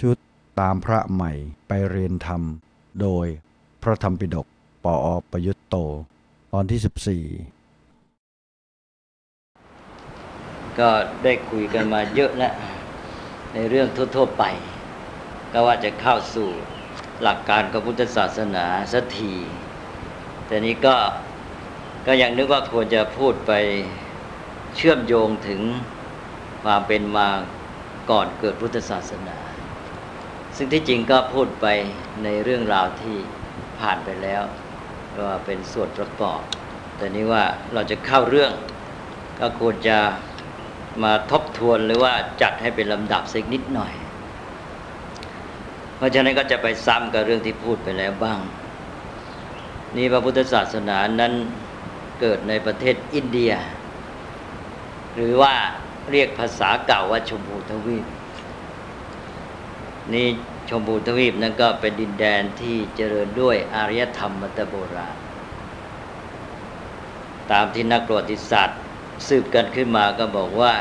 ชุดตามพระใหม่ไปเรียนธรรม โดยพระธรรมปิฎกปออประยุตโต ตอนที่ 14 ก็ได้คุยกันมาเยอะแล้ว ในเรื่องทั่วๆไป ก็ว่าจะเข้าสู่หลักการของพุทธศาสนาสักทีแต่นี้ก็ก็ยังนึกว่าควรจะพูดไปเชื่อมโยงถึงความเป็นมาก่อนเกิดพุทธศาสนา ซึ่งที่จริงก็พูดไปในเรื่องราวที่ผ่านไปแล้วว่าเป็นส่วนประกอบ แต่นี้ว่าเราจะเข้าเรื่อง ก็ควรจะมาทบทวนหรือว่าจัดให้เป็นลำดับสักนิดหน่อย เพราะฉะนั้นก็จะไปซ้ำกับเรื่องที่พูดไปแล้วบ้าง นี่พระพุทธศาสนานั้นเกิดในประเทศอินเดีย หรือว่าเรียกภาษาเก่าว่าชมพูทวีป นี่ชมพูทวีปนั้นก็เป็นดินแดนที่เจริญด้วยอารยธรรมมัตโบราณ ตามที่นักประวัติศาสตร์สืบกันขึ้นมาก็บอกว่า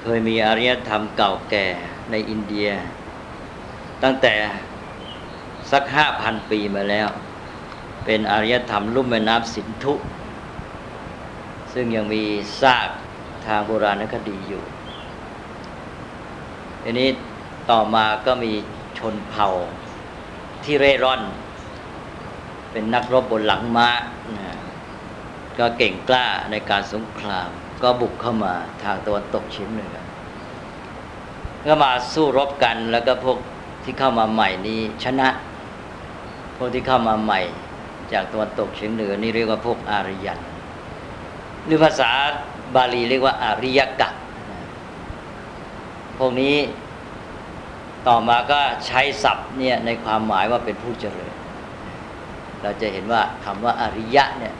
เคยมีอารยธรรมเก่าแก่ในอินเดีย ตั้งแต่สักห้าพันปีมาแล้ว เป็นอารยธรรมลุ่มแม่น้ำสินธุ ซึ่งยังมีซากทางโบราณคดีอยู่ทีนี้ ต่อมาก็มีชนเผ่าที่เร่ร่อน เป็นนักรบบนหลังม้าก็เก่งกล้าในการสงคราม ก็บุกเข้ามาทางตะวันตกเฉียงเหนือก็มาสู้รบกันแล้วก็พวกที่เข้ามาใหม่นี้ชนะ พวกที่เข้ามาใหม่ จากตะวันตกเฉียงเหนือนี่เรียกว่าพวกอารยันหรือภาษาบาลีเรียกว่าอาริยกะพวกนี้ ต่อมาก็ใช้ศัพท์เนี่ยในความหมายว่าเป็นผู้เจริญ เราจะเห็นว่าคำว่าอริยะเนี่ย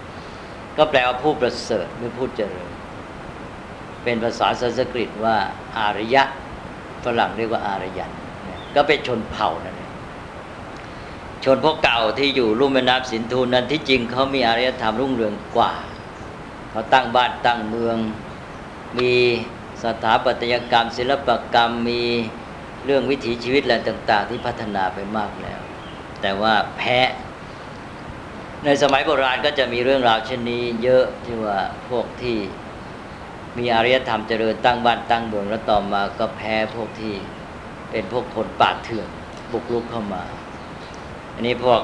ก็แปลว่าผู้ประเสริฐหรือผู้เจริญ เป็นภาษาสันสกฤตว่าอารยะฝรั่งเรียกว่าอารยันก็เป็นชนเผ่านั่นเองชนพวกเก่าที่อยู่รุ่มแม่น้ำสินธุนั้นที่จริงเขามีอารยธรรมรุ่งเรืองกว่าเขาตั้งบ้านตั้งเมือง มีสถาปัตยกรรม ศิลปกรรมมี เรื่องวิถีชีวิตอะไรต่าง ๆ ที่พัฒนาไปมากแล้ว แต่ว่าแพ้ในสมัยโบราณก็จะมีเรื่องราวเช่นนี้ เยอะที่ว่าพวกที่มีอารยธรรมเจริญตั้งบ้านตั้งเมืองแล้วต่อมาก็แพ้พวกที่เป็นพวกคนป่าเถื่อนบุกรุกเข้ามา อันนี้พวก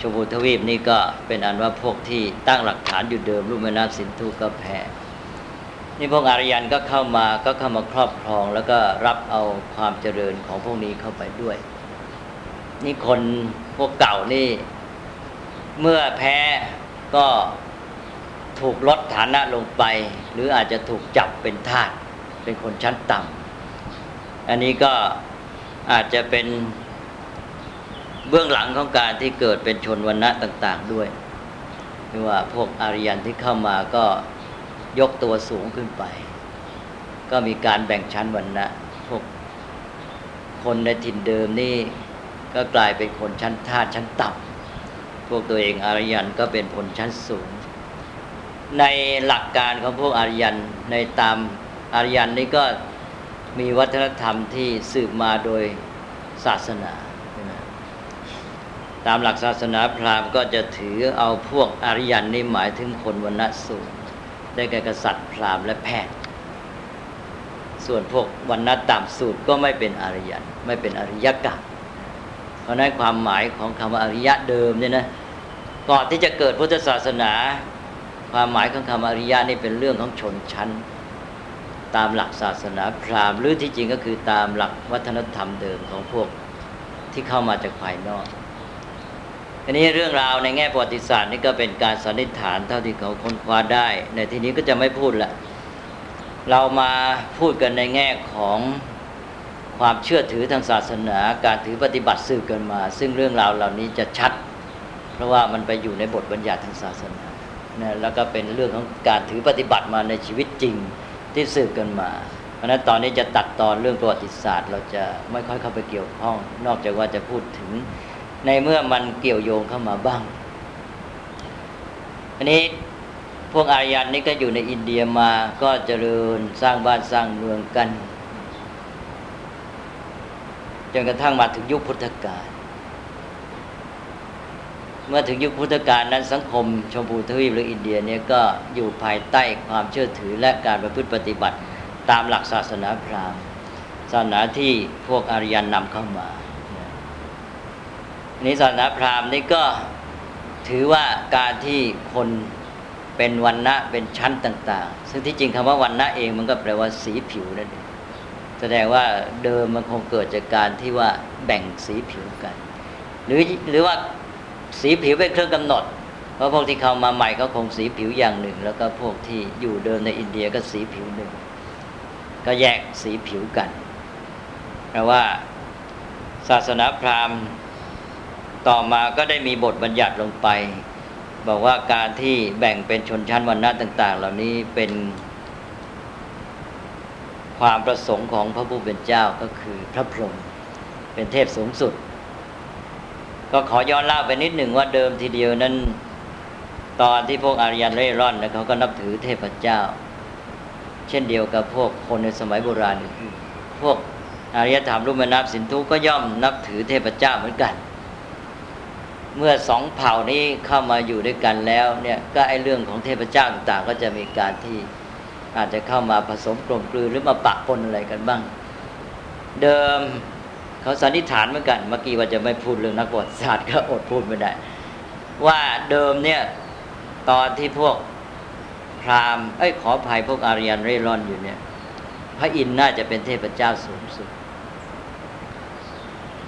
ชมพูทวีปนี่ก็เป็นอันว่าพวกที่ตั้งหลักฐานอยู่เดิมรูปแม่น้ำสินธุก็แพ้ นี่พวกอารยันก็เข้ามาก็เข้ามาครอบครอง แล้วก็รับเอาความเจริญของพวกนี้เข้าไปด้วย นี่คนพวกเก่านี่ เมื่อแพ้ก็ถูกลดฐานะลงไป หรืออาจจะถูกจับเป็นทาสเป็นคนชั้นต่ำอันนี้ก็อาจจะเป็นเบื้องหลังของการที่เกิดเป็นชนวันณะต่าง ๆ ด้วยไม่ว่าพวกอารยันที่เข้ามาก็ ยกตัวสูงขึ้นไป ก็มีการแบ่งชั้นวันณะพวกคนในถิ่นเดิมนี่ก็กลายเป็นคนชั้นทาสชั้นต่ำพวกตัวเองอารยันก็เป็นคนชั้นสูง ในหลักการของพวกอารยันในตามอารยันนี่ก็มีวัฒนธรรมที่สืบมาโดยศาสนาตามหลักศาสนาพราหมณ์ก็จะถือเอาพวกอริยันนี่หมายถึงคนวันณะสูง ได้แก่กษัตริย์พราหมณ์และแพทย์ ส่วนพวกวันณะต่ำสุดก็ไม่เป็นอริยันไม่เป็นอริยกะเพราะนั้นความหมายของคำว่าอริยะเดิมเนี่ยนะก่อนที่จะเกิดพุทธศาสนา ความหมายของคำอริยะนี่เป็นเรื่องของชนชั้น ตามหลักศาสนาพราหมณ์หรือที่จริงก็คือตามหลักวัฒนธรรมเดิมของพวกที่เข้ามาจากภายนอก อันนี้เรื่องราวในแง่ประวัติศาสตร์นี่ก็เป็นการสันนิษฐานเท่าที่เขาค้นคว้าได้ ในที่นี้ก็จะไม่พูดละเรามาพูดกันในแง่ของความเชื่อถือทางศาสนาการถือปฏิบัติสืบกันมา ซึ่งเรื่องราวเหล่านี้จะชัด เพราะว่ามันไปอยู่ในบทบัญญัติทางศาสนานะแล้วก็เป็นเรื่องของการถือปฏิบัติมาในชีวิตจริงที่สืบกันมา เพราะนั้นตอนนี้จะตัดตอนเรื่องประวัติศาสตร์ เราจะไม่ค่อยเข้าไปเกี่ยวข้อง นอกจากว่าจะพูดถึง ในเมื่อมันเกี่ยวโยงเข้ามาบ้าง อันนี้พวกอารยันนี่ก็อยู่ในอินเดียมาก็เจริญสร้างบ้านสร้างเมืองกันจนกระทั่งมาถึงยุคพุทธกาลเมื่อถึงยุคพุทธกาลนั้นสังคมชมพูทวีปหรืออินเดียเนี่ยก็อยู่ภายใต้ความเชื่อถือและการประพฤติปฏิบัติ ตามหลักศาสนาพราหมณ์ศาสนาที่พวกอารยันนำเข้ามา นี้ศาสนาพราหมณ์นี่ก็ถือว่าการที่คนเป็นวันณะเป็นชั้นต่าง ๆ ซึ่งที่จริงคำว่าวันณะเองมันก็แปลว่าสีผิวนั่นเองแสดงว่าเดิมมันคงเกิดจากการที่ว่าแบ่งสีผิวกัน หรือหรือว่าสีผิวเป็นเครื่องกำหนด เพราะพวกที่เข้ามาใหม่เขาคงสีผิวอย่างหนึ่ง แล้วก็พวกที่อยู่เดิมในอินเดียก็สีผิวหนึ่ง ก็แยกสีผิวกันแปลว่า ศาสนาพราหมณ์ ต่อมาก็ได้มีบทบัญญัติลงไป บอกว่าการที่แบ่งเป็นชนชั้นวรรณะต่าง ๆ เหล่านี้เป็นความประสงค์ของพระผู้เป็นเจ้าก็คือพระพรหมเป็นเทพสูงสุด ก็ขอย้อนเล่าไปนิดหนึ่งว่าเดิมทีเดียวนั้น ตอนที่พวกอารยันเร่ร่อนเขาก็นับถือเทพเจ้า เช่นเดียวกับพวกคนในสมัยโบราณ พวกอารยธรรมรูปนับสินทุก็ย่อมนับถือเทพเจ้าเหมือนกัน เมื่อสองเผ่านี้เข้ามาอยู่ด้วยกันแล้วเนี่ยก็ไอเรื่องของเทพเจ้าต่างๆ ก็จะมีการที่อาจจะเข้ามาผสมกลมกลืนหรือมาปะปนอะไรกันบ้าง เดิมเขาสันนิษฐานเหมือนกันเมื่อกี้ว่าจะไม่พูดเรื่องนักประวัติศาสตร์ก็อดพูดไม่ได้ ว่าเดิมเนี่ยตอนที่พวกพราหมณ์เอ้ยขอภัยพวกอารยันเร่ร่อนอยู่เนี่ย พระอินทร์น่าจะเป็นเทพเจ้าสูงสุด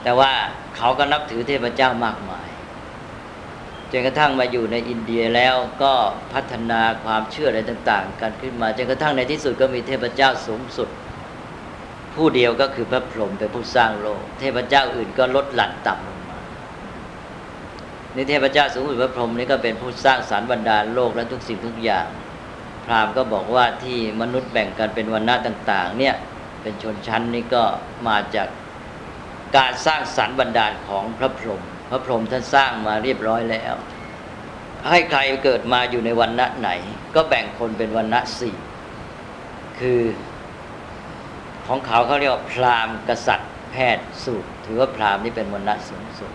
แต่ว่าเขาก็นับถือเทพเจ้ามากมาย จนกระทั่งมาอยู่ในอินเดียแล้วก็พัฒนาความเชื่ออะไรต่าง ๆ กันขึ้นมาจนกระทั่งในที่สุดก็มีเทพเจ้าสูงสุด ผู้เดียวก็คือพระพรหมเป็นผู้สร้างโลก เทพเจ้าอื่นก็ลดหลั่นต่ำลงมานี่เทพเจ้าสูงสุดพระพรหมนี่ก็เป็นผู้สร้างสารบรรดาโลกและทุกสิ่งทุกอย่าง พราหมณ์ก็บอกว่าที่มนุษย์แบ่งกันเป็นวันณะต่าง ๆ เนี่ยเป็นชนชั้นนี่ก็มาจากการสร้างสารบรรดาลของพระพรหม พระพรหมท่านสร้างมาเรียบร้อยแล้ว ให้ใครเกิดมาอยู่ในวันณะไหน ก็แบ่งคนเป็นวันณะสี่คือของเขาเขาเรียกว่าพราหมณ์กษัตริย์ แพทย์สูตรถือว่าพราหมณ์นี่เป็นวันณะสูงสุด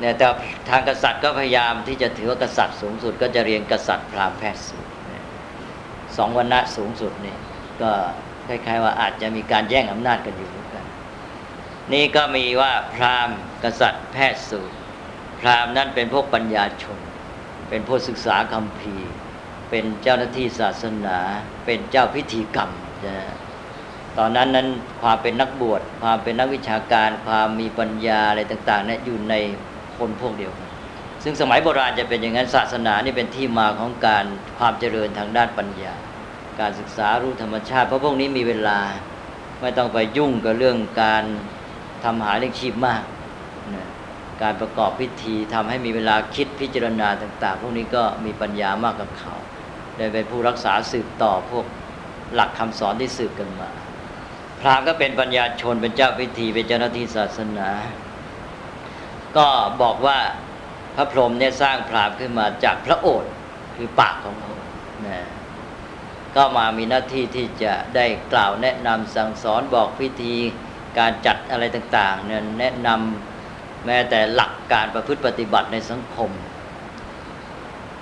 เนี่ยแต่ทางกษัตริย์ก็พยายามที่จะถือว่ากษัตริย์สูงสุด ก็จะเรียนกษัตริย์พราหมณ์แพทย์สูตรสองวันณะสูงสุดนี่ก็คล้ายๆว่าอาจจะมีการแย่งอำนาจกันอยู่ นี่ก็มีว่าพราหมณ์กษัตริย์แพทย์สูตร พราหมณ์นั่นเป็นพวกปัญญาชน เป็นผู้ศึกษาคำพีเป็นเจ้าหน้าที่ศาสนา เป็นเจ้าพิธีกรรมนะตอนนั้นนั้นความเป็นนักบวชความเป็นนักวิชาการความมีปัญญาอะไรต่างๆเนี่อยู่ในคนพวกเดียวกันซึ่งสมัยโบราณจะเป็นอย่างนั้นศาสนานี่เป็นที่มาของการความเจริญทางด้านปัญญา การศึกษารู้ธรรมชาติ เพราะพวกนี้มีเวลาไม่ต้องไปยุ่งกับเรื่องการ ทำหาเลี้ยงชีพมากนะการประกอบพิธีทำให้มีเวลาคิดพิจารณาต่าง ๆ พวกนี้ก็มีปัญญามากกับเขาได้เป็นผู้รักษาสืบต่อพวกหลักคำสอนที่สืบกันมา พราหมณ์ก็เป็นปัญญาชนเป็นเจ้าพิธีเป็นเจ้าหน้าที่ศาสนา ก็บอกว่าพระพรหมเนี่ยสร้างพราหมณ์ขึ้นมาจากพระโอษฐ์คือปากของพระองค์นะก็มามีหน้าที่ที่จะได้กล่าวแนะนำสั่งสอนบอกพิธี การจัดอะไรต่างๆเนี่ยแนะนำแม้แต่หลักการประพฤติปฏิบัติในสังคม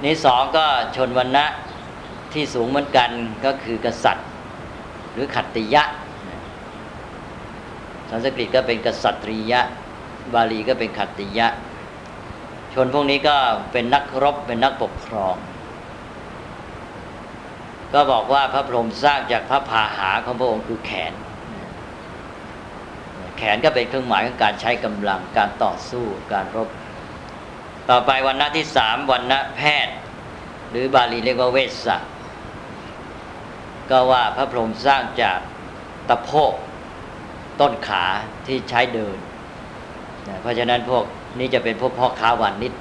นี้สองก็ชนวันนะที่สูงเหมือนกันก็คือกษัตริย์ หรือขัตติยะสันสกฤตก็เป็นกษัตริยะ บาลีก็เป็นขัตติยะ ชนพวกนี้ก็เป็นนักรบเป็นนักปกครอง ก็บอกว่าพระพรหมสร้างจากพระพาหาของพระองค์คือแขน นก็เป็นเครื่องหมายของการใช้กำลังการต่อสู้การรบ ต่อไปวันณะที่สามวันณะแพทย์ หรือบาลีเรียกว่าเวสสะก็ว่าพระพรหมสร้างจากตะโพกต้นขาที่ใช้เดินเพราะฉะนั้นพวกนี้จะเป็นพวกพ่อค้าวันนิด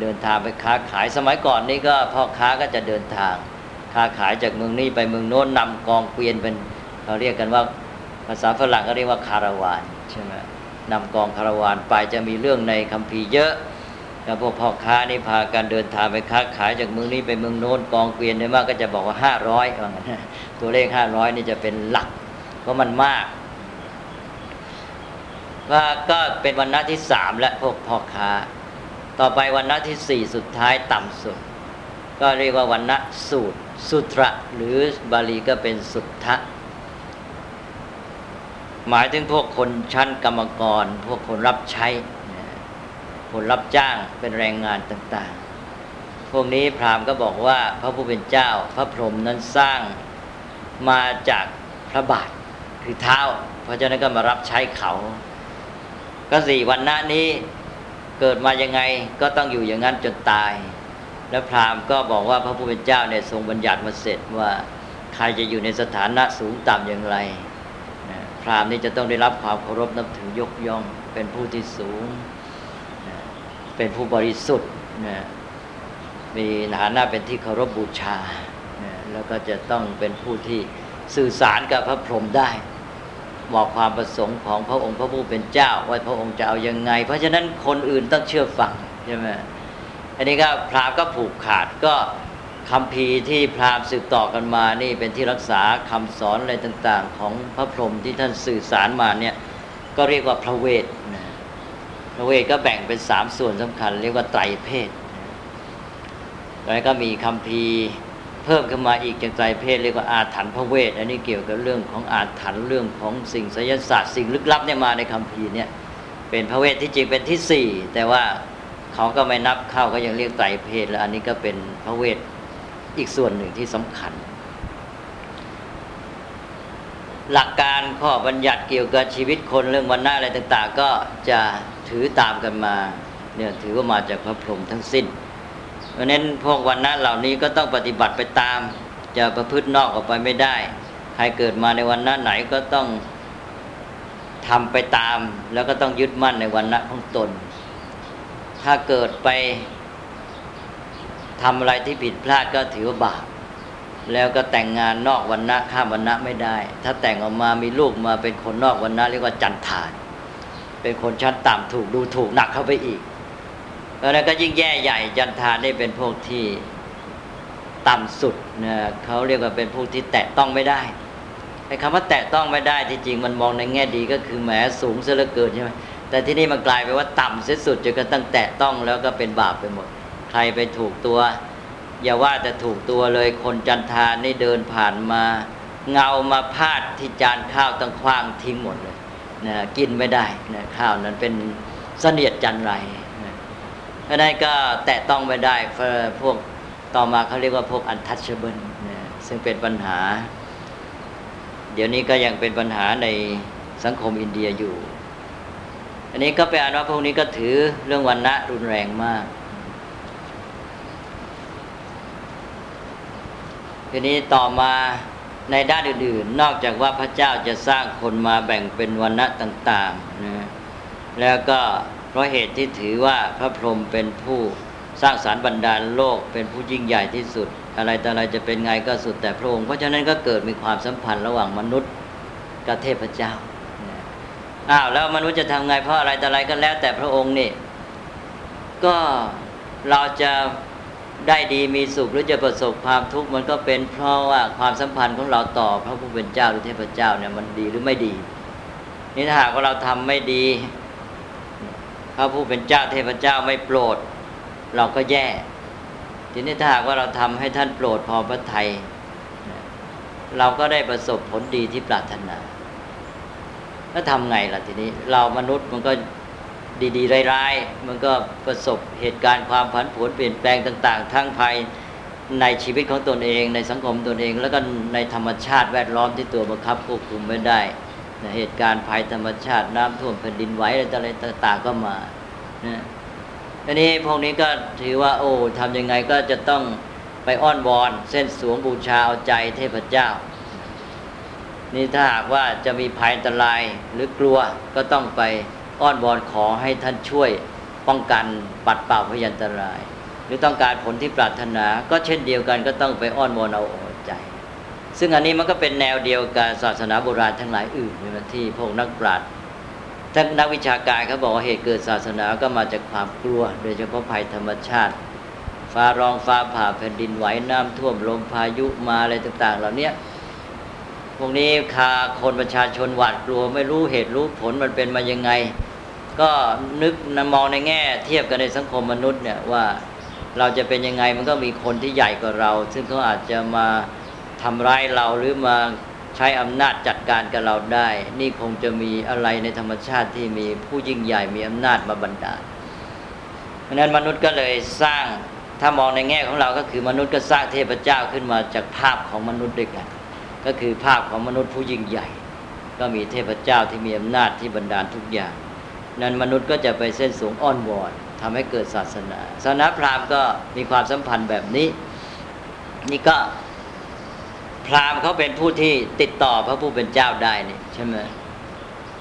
เดินทางไปค้าขายสมัยก่อนนี่ก็พ่อค้าก็จะเดินทาง ค้าขายจากเมืองนี้ไปเมืองโน้นนำกองเกวียนเป็นเขาเรียกกันว่าภาษาฝรั่งก็เรียกว่าคาราวาน ใช่ไหมนำกองคาราวานไปจะมีเรื่องในคัมภีร์เยอะแล้วพวกพ่อค้านี่พากันเดินทางไปค้าขายจากเมืองนี้ไปเมืองโน้นกองเกวียนได้มากก็จะบอกว่าห้าร้อยตัวเลขห้าร้อยนี่จะเป็นหลัก เพราะมันมากว่าก็เป็นวันณะที่สามและพวกพ่อค้า ต่อไปวันณะที่สี่สุดท้ายต่ำสุด ก็เรียกว่าวันณะสูตรสุตระหรือบาลีก็เป็นสุทธะ หมายถึงพวกคนชั้นกรรมกร พวกคนรับใช้ คนรับจ้างเป็นแรงงานต่างๆ พวกนี้พราหมณ์ก็บอกว่าพระผู้เป็นเจ้า พระพรหมนั้นสร้างมาจากพระบาทคือเท้า เพราะฉะนั้นก็มารับใช้เขา ก็สี่วันหน้านี้เกิดมายังไงก็ต้องอยู่อย่างนั้นจนตาย แล้วพราหมณ์ก็บอกว่าพระผู้เป็นเจ้าเนี่ยทรงบัญญัติมาเสร็จว่าใครจะอยู่ในสถานะสูงต่ำอย่างไร พราหมณ์นี่จะต้องได้รับความเคารพนับถือยกย่อง เป็นผู้ที่สูง เป็นผู้บริสุทธิ์มีฐานะเป็นที่เคารพบูชา แล้วก็จะต้องเป็นผู้ที่สื่อสารกับพระพรหมได้ บอกความประสงค์ของพระองค์พระผู้เป็นเจ้าว่าพระองค์จะเอายังไง เพราะฉะนั้นคนอื่นต้องเชื่อฟังใช่ไหมอันนี้ก็พราหมณ์ก็ผูกขาดก็ คำพีที่พราหมณ์สืบต่อกันมานี่เป็นที่รักษาคำสอนอะไรต่าง ๆ ของพระพรหมที่ท่านสื่อสารมาเนี่ยก็เรียกว่าพระเวทพระเวทก็แบ่งเป็นสามส่วนสำคัญ เรียกว่าไตรเพศแล้วก็มีคำพีเพิ่มขึ้นมาอีกจากไตรเพศเรียกว่าอาถรรพ์พระเวทอันนี้เกี่ยวกับเรื่องของอาถรรพ์เรื่องของสิ่งไสยศาสตร์สิ่งลึกลับเนี่ยมาในคำพีเนี่ยเป็นพระเวทที่จริงเป็นที่สี่แต่ว่าเขาก็ไม่นับเข้าก็ยังเรียกไตรเพศแล้วอันนี้ก็เป็นพระเวท อีกส่วนหนึ่งที่สำคัญ หลักการข้อบัญญัติเกี่ยวกับชีวิตคนเรื่องวันหน้าอะไรต่าง ๆ ก็จะถือตามกันมาเนี่ยถือว่ามาจากพระพรหมทั้งสิ้น เพราะนั้นพวกวันนั้นเหล่านี้ก็ต้องปฏิบัติไปตาม จะประพฤตินอกออกไปไม่ได้ ใครเกิดมาในวันนั้นไหนก็ต้องทำไปตาม แล้วก็ต้องยึดมั่นในวันนั้นของตน ถ้าเกิดไป ทำอะไรที่ผิดพลาดก็ถือว่าบาปแล้วก็แต่งงานนอกวันนะข้ามวันนะไม่ได้ ถ้าแต่งออกมามีลูกมาเป็นคนนอกวันนะเรียกว่าจันทาน เป็นคนชั้นต่ำถูกดูถูกหนักเข้าไปอีกเพราะนั้นก็ยิ่งแย่ใหญ่จันทานนี่เป็นพวกที่ต่ำสุดนะเขาเรียกว่าเป็นพวกที่แตะต้องไม่ได้ไอ้คำว่าแตะต้องไม่ได้ที่จริงมันมองในแง่ดีก็คือแหมสูงเสียเหลือเกินใช่ไหมแต่ที่นี่มันกลายไปว่าต่ำเสียสุดจนกระทั่งแตะต้องแล้วก็เป็นบาปไปหมด ใครไปถูกตัว อย่าว่าจะถูกตัวเลยคนจันทานนี่เดินผ่านมา เงามาพาดที่จานข้าวต้องคว้างทิ้งหมดเลยนะกินไม่ได้นะข้าวนั้นเป็นเสนียดจันไรนะเพราะนั้นก็แตะต้องไม่ได้พวกต่อมาเขาเรียกว่าพวกอันทัชเบิลนะซึ่งเป็นปัญหา เดี๋ยวนี้ก็ยังเป็นปัญหาในสังคมอินเดียอยู่ อันนี้ก็แปลว่าพวกนี้ก็ถือเรื่องวันณะรุนแรงมาก ทีนี้ต่อมาในด้านอื่นๆ นอกจากว่าพระเจ้าจะสร้างคนมาแบ่งเป็นวันณะต่างๆนะแล้วก็เพราะเหตุที่ถือว่าพระพรหมเป็นผู้สร้างสารบรรดาลโลกเป็นผู้ยิ่งใหญ่ที่สุด อะไรแต่อะไรจะเป็นไงก็สุดแต่พระองค์เพราะฉะนั้นก็เกิดมีความสัมพันธ์ระหว่างมนุษย์กับเทพเจ้าอ้าวแล้วมนุษย์จะทำไงเพราะอะไรแต่อะไรก็แล้วแต่พระองค์นี่ก็เราจะ ได้ดีมีสุขหรือจะประสบความทุกข์มันก็เป็นเพราะว่าความสัมพันธ์ของเราต่อพระผู้เป็นเจ้าหรือเทพเจ้าเนี่ยมันดีหรือไม่ดี นี่ถ้าหากว่าเราทำไม่ดี พระผู้เป็นเจ้าเทพเจ้าไม่โปรด เราก็แย่ ทีนี้ถ้าหากว่าเราทำให้ท่านโปรดพอพระทัยเราก็ได้ประสบผลดีที่ปรารถนาแล้วทำไงล่ะทีนี้ เรามนุษย์มันก็ ดีๆร้ายๆมันก็ประสบเหตุการณ์ความผันผวนเปลี่ยนแปลงต่าง ๆ ทั้งภายในชีวิตของตนเอง ในสังคมตนเอง แล้วก็ในธรรมชาติแวดล้อมที่ตัวบังคับควบคุมไม่ได้เหตุการณ์ภัยธรรมชาติน้ำท่วมแผ่นดินไหวอะไรต่างๆก็มานะทีนี้พวกนี้ก็ถือว่า โอ้ทำยังไงก็จะต้องไปอ้อนวอน เส้นสวงบูชาเอาใจเทพเจ้า นี่ถ้าหากว่าจะมีภัยอันตรายหรือกลัวก็ต้องไป อ้อนวอนขอให้ท่านช่วยป้องกันปัดเป่าพยันตราย หรือต้องการผลที่ปรารถนา ก็เช่นเดียวกันก็ต้องไปอ้อนวอนเอาอกใจ ซึ่งอันนี้มันก็เป็นแนวเดียวกับศาสนาโบราณทั้งหลายอื่นที่พวกนักปราชญ์ทั้งนักวิชาการเขาบอกว่าเหตุเกิดศาสนาก็มาจากความกลัว โดยเฉพาะภัยธรรมชาติ ฟ้าร้องฟ้าผ่าแผ่นดินไหวน้ำท่วมลมพายุมาอะไรต่าง ๆ เหล่านี้พวกนี้คาคนประชาชนหวาดกลัวไม่รู้เหตุรู้ผลมันเป็นมายังไง ก็นึกมองในแง่เทียบกันในสังคมมนุษย์เนี่ยว่าเราจะเป็นยังไงมันก็มีคนที่ใหญ่กว่าเรา ซึ่งเขาอาจจะมาทำร้ายเราหรือมาใช้อำนาจจัดการกับเราได้ นี่คงจะมีอะไรในธรรมชาติที่มีผู้ยิ่งใหญ่มีอำนาจมาบันดาลเพราะนั้นมนุษย์ก็เลยสร้างถ้ามองในแง่ของเราก็คือมนุษย์ก็สร้างเทพเจ้าขึ้นมาจากภาพของมนุษย์ด้วยกัน ก็คือภาพของมนุษย์ผู้ยิ่งใหญ่ ก็มีเทพเจ้าที่มีอำนาจที่บันดาลทุกอย่าง นั้นมนุษย์ก็จะไปเส้นสูงอ้อนวอนทำให้เกิดศาสนาศาสนาพราหมณ์ก็มีความสัมพันธ์แบบนี้ นี่ก็พราหมณ์เขาเป็นผู้ที่ติดต่อพระผู้เป็นเจ้าได้นี่ใช่ไหม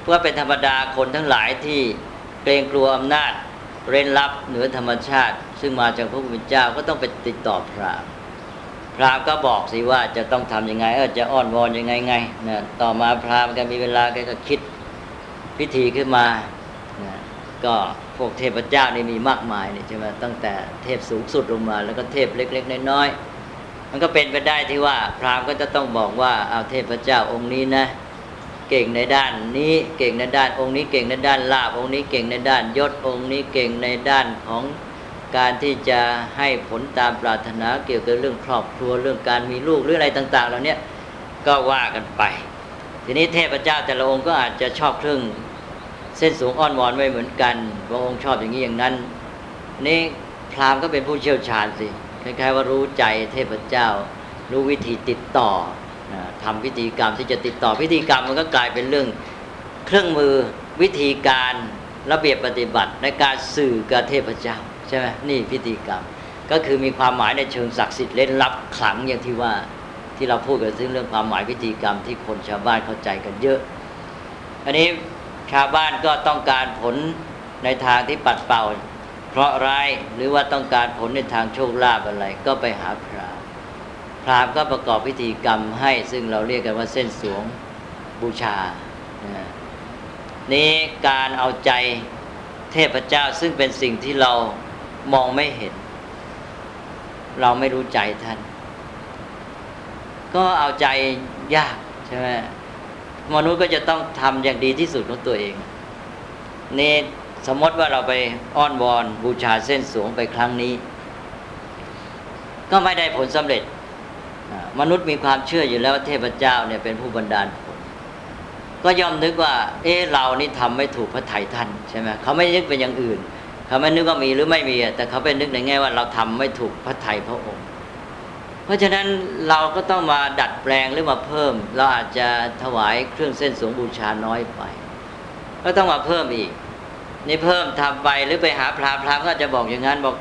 เพื่อเป็นธรรมดาคนทั้งหลายที่เกรงกลัวอำนาจ เร้นลับเหนือธรรมชาติ ซึ่งมาจากพระผู้เป็นเจ้าก็ต้องไปติดต่อพราหมณ์พราหมณ์ก็บอกสิว่าจะต้องทํำยังไง เออจะอ้อนวอนยังไงไงนะต่อมาพราหมณ์ก็มีเวลาแกก็คิดพิธีขึ้นมา ก็พวกเทพเจ้านี่มีมากมายนี่ใช่ไหมตั้งแต่เทพสูงสุดลงมา แล้วก็เทพเล็ก ๆ น้อยๆมันก็เป็นไปได้ที่ว่าพราหมณ์ก็จะต้องบอกว่าเอาเทพเจ้าองค์นี้นะเก่งในด้านนี้เก่งในด้าน องค์นี้เก่งในด้านลาบองค์นี้เก่งในด้านยศองค์นี้เก่งในด้านของการที่จะให้ผลตามปรารถนาเกี่ยวกับเรื่องครอบครัวเรื่องการมีลูกหรืออะไรต่างๆเหล่านี้ก็ว่ากันไป ทีนี้เทพเจ้าแต่ละองค์ก็อาจจะชอบเครื่อง เส้นสูงอ้อนวอนไม่เหมือนกันบางองค์ชอบอย่างนี้อย่างนั้น นี่พราหมณ์ก็เป็นผู้เชี่ยวชาญสิคล้ายๆว่ารู้ใจเทพเจ้า รู้วิธีติดต่อนะทำพิธีกรรมที่จะติดต่อพิธีกรรมมันก็กลายเป็นเรื่อง เครื่องมือวิธีการระเบียบปฏิบัติในการสื่อกับเทพเจ้าใช่ไหมนี่พิธีกรรม ก็คือมีความหมายในเชิงศักดิ์สิทธิ์เล่นลับขลังอย่างที่ว่าที่เราพูดกันซึ่งเรื่องความหมายพิธีกรรมที่คนชาวบ้านเข้าใจกันเยอะ อันนี้ ชาวบ้านก็ต้องการผลในทางที่ปัดเป่า เพราะร้ายหรือว่าต้องการผลในทางโชคลาภอะไร ก็ไปหาพราหมณ์พราหมณ์ก็ประกอบพิธีกรรมให้ซึ่งเราเรียกกันว่าเส้นสวงบูชานะนี้การเอาใจเทพเจ้าซึ่งเป็นสิ่งที่เรามองไม่เห็น เราไม่รู้ใจท่าน ก็เอาใจยากใช่ไหม มนุษย์ก็จะต้องทำอย่างดีที่สุดของตัวเอง นี่สมมติว่าเราไปอ้อนวอนบูชาเส้นสวงไปครั้งนี้ ก็ไม่ได้ผลสำเร็จ มนุษย์มีความเชื่ออยู่แล้วว่าเทพเจ้าเนี่ยเป็นผู้บันดาลผล ก็ยอมนึกว่า เออเรานี่ทำไม่ถูกพระไถ่ท่านใช่ไหมเขาไม่นึกเป็นอย่างอื่น เขาไม่นึกว่ามีหรือไม่มี แต่เขาเป็นนึกในแง่ว่าเราทำไม่ถูกพระไถ่พระองค์ เพราะฉะนั้นเราก็ต้องมาดัดแปลงหรือมาเพิ่ม เราอาจจะถวายเครื่องเส้นสวงบูชาน้อยไป ก็ต้องมาเพิ่มอีก นี่เพิ่มทำไปหรือไปหาพระพระก็จะบอกอย่างนั้นบอก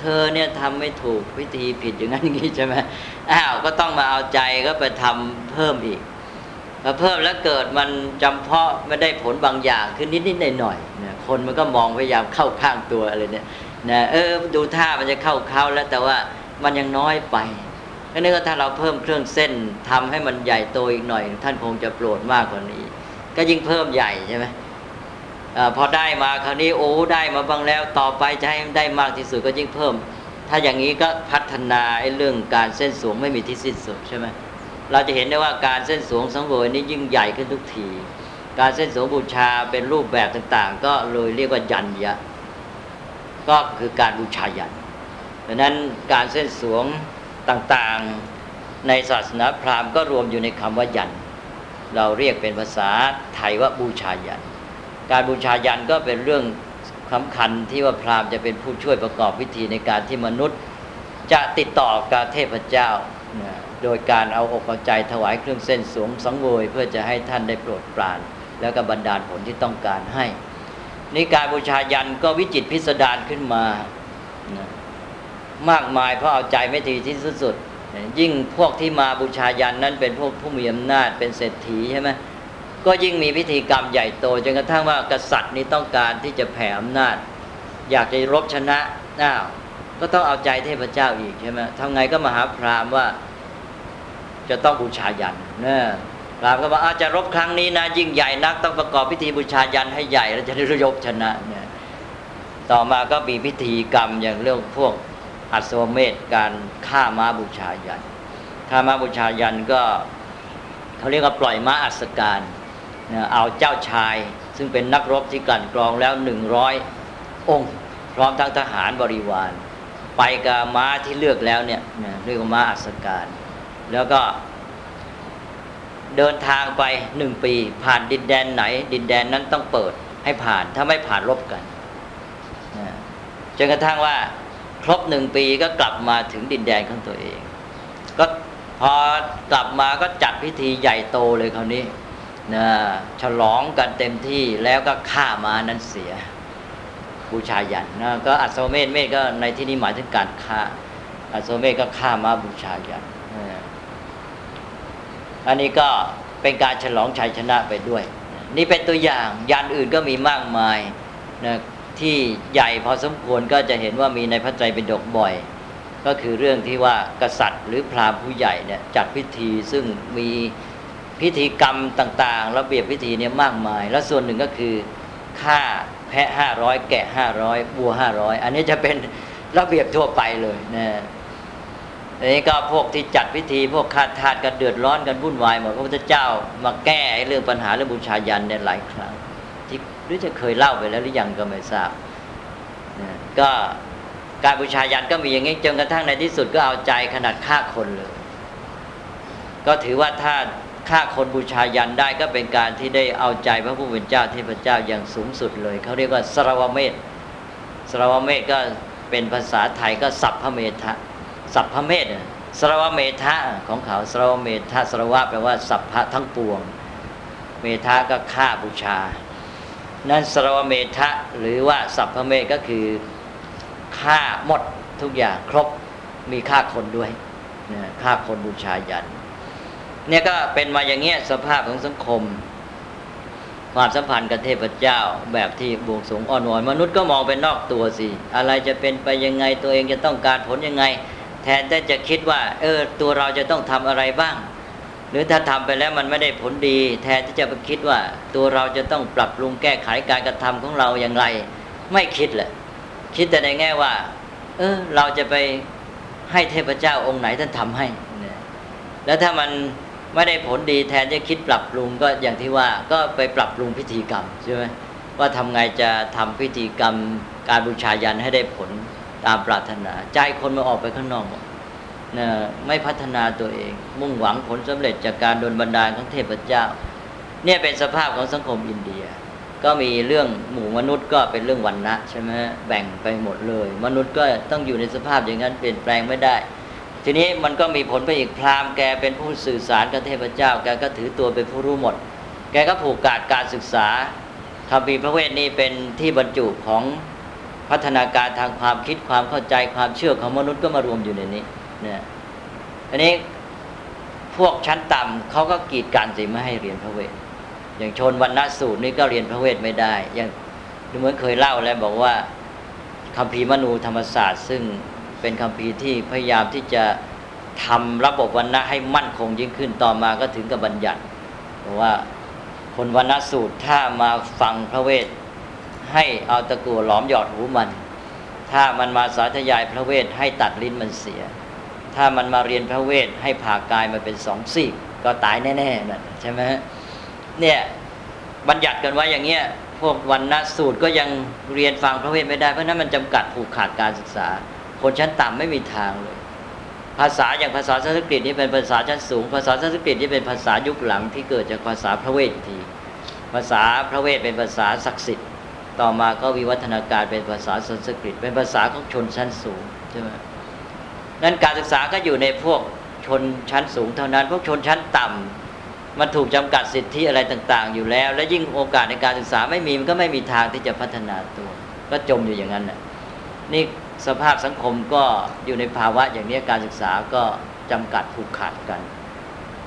เธอเนี่ยทำไม่ถูกวิธีผิดอย่างนั้นอย่างนี้ใช่ไหมอ้าวก็ต้องมาเอาใจก็ไปทำเพิ่มอีกพอเพิ่มแล้วเกิดมันจำเพาะไม่ได้ผลบางอย่างขึ้นนิดๆหน่อยๆเนี่ยคนมันก็มองพยายามเข้าข้างตัวอะไรเนี่ยนะเออดูท่ามันจะเข้าเข้าแล้วแต่ว่ามันยังน้อยไป ก็นึกว่าถ้าเราเพิ่มเครื่องเส้นทำให้มันใหญ่โตอีกหน่อย ท่านคงจะโปรดมากกว่านี้ ก็ยิ่งเพิ่มใหญ่ใช่ไหมอพอได้มาคราวนี้โอ้ได้มาบ้างแล้วต่อไปจะให้ได้มากที่สุดก็ยิ่งเพิ่ม ถ้าอย่างนี้ก็พัฒนาไอ้เรื่องการเส้นสูงไม่มีที่สิ้นสุดใช่ไหมเราจะเห็นได้ว่าการเส้นสูงสังเวยนี้ยิ่งใหญ่ขึ้นทุกที การเส้นสูงบูชาเป็นรูปแบบต่าง ๆ ก็เลยเรียกว่ายันยะ ก็คือการบูชายันดังนั้นการเส้นสวง ต่างๆในศาสนาพราหมณ์ก็รวมอยู่ในคำว่ายัน เราเรียกเป็นภาษาไทยว่าบูชายัน การบูชายันก็เป็นเรื่องสำคัญที่ว่าพราหมณ์จะเป็นผู้ช่วยประกอบพิธีในการที่มนุษย์ จะติดต่อกับเทพเจ้า โดยการเอาอกเอาใจถวายเครื่องเส้นสวงสังเวย เพื่อจะให้ท่านได้โปรดปราน แล้วก็บันดาลผลที่ต้องการให้นี่การบูชายันก็วิจิตพิสดารขึ้นมา มากมายเพราะเอาใจไม่ทีที่สุดยิ่งพวกที่มาบูชายันนั้นเป็นพวกผู้มีอำนาจเป็นเศรษฐีใช่ไหมก็ยิ่งมีพิธีกรรมใหญ่โตจนกระทั่งว่ากษัตริย์นี้ต้องการที่จะแผ่อำนาจ อยากจะรบชนะอ้าวก็ต้องเอาใจเทพเจ้าอีกใช่ไหมทำไงก็มาหาพราหมณ์ว่า จะต้องบูชายันนะพราหมณ์ก็บอกอาจจะรบครั้งนี้นะยิ่งใหญ่นักต้องประกอบพิธีบูชายันให้ใหญ่แล้วจะได้รบชนะเนี่ยต่อมาก็มีพิธีกรรมอย่างเรื่องพวก อัศวเมธการฆ่าม้าบูชายันฆ่าม้าบูชายันก็เขาเรียกว่าปล่อยม้าอัศการเอาเจ้าชาย ซึ่งเป็นนักรบที่กลั่นกรองแล้วหนึ่งร้อยองค์ พร้อมทั้งทหารบริวาร ไปกับม้าที่เลือกแล้วเนี่ยเรียกว่าม้าอัศการ แล้วก็เดินทางไปหนึ่งปี ผ่านดินแดนไหน ดินแดนนั้นต้องเปิดให้ผ่านถ้าไม่ผ่านรบกันจนกระทั่งว่า ครบหนึ่งปีก็กลับมาถึงดินแดนของตัวเอง ก็พอกลับมาก็จัดพิธีใหญ่โตเลยคราวนี้นะฉลองกันเต็มที่แล้วก็ฆ่ามานั้นเสียบูชายันนะก็อัศวเมธเมธก็ในที่นี้หมายถึงการฆ่าอัศวเมธก็ฆ่ามาบูชายันอันนี้ก็เป็นการฉลองชัยชนะไปด้วย นี่เป็นตัวอย่างยันอื่นก็มีมากมายนะ ที่ใหญ่พอสมควรก็จะเห็นว่ามีในพระไตรปิฎกบ่อย ก็คือเรื่องที่ว่ากษัตริย์ หรือพราหมณ์ผู้ใหญ่เนี่ยจัดพิธีซึ่งมีพิธีกรรมต่างๆ ระเบียบพิธีเนี่ยมากมาย และส่วนหนึ่งก็คือฆ่าแพะห้าร้อยแกะห้าร้อยวัวห้าร้อยอันนี้จะเป็นระเบียบทั่วไปเลยนะอันนี้ก็พวกที่จัดพิธีพวกข้าทาสกันเดือดร้อนกันวุ่นวายหมดพระพุทธเจ้ามาแก้เรื่องปัญหาเรื่องบูชายันเนี่ยหลายครั้ง หรือจะเคยเล่าไปแล้วหรือยังก็ไม่ทราบนะก็การบูชายันก็มีอย่างนี้จนกระทั่งในที่สุดก็เอาใจขนาดฆ่าคนเลย ก็ถือว่าถ้าฆ่าคนบูชายันได้ก็เป็นการที่ได้เอาใจพระผู้เป็นเจ้าเทพเจ้าอย่างสูงสุดเลย เขาเรียกว่าสรวเมธสรวเมธก็เป็นภาษาไทยก็สัพพเมธะสัพพเมธสรวเมธะของเขาสรวเมธะสรวะแปลว่าสัพพะทั้งปวง เมธะก็ฆ่าบูชา นั้นสรวเมธะหรือว่าสัพพเมธก็คือฆ่าหมดทุกอย่างครบมีฆ่าคนด้วยนะฆ่าคนบูชายัน เนี่ยก็เป็นมาอย่างเงี้ยสภาพของสังคม ความสัมพันธ์กับเทพเจ้าแบบที่บวงสงอ่อนวอนมนุษย์ก็มองเป็นนอกตัวสิ อะไรจะเป็นไปยังไงตัวเองจะต้องการผลยังไง แทนที่จะคิดว่า เออตัวเราจะต้องทำอะไรบ้าง หรือถ้าทำไปแล้วมันไม่ได้ผลดี แทนที่จะไปคิดว่า ตัวเราจะต้องปรับปรุงแก้ไขการกระทำของเราอย่างไร ไม่คิดแหละคิดแต่ในแง่ว่า เออเราจะไปให้เทพเจ้าองค์ไหนท่านทำให้ แล้วถ้ามันไม่ได้ผลดีแทนจะคิดปรับปรุงก็อย่างที่ว่าก็ไปปรับปรุงพิธีกรรมใช่ไหมว่าทำไงจะทำพิธีกรรมการบูชายันให้ได้ผลตามปรารถนา ใจคนมาออกไปข้างนอกหมด นะไม่พัฒนาตัวเอง มุ่งหวังผลสำเร็จจากการโดนบันดาลของเทพเจ้า เนี่ยเป็นสภาพของสังคมอินเดีย ก็มีเรื่องหมู่มนุษย์ก็เป็นเรื่องวันนะใช่ไหมแบ่งไปหมดเลย มนุษย์ก็ต้องอยู่ในสภาพอย่างนั้นเปลี่ยนแปลงไม่ได้ ทีนี้มันก็มีผลไปอีกพราหมณ์แกเป็นผู้สื่อสารกับเทพเจ้า แกก็ถือตัวเป็นผู้รู้หมด แกก็ผูกขาดการศึกษาคำพีพระเวทนี้เป็นที่บรรจุของพัฒนาการทางความคิดความเข้าใจความเชื่อของมนุษย์ก็มารวมอยู่ในนี้ เนี่ยทีนี้พวกชั้นต่ำเขาก็กีดกันสิไม่ให้เรียนพระเวท อย่างชนวันณสูตรนี่ก็เรียนพระเวทไม่ได้ อย่างเหมือนเคยเล่าแล้วบอกว่าคำพีร์มนูธรรมศาสตร์ ซึ่งเป็นคำพีร์ที่พยายามที่จะทำระบบวันณะให้มั่นคงยิ่งขึ้นต่อมาก็ถึงกับบัญญัติบอกว่าคนวันณสูตรถ้ามาฟังพระเวท ให้เอาตะกัวหลอมหยอดหูมัน ถ้ามันมาสาธยายพระเวทให้ตัดลิ้นมันเสีย ถ้ามันมาเรียนพระเวทให้ผ่ากายมาเป็นสองซีกก็ตายแน่ๆนั่นใช่ไหมเนี่ยบัญญัติกันไว้อย่างเงี้ยพวกวันณสูตรก็ยังเรียนฟังพระเวทไม่ได้เพราะนั้นมันจำกัดผูกขาดการศึกษา คนชั้นต่ำไม่มีทางเลย ภาษาอย่างภาษาสันสกฤตนี่เป็นภาษาชั้นสูง ภาษาสันสกฤตนี่เป็นภาษายุคหลังที่เกิดจากภาษาพระเวทที ภาษาพระเวทเป็นภาษาศักดิ์สิทธิ์ต่อมาก็วิวัฒนาการเป็นภาษาสันสกฤต เป็นภาษาของชนชั้นสูงใช่ไหม นั้นการศึกษาก็อยู่ในพวกชนชั้นสูงเท่านั้น พวกชนชั้นต่ำมันถูกจำกัดสิทธิอะไรต่าง ๆ อยู่แล้ว และยิ่งโอกาสในการศึกษาไม่มีมันก็ไม่มีทางที่จะพัฒนาตัว ก็จมอยู่อย่างนั้นน่ะนี่สภาพสังคมก็อยู่ในภาวะอย่างนี้การศึกษาก็จำกัดผูกขาดกัน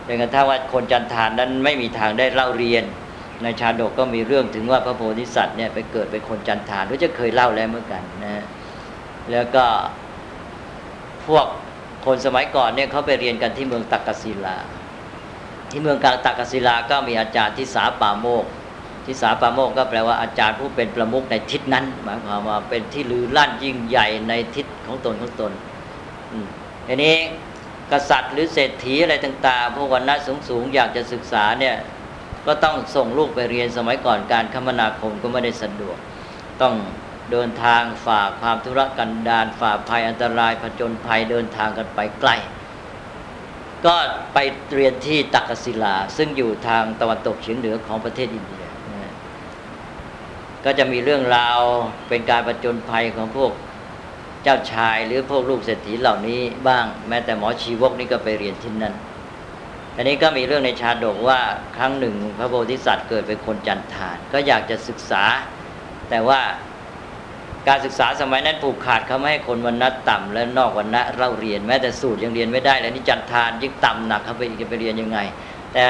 จนกระทั่งว่าคนจันทานนั้นไม่มีทางได้เล่าเรียน ในชาดกก็มีเรื่องถึงว่าพระโพธิสัตว์เนี่ยไปเกิดเป็นคนจันทานรู้จะเคยเล่าแล้วเมื่อกันนะแล้วก็ พวกคนสมัยก่อนเนี่ยเขาไปเรียนกันที่เมืองตักกศิลา ที่เมืองกลางตักกศิลาก็มีอาจารย์ที่สาป่าโมกทิสาปาโมกก็แปลว่าอาจารย์ผู้เป็นประมุขในทิศนั้น หมายความว่าเป็นที่ลือลั่นยิ่งใหญ่ในทิศของตนของตนทีนี้กษัตริย์หรือเศรษฐีอะไรต่าง ๆ พวกวันณะสูงๆอยากจะศึกษาเนี่ยก็ต้องส่งลูกไปเรียนสมัยก่อนการคมนาคมก็ไม่ได้สะดวก ต้อง เดินทางฝ่าความธุรกันดารฝ่าภัยอันตรายผจญภัยเดินทางกันไปไกลก็ไปเรียนที่ตักศิลา ซึ่งอยู่ทางตะวันตกเฉียงเหนือของประเทศอินเดียนะก็จะมีเรื่องราวเป็นการประจนภัยของพวกเจ้าชาย หรือพวกลูกเศรษฐีเหล่านี้บ้าง แม้แต่หมอชีวกนี่ก็ไปเรียนที่นั่นอันนี้ก็มีเรื่องในชาดกว่าครั้งหนึ่ง พระโพธิสัตว์เกิดเป็นคนจันทาน ก็อยากจะศึกษา แต่ว่า การศึกษาสมัยนั้นผูกขาดเขาไม่ให้คนวันณะต่ำและนอกวันณะเล่าเรียนแม้แต่สูตรยังเรียนไม่ได้ แล้วนี่จันทานยิ่งต่ำหนักเขาไปจะไปเรียนยังไง แต่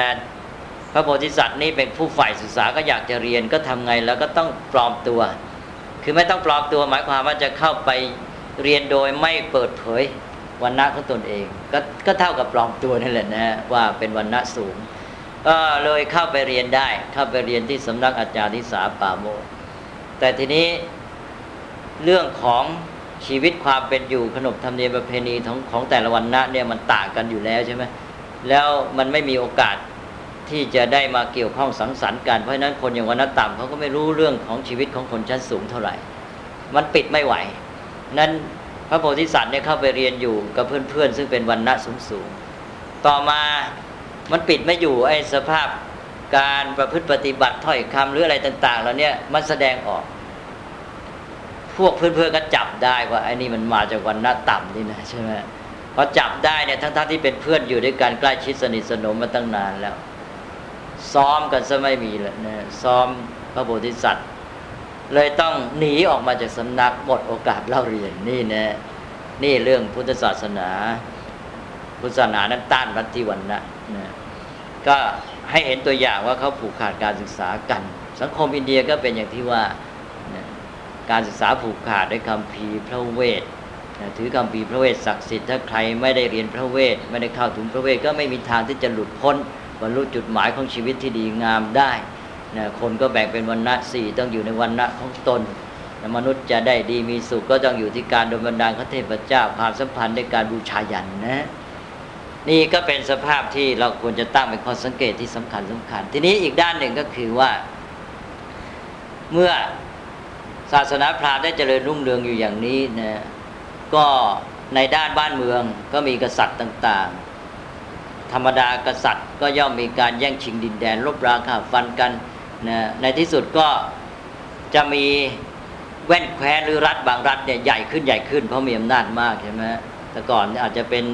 พระโพธิสัตว์นี่เป็นผู้ฝ่ายศึกษาก็อยากจะเรียนก็ทำไงแล้วก็ต้องปลอมตัว คือไม่ต้องปลอมตัวหมายความว่าจะเข้าไปเรียนโดยไม่เปิดเผยวันณะของตนเองก็ก็เท่ากับปลอมตัวนั่นแหละนะว่าเป็นวันณะสูงก็เลยเข้าไปเรียนได้ เข้าไปเรียนที่สำนักอาจารย์ทิสาป่าโมแต่ทีนี้ เรื่องของชีวิตความเป็นอยู่ขนบธรรมเนียมประเพณีของของแต่ละวันนะเนี่ยมันต่างกันอยู่แล้วใช่ไหมแล้วมันไม่มีโอกาสที่จะได้มาเกี่ยวข้องสังสรรค์กันเพราะฉะนั้นคนอย่างวันณะต่ำเขาก็ไม่รู้เรื่องของชีวิตของคนชั้นสูงเท่าไหร่ มันปิดไม่ไหว นั้นพระโพธิสัตว์เนี่ยเข้าไปเรียนอยู่กับเพื่อนๆ ซึ่งเป็นวันณะสูงๆต่อมามันปิดไม่อยู่ไอ้สภาพการประพฤติปฏิบัติถ้อยคำหรืออะไรต่าง ๆ แล้วเนี่ยมันแสดงออก พวกเพื่อนๆก็จับได้ว่าไอ้นี่มันมาจากวันหน้าต่ำนี่นะใช่ไหมพอจับได้เนี่ยทั้งๆที่เป็นเพื่อนอยู่ด้วยกันใกล้ชิดสนิทสนมมาตั้งนานแล้ว ซ้อมกันซะไม่มีเลยนะซ้อมพระโพธิสัตว์ เลยต้องหนีออกมาจากสำนักหมดโอกาสเล่าเรียนนี่นะนี่เรื่องพุทธศาสนา พุทธศาสนานั้นต้านรัฐิวันนะนะก็ให้เห็นตัวอย่างว่าเขาผูกขาดการศึกษากัน สังคมอินเดียก็เป็นอย่างที่ว่า การศึกษาผูกขาดด้วยคำพีพระเวทถือคำพีพระเวทศักดิ์สิทธิ์ถ้าใครไม่ได้เรียนพระเวทไม่ได้เข้าถึงพระเวทก็ไม่มีทางที่จะหลุดพ้นบรรลุจุดหมายของชีวิตที่ดีงามได้นะคนก็แบ่งเป็นวันณะสี่ต้องอยู่ในวันณะของตนมนุษย์จะได้ดีมีสุขก็ต้องอยู่ที่การดลบันดาลพระเทพเจ้าความสัมพันธ์ในการบูชายันนะนี่ก็เป็นสภาพที่เราควรจะตั้งเป็นข้อสังเกตที่สำคัญสำคัญ ทีนี้อีกด้านหนึ่งก็คือว่า เมื่อ ศาสนาพราหมณ์ได้เจริญรุ่งเรืองอยู่อย่างนี้นะก็ในด้านบ้านเมืองก็มีกษัตริย์ต่างๆ ธรรมดากษัตริย์ก็ย่อมมีการแย่งชิงดินแดนลบราค่าฟันกันนะในที่สุดก็จะมีแว่นแคว้นหรือรัฐบางรัฐเนี่ยใหญ่ขึ้นใหญ่ขึ้นเพราะมีอำนาจมากใช่ไหมแต่ก่อนอาจจะเป็น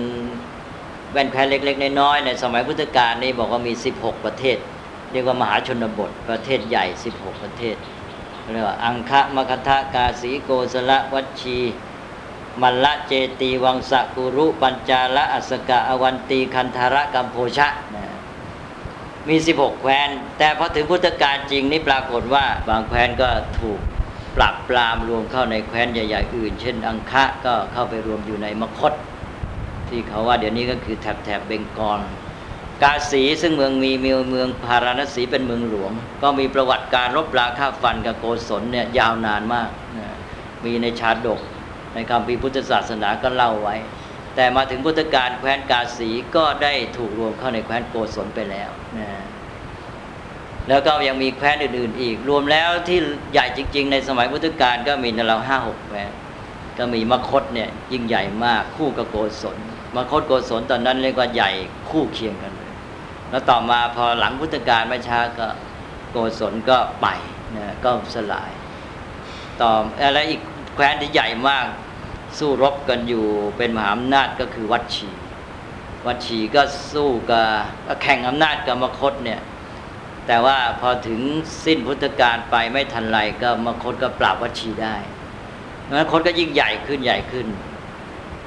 แว่นแคว้นเล็ก ๆ น้อยๆในสมัยพุทธกาลนี่บอกว่ามี 16 ประเทศ เรียกว่ามหาชนบทประเทศใหญ่ 16 ประเทศ เรียกว่า อังคะมคทะกาสีโกสละวัชี มัลละเจตีวังสกุรุ ปัญจาละอัสกะอวันตีคันธาระกัมโพชะนะมี 16 แคว้น แต่พอถึงพุทธกาลจริงนี่ปรากฏว่า บางแคว้นก็ถูกปรับปรามรวมเข้าในแคว้นใหญ่ ๆ อื่น เช่น อังคะก็เข้าไปรวมอยู่ในมคต ที่เขาว่าเดี๋ยวนี้ก็คือแถบแถบเบงกอล กาสีซึ่งเมืองมีมืองเมืองพาราณสีเป็นเมืองหลวง ก็มีประวัติการรบราฆ่าฟันกับโกศลเนี่ยยาวนานมากนะมีในชาดกในคำพีพุทธศาสนาก็เล่าไว้ แต่มาถึงพุทธกาลแคว้นกาสีก็ได้ถูกรวมเข้าในแคว้นโกศลไปแล้วนะแล้วก็ยังมีแคว้นอื่นๆอีก รวมแล้วที่ใหญ่จริง ๆ ในสมัยพุทธกาลก็มีนเราห้าหกแคว้นก็มีมคตเนี่ยยิ่งใหญ่มากคู่กับโกศลมคตโกศลตอนนั้นเรียกว่าใหญ่คู่เคียงกัน แล้วต่อมาพอหลังพุทธกาลไม่ช้าก็โกศลก็ไปนะก็สลาย ต่ออะไรอีกแคว้นที่ใหญ่มากสู้รบกันอยู่เป็นมหาอำนาจก็คือวัดชี วัดชีก็สู้กับแข่งอำนาจกับมคตเนี่ยแต่ว่าพอถึงสิ้นพุทธกาลไปไม่ทันไรก็มคตก็ปราบวัดชีได้มคตก็ยิ่งใหญ่ขึ้นใหญ่ขึ้น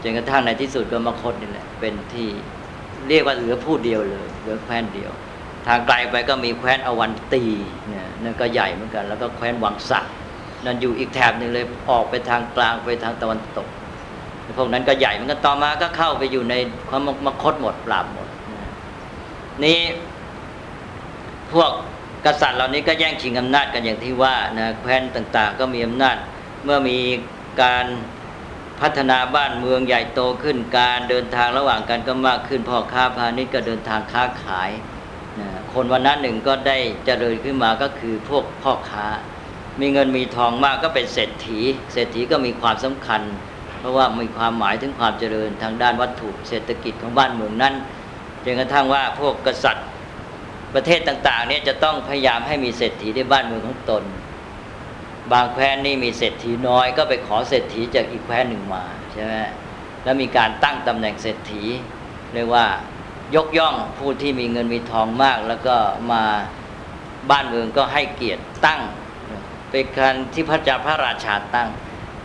จนกระทั่งในที่สุดก็มคตนี่แหละเป็นที่ เรียกว่าเหลือผู้เดียวเลยเหลือแคว้นเดียว ทางไกลไปก็มีแคว้นอวันตีนี่นั่นก็ใหญ่เหมือนกัน แล้วก็แคว้นวังสักนั่นอยู่อีกแถบหนึ่งเลยออกไปทางกลางไปทางตะวันตกพวกนั้นก็ใหญ่เหมือนกันต่อมาก็เข้าไปอยู่ในความมคตหมดปราบหมดนี่พวกกษัตริย์เหล่านี้ก็แย่งชิงอำนาจกันอย่างที่ว่านะแคว้นต่าง ๆ ก็มีอำนาจเมื่อมีการ พัฒนาบ้านเมืองใหญ่โตขึ้นการเดินทางระหว่างกันก็มากขึ้นพ่อค้าพาณิชย์ก็เดินทางค้าขายนะคนวันนั้นหนึ่งก็ได้เจริญขึ้นมาก็คือพวกพ่อค้า มีเงินมีทองมากก็เป็นเศรษฐี เศรษฐีก็มีความสำคัญ เพราะว่ามีความหมายถึงความเจริญทางด้านวัตถุเศรษฐกิจของบ้านเมืองนั้นจนกระทั่งว่าพวกกษัตริย์ประเทศต่างๆเนี่ยจะต้องพยายามให้มีเศรษฐีในบ้านเมืองของตน บางแคว้นนี่มีเศรษฐีน้อยก็ไปขอเศรษฐีจากอีกแคว้นหนึ่งมาใช่ไหมแล้วมีการตั้งตำแหน่งเศรษฐีเรียกว่ายกย่องผู้ที่มีเงินมีทองมาก แล้วก็มาบ้านเมืองก็ให้เกียรติตั้งเป็นการที่พระเจ้าพระราชาตั้ง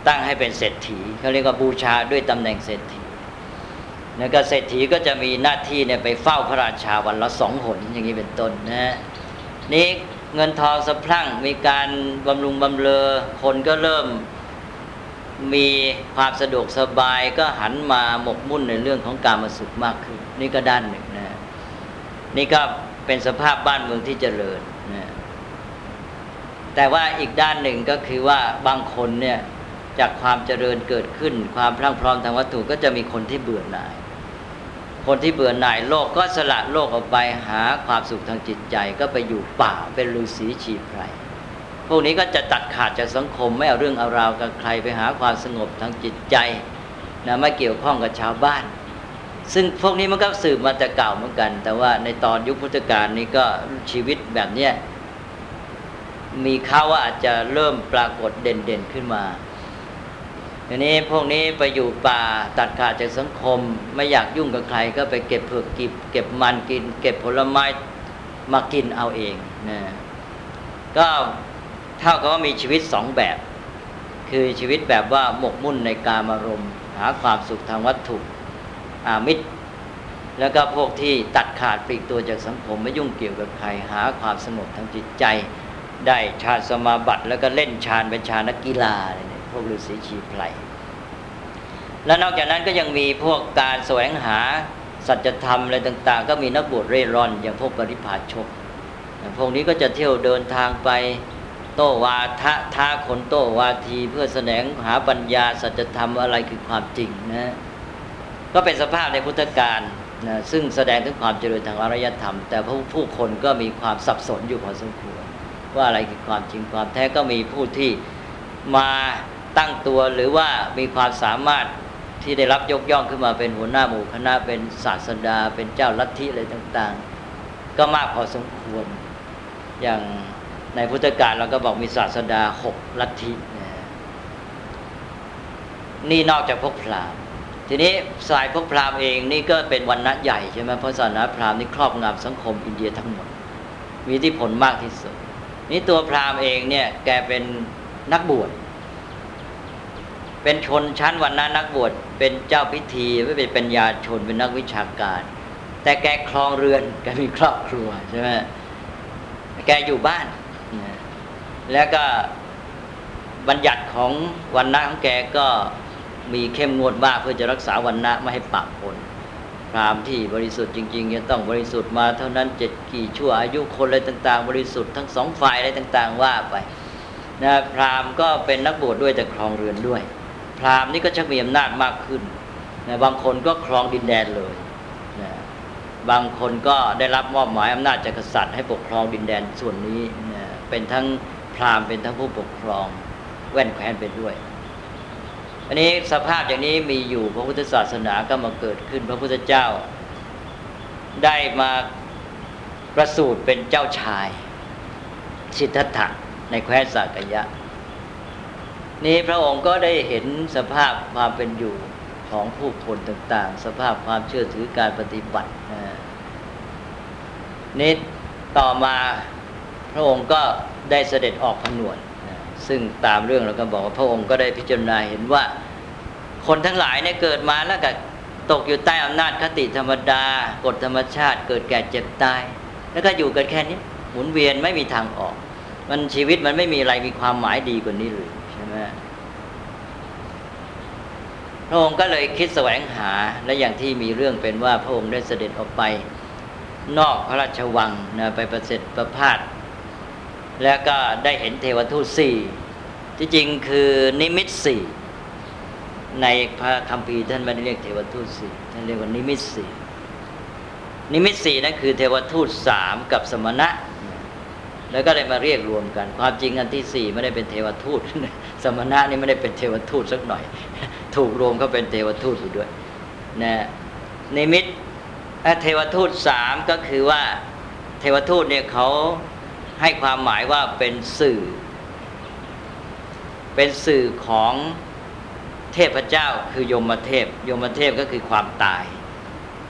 ตั้งให้เป็นเศรษฐีเขาเรียกว่าบูชาด้วยตำแหน่งเศรษฐีแล้วก็เศรษฐีก็จะมีหน้าที่เนี่ยไปเฝ้าพระราชาวันละสองหนอย่างนี้เป็นต้นนะฮะนี่ เงินทองสะพรั่งมีการบำรุงบำเรอคนก็เริ่มมีความสะดวกสบายก็หันมาหมกมุ่นในเรื่องของการมาสุขมากขึ้น นี่ก็ด้านหนึ่งนะนี่ก็เป็นสภาพบ้านเมืองที่เจริญนะแต่ว่าอีกด้านหนึ่งก็คือว่าบางคนเนี่ยจากความเจริญเกิดขึ้น ความพรั่งพร้อมทางวัตถุก็จะมีคนที่เบื่อหน่าย คนที่เบื่อหน่ายโลกก็สละโลกออกไปหาความสุขทางจิตใจก็ไปอยู่ป่าเป็นฤาษีชีไพรพวกนี้ก็จะตัดขาดจากสังคมไม่เอาเรื่องเอาราวกับใครไปหาความสงบทางจิตใจนะไม่เกี่ยวข้องกับชาวบ้าน ซึ่งพวกนี้มันก็สืบมาแต่เก่าเหมือนกัน แต่ว่าในตอนยุคพุทธกาลนี้ก็ชีวิตแบบเนี้ยมีข่าวว่าอาจจะเริ่มปรากฏเด่นๆขึ้นมา ทีนี้พวกนี้ไปอยู่ป่าตัดขาดจากสังคม ไม่อยากยุ่งกับใครก็ไปเก็บเผือกกิบเก็บมันกิน เก็บผลไม้มากินเอาเองนะก็เท่ากับว่ามีชีวิตสองแบบ คือชีวิตแบบว่าหมกมุ่นในการอารมหาความสุขทางวัตถุอามิตร แล้วก็พวกที่ตัดขาดปลีกตัวจากสังคมไม่ยุ่งเกี่ยวกับใครหาความสงบทางจิตใจ ได้ฌานสมาบัติแล้วก็เล่นฌานเป็นฌานนักกีฬาอะไรเนี่ย พวกฤาษีชีไพรและนอกจากนั้นก็ยังมีพวกการแสวงหาสัจธรรมอะไรต่าง ๆ ก็มีนักบวชเร่ร่อน อย่างพวกปริพาชกพวกนี้ก็จะเที่ยวเดินทางไปโตวาทะท้าคนโตวาทีเพื่อแสดงหาปัญญาสัจธรรมอะไรคือความจริงนะก็เป็นสภาพในพุทธการนะซึ่งแสดงถึงความเจริญทางอารยธรรม แต่ผู้ผู้คนก็มีความสับสนอยู่พอสมควรว่าอะไรคือความจริงความแท้ก็มีผู้ที่มา ตั้งตัวหรือว่ามีความสามารถที่ได้รับยกย่องขึ้นมาเป็นหัวหน้าหมู่คณะเป็นศาสดา เป็นเจ้าลัทธิอะไรต่างๆ ก็มากพอสมควร อย่างในพุทธกาลเราก็บอกมีศาสดาหกลัทธินี่นอกจากพวกพราหมณ์ทีนี้สายพวกพราหมณ์เองนี่ก็เป็นวันนัดใหญ่ใช่ไหมเพราะศาสนาพราหมณ์นี่ครอบงำสังคมอินเดียทั้งหมด มีที่ผลมากที่สุด นี่ตัวพราหมณ์เองเนี่ยแกเป็นนักบวช เป็นชนชั้นวันนั้นนักบวชเป็นเจ้าพิธีไม่เป็นปัญญาชนเป็นนักวิชาการ แต่แกคลองเรือนแกมีครอบครัวใช่ไหมแกอยู่บ้าน แล้วก็บัญญัติของวันนะของแกก็มีเข้มงวดมากเพื่อจะรักษาวันนะไม่ให้ปะปนพรามที่บริสุทธิ์จริงๆจะต้องบริสุทธิ์มาเท่านั้นเจ็ดกี่ชั่วอายุคนอะไรต่าง ๆ บริสุทธิ์ทั้งสองฝ่ายอะไรต่าง ๆ ว่าไปนะพรามก็เป็นนักบวชดด้วยแต่ครองเรือนด้วย รามนี่ก็จะมีอำนาจมากขึ้นนะบางคนก็ครองดินแดนเลยนะบางคนก็ได้รับมอบหมายอำนาจจากกษัตริย์ให้ปกครองดินแดนส่วนนี้นะเป็นทั้งพราหมณ์เป็นทั้งผู้ปกครองแว่นแคว้นไปด้วย อันนี้สภาพอย่างนี้มีอยู่พระพุทธศาสนาก็มาเกิดขึ้น พระพุทธเจ้าได้มาประสูติเป็นเจ้าชายสิทธัตถะในแคว้นสากยะ นี้พระองค์ก็ได้เห็นสภาพความเป็นอยู่ของผู้คนต่าง ๆ สภาพความเชื่อถือการปฏิบัตินี้ต่อมาพระองค์ก็ได้เสด็จออกผนวดซึ่งตามเรื่องเราก็บอกว่าพระองค์ก็ได้พิจารณาเห็นว่า คนทั้งหลายเนี่ยเกิดมาแล้วก็ตกอยู่ใต้อำนาจคติธรรมดา กฎธรรมชาติ เกิดแก่เจ็บตาย แล้วก็อยู่กันแค่นี้หมุนเวียนไม่มีทางออก มันชีวิตมันไม่มีอะไรมีความหมายดีกว่านี้เลย พระองค์ก็เลยคิดแสวงหาและอย่างที่มีเรื่องเป็นว่าพระองค์ได้เสด็จออกไป นอกพระราชวังนะไปประเสริฐประพาสแล้วก็ได้เห็นเทวทูตสี่ที่จริงคือนิมิตสี่ในพระคัมภีร์ท่านไม่ได้เรียกเทวทูตสี่ท่านเรียกว่านิมิตสี่นิมิตสี่นั่นคือเทวทูตสามกับสมณะ แล้วก็ได้มาเรียกรวมกัน ความจริงอันที่สี่ไม่ได้เป็นเทวทูต สมณะนี่ไม่ได้เป็นเทวทูตสักหน่อย ถูกรวมเขาเป็นเทวทูตอยู่ด้วยนะนิมิตเทวทูตสามก็คือว่าเทวทูตเนี่ยเขาให้ความหมายว่าเป็นสื่อ เป็นสื่อของเทพเจ้าคือยมเทพ ยมเทพก็คือความตาย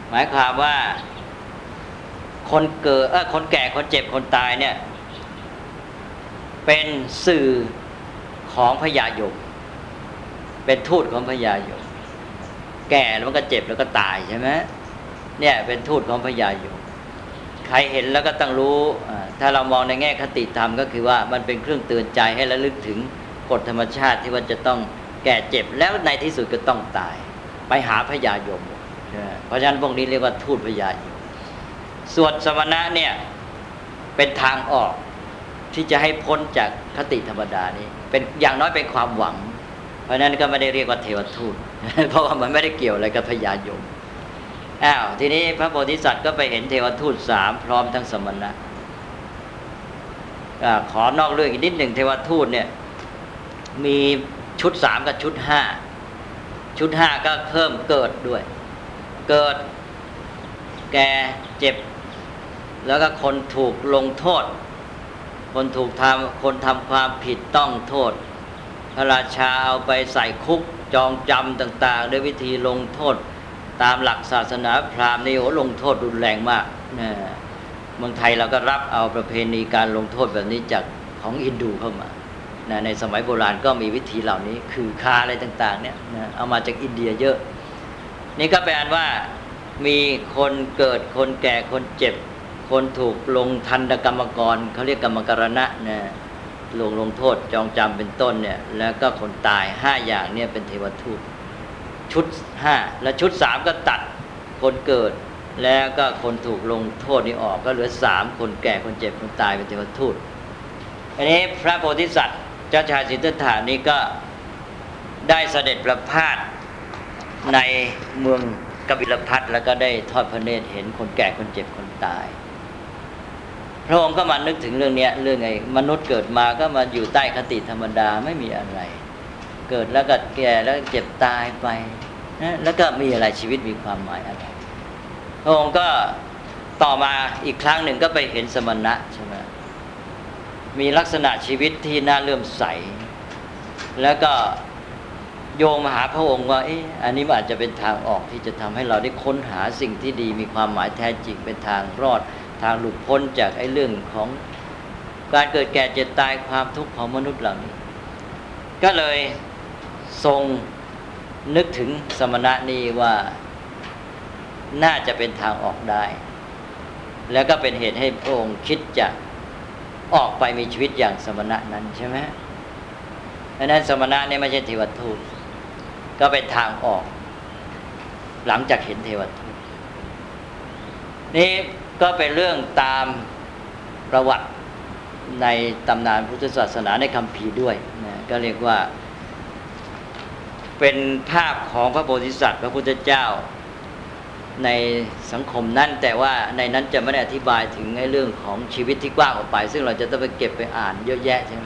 หมายความว่าคนเกิดเออคนแก่คนเจ็บคนตายเนี่ย เป็นสื่อของพญายม เป็นทูตของพญายม แก่แล้วมันก็เจ็บแล้วก็ตายใช่ไหมเนี่ยเป็นทูตของพญายม ใครเห็นแล้วก็ต้องรู้ ถ้าเรามองในแง่คติธรรมก็คือว่ามันเป็นเครื่องเตือนใจให้ระลึกถึงกฎธรรมชาติที่ว่าจะต้องแก่เจ็บแล้วในที่สุดก็ต้องตาย ไปหาพญายม เพราะฉะนั้นพวกนี้เรียกว่าทูตพญายมส่วนสมณะเนี่ยเป็นทางออก ที่จะให้พ้นจากคติธรรมดานี้ เป็นอย่างน้อยเป็นความหวัง เพราะนั้นก็ไม่ได้เรียกว่าเทวทูต เพราะว่ามันไม่ได้เกี่ยวอะไรกับพญายมอ้าวทีนี้พระโพธิสัตว์ก็ไปเห็นเทวทูตสามพร้อมทั้งสมณะขอนอกเรื่องอีกนิดหนึ่งเทวทูตเนี่ย มีชุดสามกับชุดห้าชุดห้าก็เพิ่มเกิดด้วย เกิดแก่เจ็บ แล้วก็คนถูกลงโทษ คนถูกทำคนทำความผิดต้องโทษ พระราชาเอาไปใส่คุกจองจำต่าง ๆ ด้วยวิธีลงโทษ ตามหลักศาสนาพราหมณ์นี่โอ้ลงโทษรุนแรงมากนะเมืองไทยเราก็รับเอาประเพณีการลงโทษแบบนี้จากของอินดูเข้ามานะในสมัยโบราณก็มีวิธีเหล่านี้ คือคาอะไรต่างๆเนี่ยนะเอามาจากอินเดียเยอะ นี่ก็แปลว่ามีคนเกิดคนแก่คนเจ็บ คนถูกลงทันตกรรมกรเขาเรียกกรรมกรณะนะลงลงโทษจองจำเป็นต้นเนี่ย แล้วก็คนตายห้าอย่างเนี่ยเป็นเทวทูตชุดห้าและชุดสามก็ตัดคนเกิด แล้วก็คนถูกลงโทษนี่ออกก็เหลือสามคนแก่คนเจ็บคนตายเป็นเทวทูตอันนี้พระโพธิสัตว์เจ้าชายสิทธัตถานี้ก็ได้เสด็จประพาสในเมืองกบิลพัทแล้วก็ได้ทอดพระเนตรเห็นคนแก่คนเจ็บคนตาย พระองค์ก็มานึกถึงเรื่องนี้เรื่องไงมนุษย์เกิดมาก็มาอยู่ใต้คติธรรมดาไม่มีอะไร เกิดแล้วก็แก่แล้วเจ็บตายไปนะแล้วก็มีอะไรชีวิตมีความหมายอะไรพระองค์ก็ต่อมาอีกครั้งหนึ่งก็ไปเห็นสมณะใช่ไหมมีลักษณะชีวิตที่น่าเลื่อมใส แล้วก็โยงมาหาพระองค์ว่าเอ๊ะอันนี้อาจจะเป็นทางออกที่จะทำให้เราได้ค้นหาสิ่งที่ดีมีความหมายแท้จริงเป็นทางรอด ทางหลุดพ้นจากไอ้เรื่องของการเกิดแก่เจ็บตายความทุกข์ของมนุษย์เหล่านี้ ก็เลยทรงนึกถึงสมณะนี้ว่าน่าจะเป็นทางออกได้ แล้วก็เป็นเหตุให้พระองค์คิดจะออกไปมีชีวิตอย่างสมณะนั้นใช่ไหมดังนั้นสมณะนี่ไม่ใช่เทวทูตก็เป็นทางออก หลังจากเห็นเทวทูตนี่ ก็เป็นเรื่องตามประวัติในตำนานพุทธศาสนาในคำภีด้วยนะก็เรียกว่า เป็นภาพของพระโพธิสัตว์ พระพุทธเจ้าในสังคมนั้น แต่ว่าในนั้นจะไม่ได้อธิบายถึงในเรื่องของชีวิตที่กว้างออกไป ซึ่งเราจะต้องไปเก็บไปอ่านเยอะแยะใช่ไหม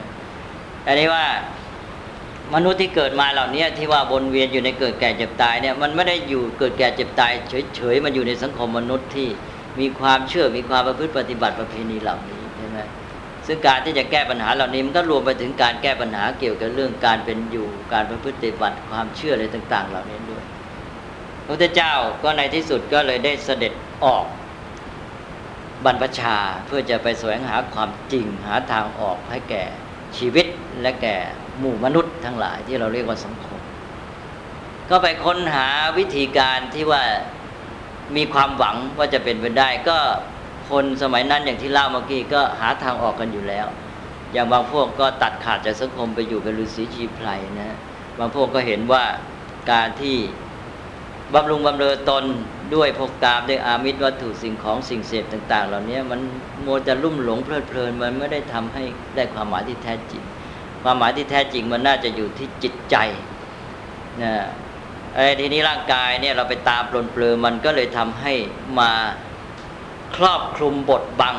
อันนี้ว่ามนุษย์ที่เกิดมาเหล่านี้ที่ว่าวนเวียนอยู่ในเกิดแก่เจ็บตายเนี่ยมันไม่ได้อยู่เกิดแก่เจ็บตายเฉยๆมันอยู่ในสังคมมนุษย์ที่ มีความเชื่อมีความประพฤติปฏิบัติประเพณีเหล่านี้ใช่ไหมซึ่งการที่จะแก้ปัญหาเหล่านี้มันก็รวมไปถึงการแก้ปัญหาเกี่ยวกับเรื่องการเป็นอยู่การประพฤติปฏิบัติความเชื่ออะไรต่าง ๆ เหล่านี้ด้วยพระพุทธเจ้าก็ในที่สุดก็เลยได้เสด็จออกบรรพชาเพื่อจะไปแสวงหาความจริงหาทางออกให้แก่ชีวิตและแก่หมู่มนุษย์ทั้งหลายที่เราเรียกว่าสังคม ก็ไปค้นหาวิธีการที่ว่า มีความหวังว่าจะเป็นไปได้ ก็คนสมัยนั้นอย่างที่เล่าเมื่อกี้ก็หาทางออกกันอยู่แล้ว อย่างบางพวกก็ตัดขาดจากสังคมไปอยู่เป็นฤาษีชีไพรนะบางพวกก็เห็นว่าการที่บำรุงบำเรอตนด้วยพกกามด้วยอามิตรวัตถุสิ่งของสิ่งเสพต่าง ๆ เหล่านี้มันโมจะลุ่มหลงเพลิดเพลินมันไม่ได้ทำให้ได้ความหมายที่แท้จริง ความหมายที่แท้จริงมันน่าจะอยู่ที่จิตใจนะ ไอ้ทีนี้ร่างกายเนี่ยเราไปตามปลนเปลือมันก็เลยทำให้มาครอบคลุมบทบัง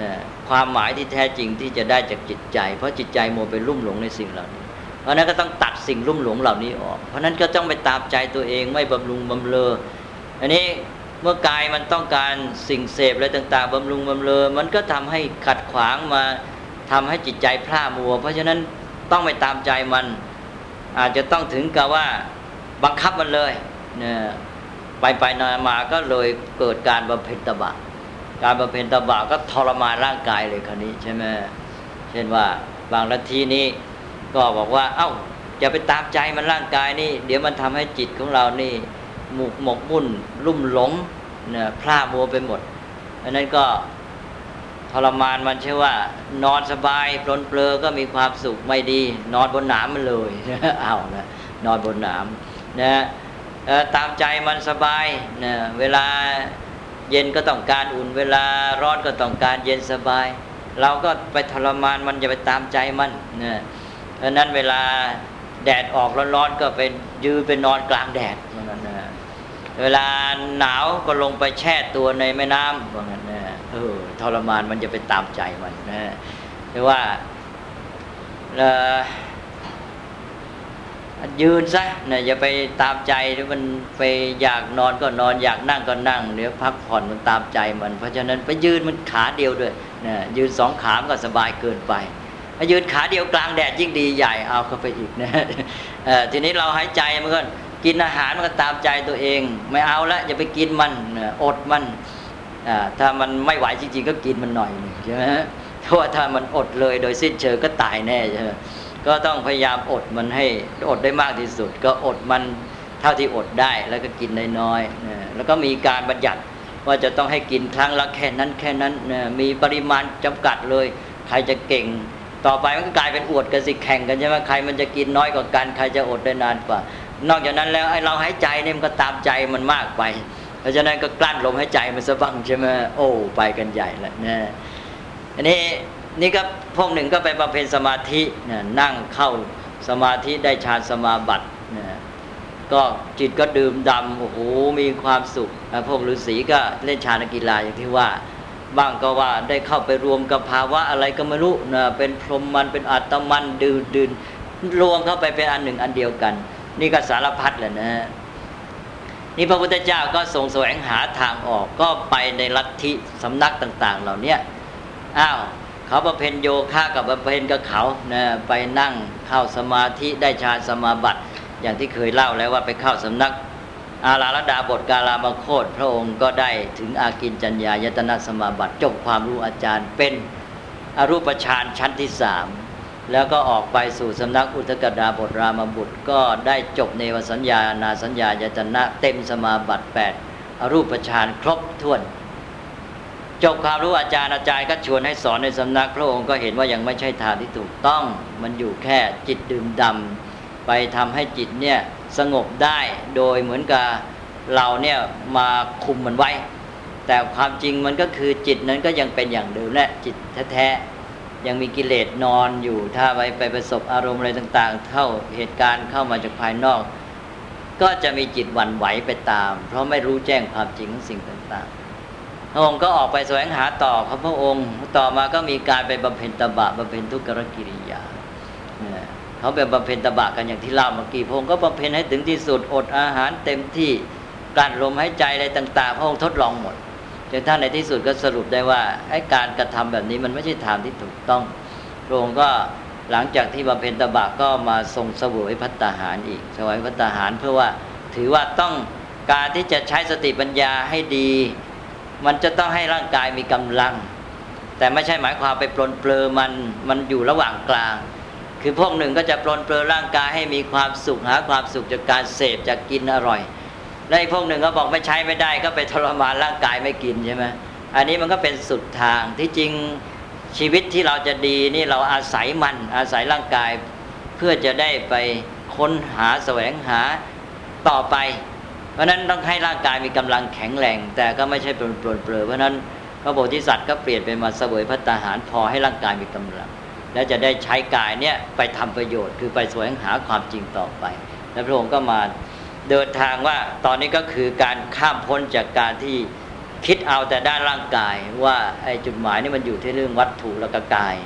นะความหมายที่แท้จริงที่จะได้จากจิตใจ เพราะจิตใจโมไปลุ่มหลงในสิ่งเหล่านี้ เพราะนั้นก็ต้องตัดสิ่งลุ่มหลงเหล่านี้ออก เพราะนั้นก็ต้องไปตามใจตัวเองไม่บำรุงบำเรออันนี้เมื่อกายมันต้องการสิ่งเสพอะไรต่าง ๆบำรุงบำเรอมันก็ทำให้ขัดขวางมาทำให้จิตใจพร่ามัว เพราะฉะนั้นต้องไปตามใจมันอาจจะต้องถึงกับว่า บังคับมันเลยเนี่ยไปไปนามาก็เลยเกิดการบำเพ็ญตบะ การบำเพ็ญตบะก็ทรมานร่างกายเลยครนี้ใช่ไหมเช่นว่าบางลัทธินี้ก็บอกว่า เอา้าจะไปตามใจมันร่างกายนี่ เดี๋ยวมันทำให้จิตของเรานี่หมกหมกมุ่นลุ่มหลงเนี่ยพลาดมัวไปหมดอันนั้นก็ทรมานมันใช่ว่า นอนสบายปลนเปลือก็มีความสุขไม่ดี นอนบนหนามมันเลยเอานะนอนบนหนาม นะตามใจมันสบายนะเวลาเย็นก็ต้องการอุ่น เวลาร้อนก็ต้องการเย็นสบาย เราก็ไปทรมานมันอย่าไปตามใจมันนะเพราะนั้นเวลาแดดออกร้อนๆก็เป็นยืนเป็นนอนกลางแดดนั้นนะเวลาหนาวก็ลงไปแช่ตัวในแม่น้ำว่างั้นนะเออทรมานมันจะไปตามใจมันนะแต่ว่า ยืนซะนะอย่าไปตามใจหรือมันไปอยากนอนก็นอนอยากนั่งก็นั่งเดี๋ยวพักผ่อนมันตามใจมัน เพราะฉะนั้นไปยืนมันขาเดียวด้วยนะยืนสองขามก็สบายเกินไปยืนขาเดียวกลางแดดยิ่งดีใหญ่เอาเข้าไปอีกนะทีนี้เราหายใจมันก็กินอาหารมันก็ตามใจตัวเอง ไม่เอาละอย่าไปกินมันอดมันถ้ามันไม่ไหวจริงๆก็กินมันหน่อยใช่ไหมเพราะว่าถ้ามันอดเลยโดยสิ้นเชิงก็ตายแน่ใช่ไหม ก็ต้องพยายามอดมันให้อดได้มากที่สุด ก็อดมันเท่าที่อดได้แล้วก็กินน้อยๆแล้วก็มีการบัญญัติว่าจะต้องให้กินครั้งละแค่นั้นแค่นั้นมีปริมาณจำกัดเลย ใครจะเก่ง ต่อไปมันก็กลายเป็นอวดกันสิแข่งกันใช่ไหมใครมันจะกินน้อยกว่ากันใครจะอดได้นานกว่า นอกจากนั้นแล้วไอ้เราหายใจเนี่ยมันก็ตามใจมันมากไป เพราะฉะนั้นก็กลั้นลมหายใจมันสะบังใช่ไหมโอ้ไปกันใหญ่ล้วนะอันนี้ นี่ก็พวกหนึ่งก็ไปบำเพ็ญสมาธินะนั่งเข้าสมาธิได้ฌานสมาบัตินะก็จิตก็ดื่มดำโอ้โหมีความสุขพวกฤาษีก็เล่นฌานกีฬาอย่างที่ว่าบ้างก็ว่าได้เข้าไปรวมกับภาวะอะไรก็ไม่รู้นะเป็นพรหมมันเป็นอัตมันดื่นดื่นรวมเข้าไปเป็นอันหนึ่งอันเดียวกัน นี่ก็สารพัดแหละนะนี่พระพุทธเจ้าก็ทรงแสวงหาทางออกก็ไปในลัทธิสำนักต่าง ๆ เหล่านี้อ้าว เขาประเพณโยคะกับประเพณกับเขานะไปนั่งเข้าสมาธิได้ฌานสมาบัติอย่างที่เคยเล่าแล้วว่าไปเข้าสำนักอาราลดาบทกาลามโคตพระองค์ก็ได้ถึงอากินจัญญายตนะสมาบัติจบความรู้อาจารย์เป็นอรูปฌานชั้นที่สามแล้วก็ออกไปสู่สำนักอุตกดาบทรามบุตร ก็ได้จบเนวสัญญานาสัญญายตนะเต็มสมาบัติ 8 อรูปฌานครบถ้วน จบความรู้อาจารย์อาจารย์ก็ชวนให้สอนในสำนักพระองค์ก็เห็นว่ายังไม่ใช่ทางที่ถูกต้อง มันอยู่แค่จิตดื่มดำไปทำให้จิตเนี่ยสงบได้โดยเหมือนกับเราเนี่ยมาคุมมันไว้ แต่ความจริงมันก็คือจิตนั้นก็ยังเป็นอย่างเดิมแหละจิตแท้ๆยังมีกิเลสนอนอยู่ถ้าไปไปประสบอารมณ์อะไรต่างๆ เข้าเหตุการณ์เข้ามาจากภายนอก ก็จะมีจิตหวั่นไหวไปตาม เพราะไม่รู้แจ้งความจริงของสิ่งต่างๆ พระองค์ก็ออกไปแสวงหาต่อครับพระองค์ ต่อมาก็มีการไปบำเพ็ญตบะบำเพ็ญทุกขกิริยาเขาไปบำเพ็ญตบะกันอย่างที่เล่าเมื่อกี้พระองค์ก็บำเพ็ญให้ถึงที่สุดอดอาหารเต็มที่การลมหายใจอะไรต่าง ๆ พระองค์ทดลองหมดจนท่านในที่สุดก็สรุปได้ว่าไอ้การกระทำแบบนี้มันไม่ใช่ทางที่ถูกต้องพระองค์ก็หลังจากที่บำเพ็ญตบะก็มาทรงสวยพัตตาหารอีกสวยพัตตาหารเพื่อว่าถือว่าต้องการที่จะใช้สติปัญญาให้ดี มันจะต้องให้ร่างกายมีกำลัง แต่ไม่ใช่หมายความไปปลนเปลือมันมันอยู่ระหว่างกลาง คือพวกหนึ่งก็จะปลนเปลือร่างกายให้มีความสุขหาความสุขจากการเสพจากกินอร่อยและอีกพวกหนึ่งก็บอกไม่ใช้ไม่ได้ก็ไปทรมานร่างกายไม่กินใช่ไหมอันนี้มันก็เป็นสุดทางที่จริงชีวิตที่เราจะดีนี่เราอาศัยมันอาศัยร่างกาย เพื่อจะได้ไปค้นหาแสวงหาต่อไป เพราะนั้นต้องให้ร่างกายมีกำลังแข็งแรง แต่ก็ไม่ใช่เปลนปลนเปลือเพราะนั้นพระโพธิสัตว์ก็เปลี่ยนเป็นมาเสวยพระตาหารพอให้ร่างกายมีกำลัง และจะได้ใช้กายเนี่ยไปทำประโยชน์ คือไปสวยหาความจริงต่อไป แล้วพระองค์ก็มาเดินทางว่าตอนนี้ก็คือการข้ามพ้นจากการที่คิดเอาแต่ด้านร่างกาย ว่าไอ้จุดหมายนี่มันอยู่ที่เรื่องวัตถุและก็กาย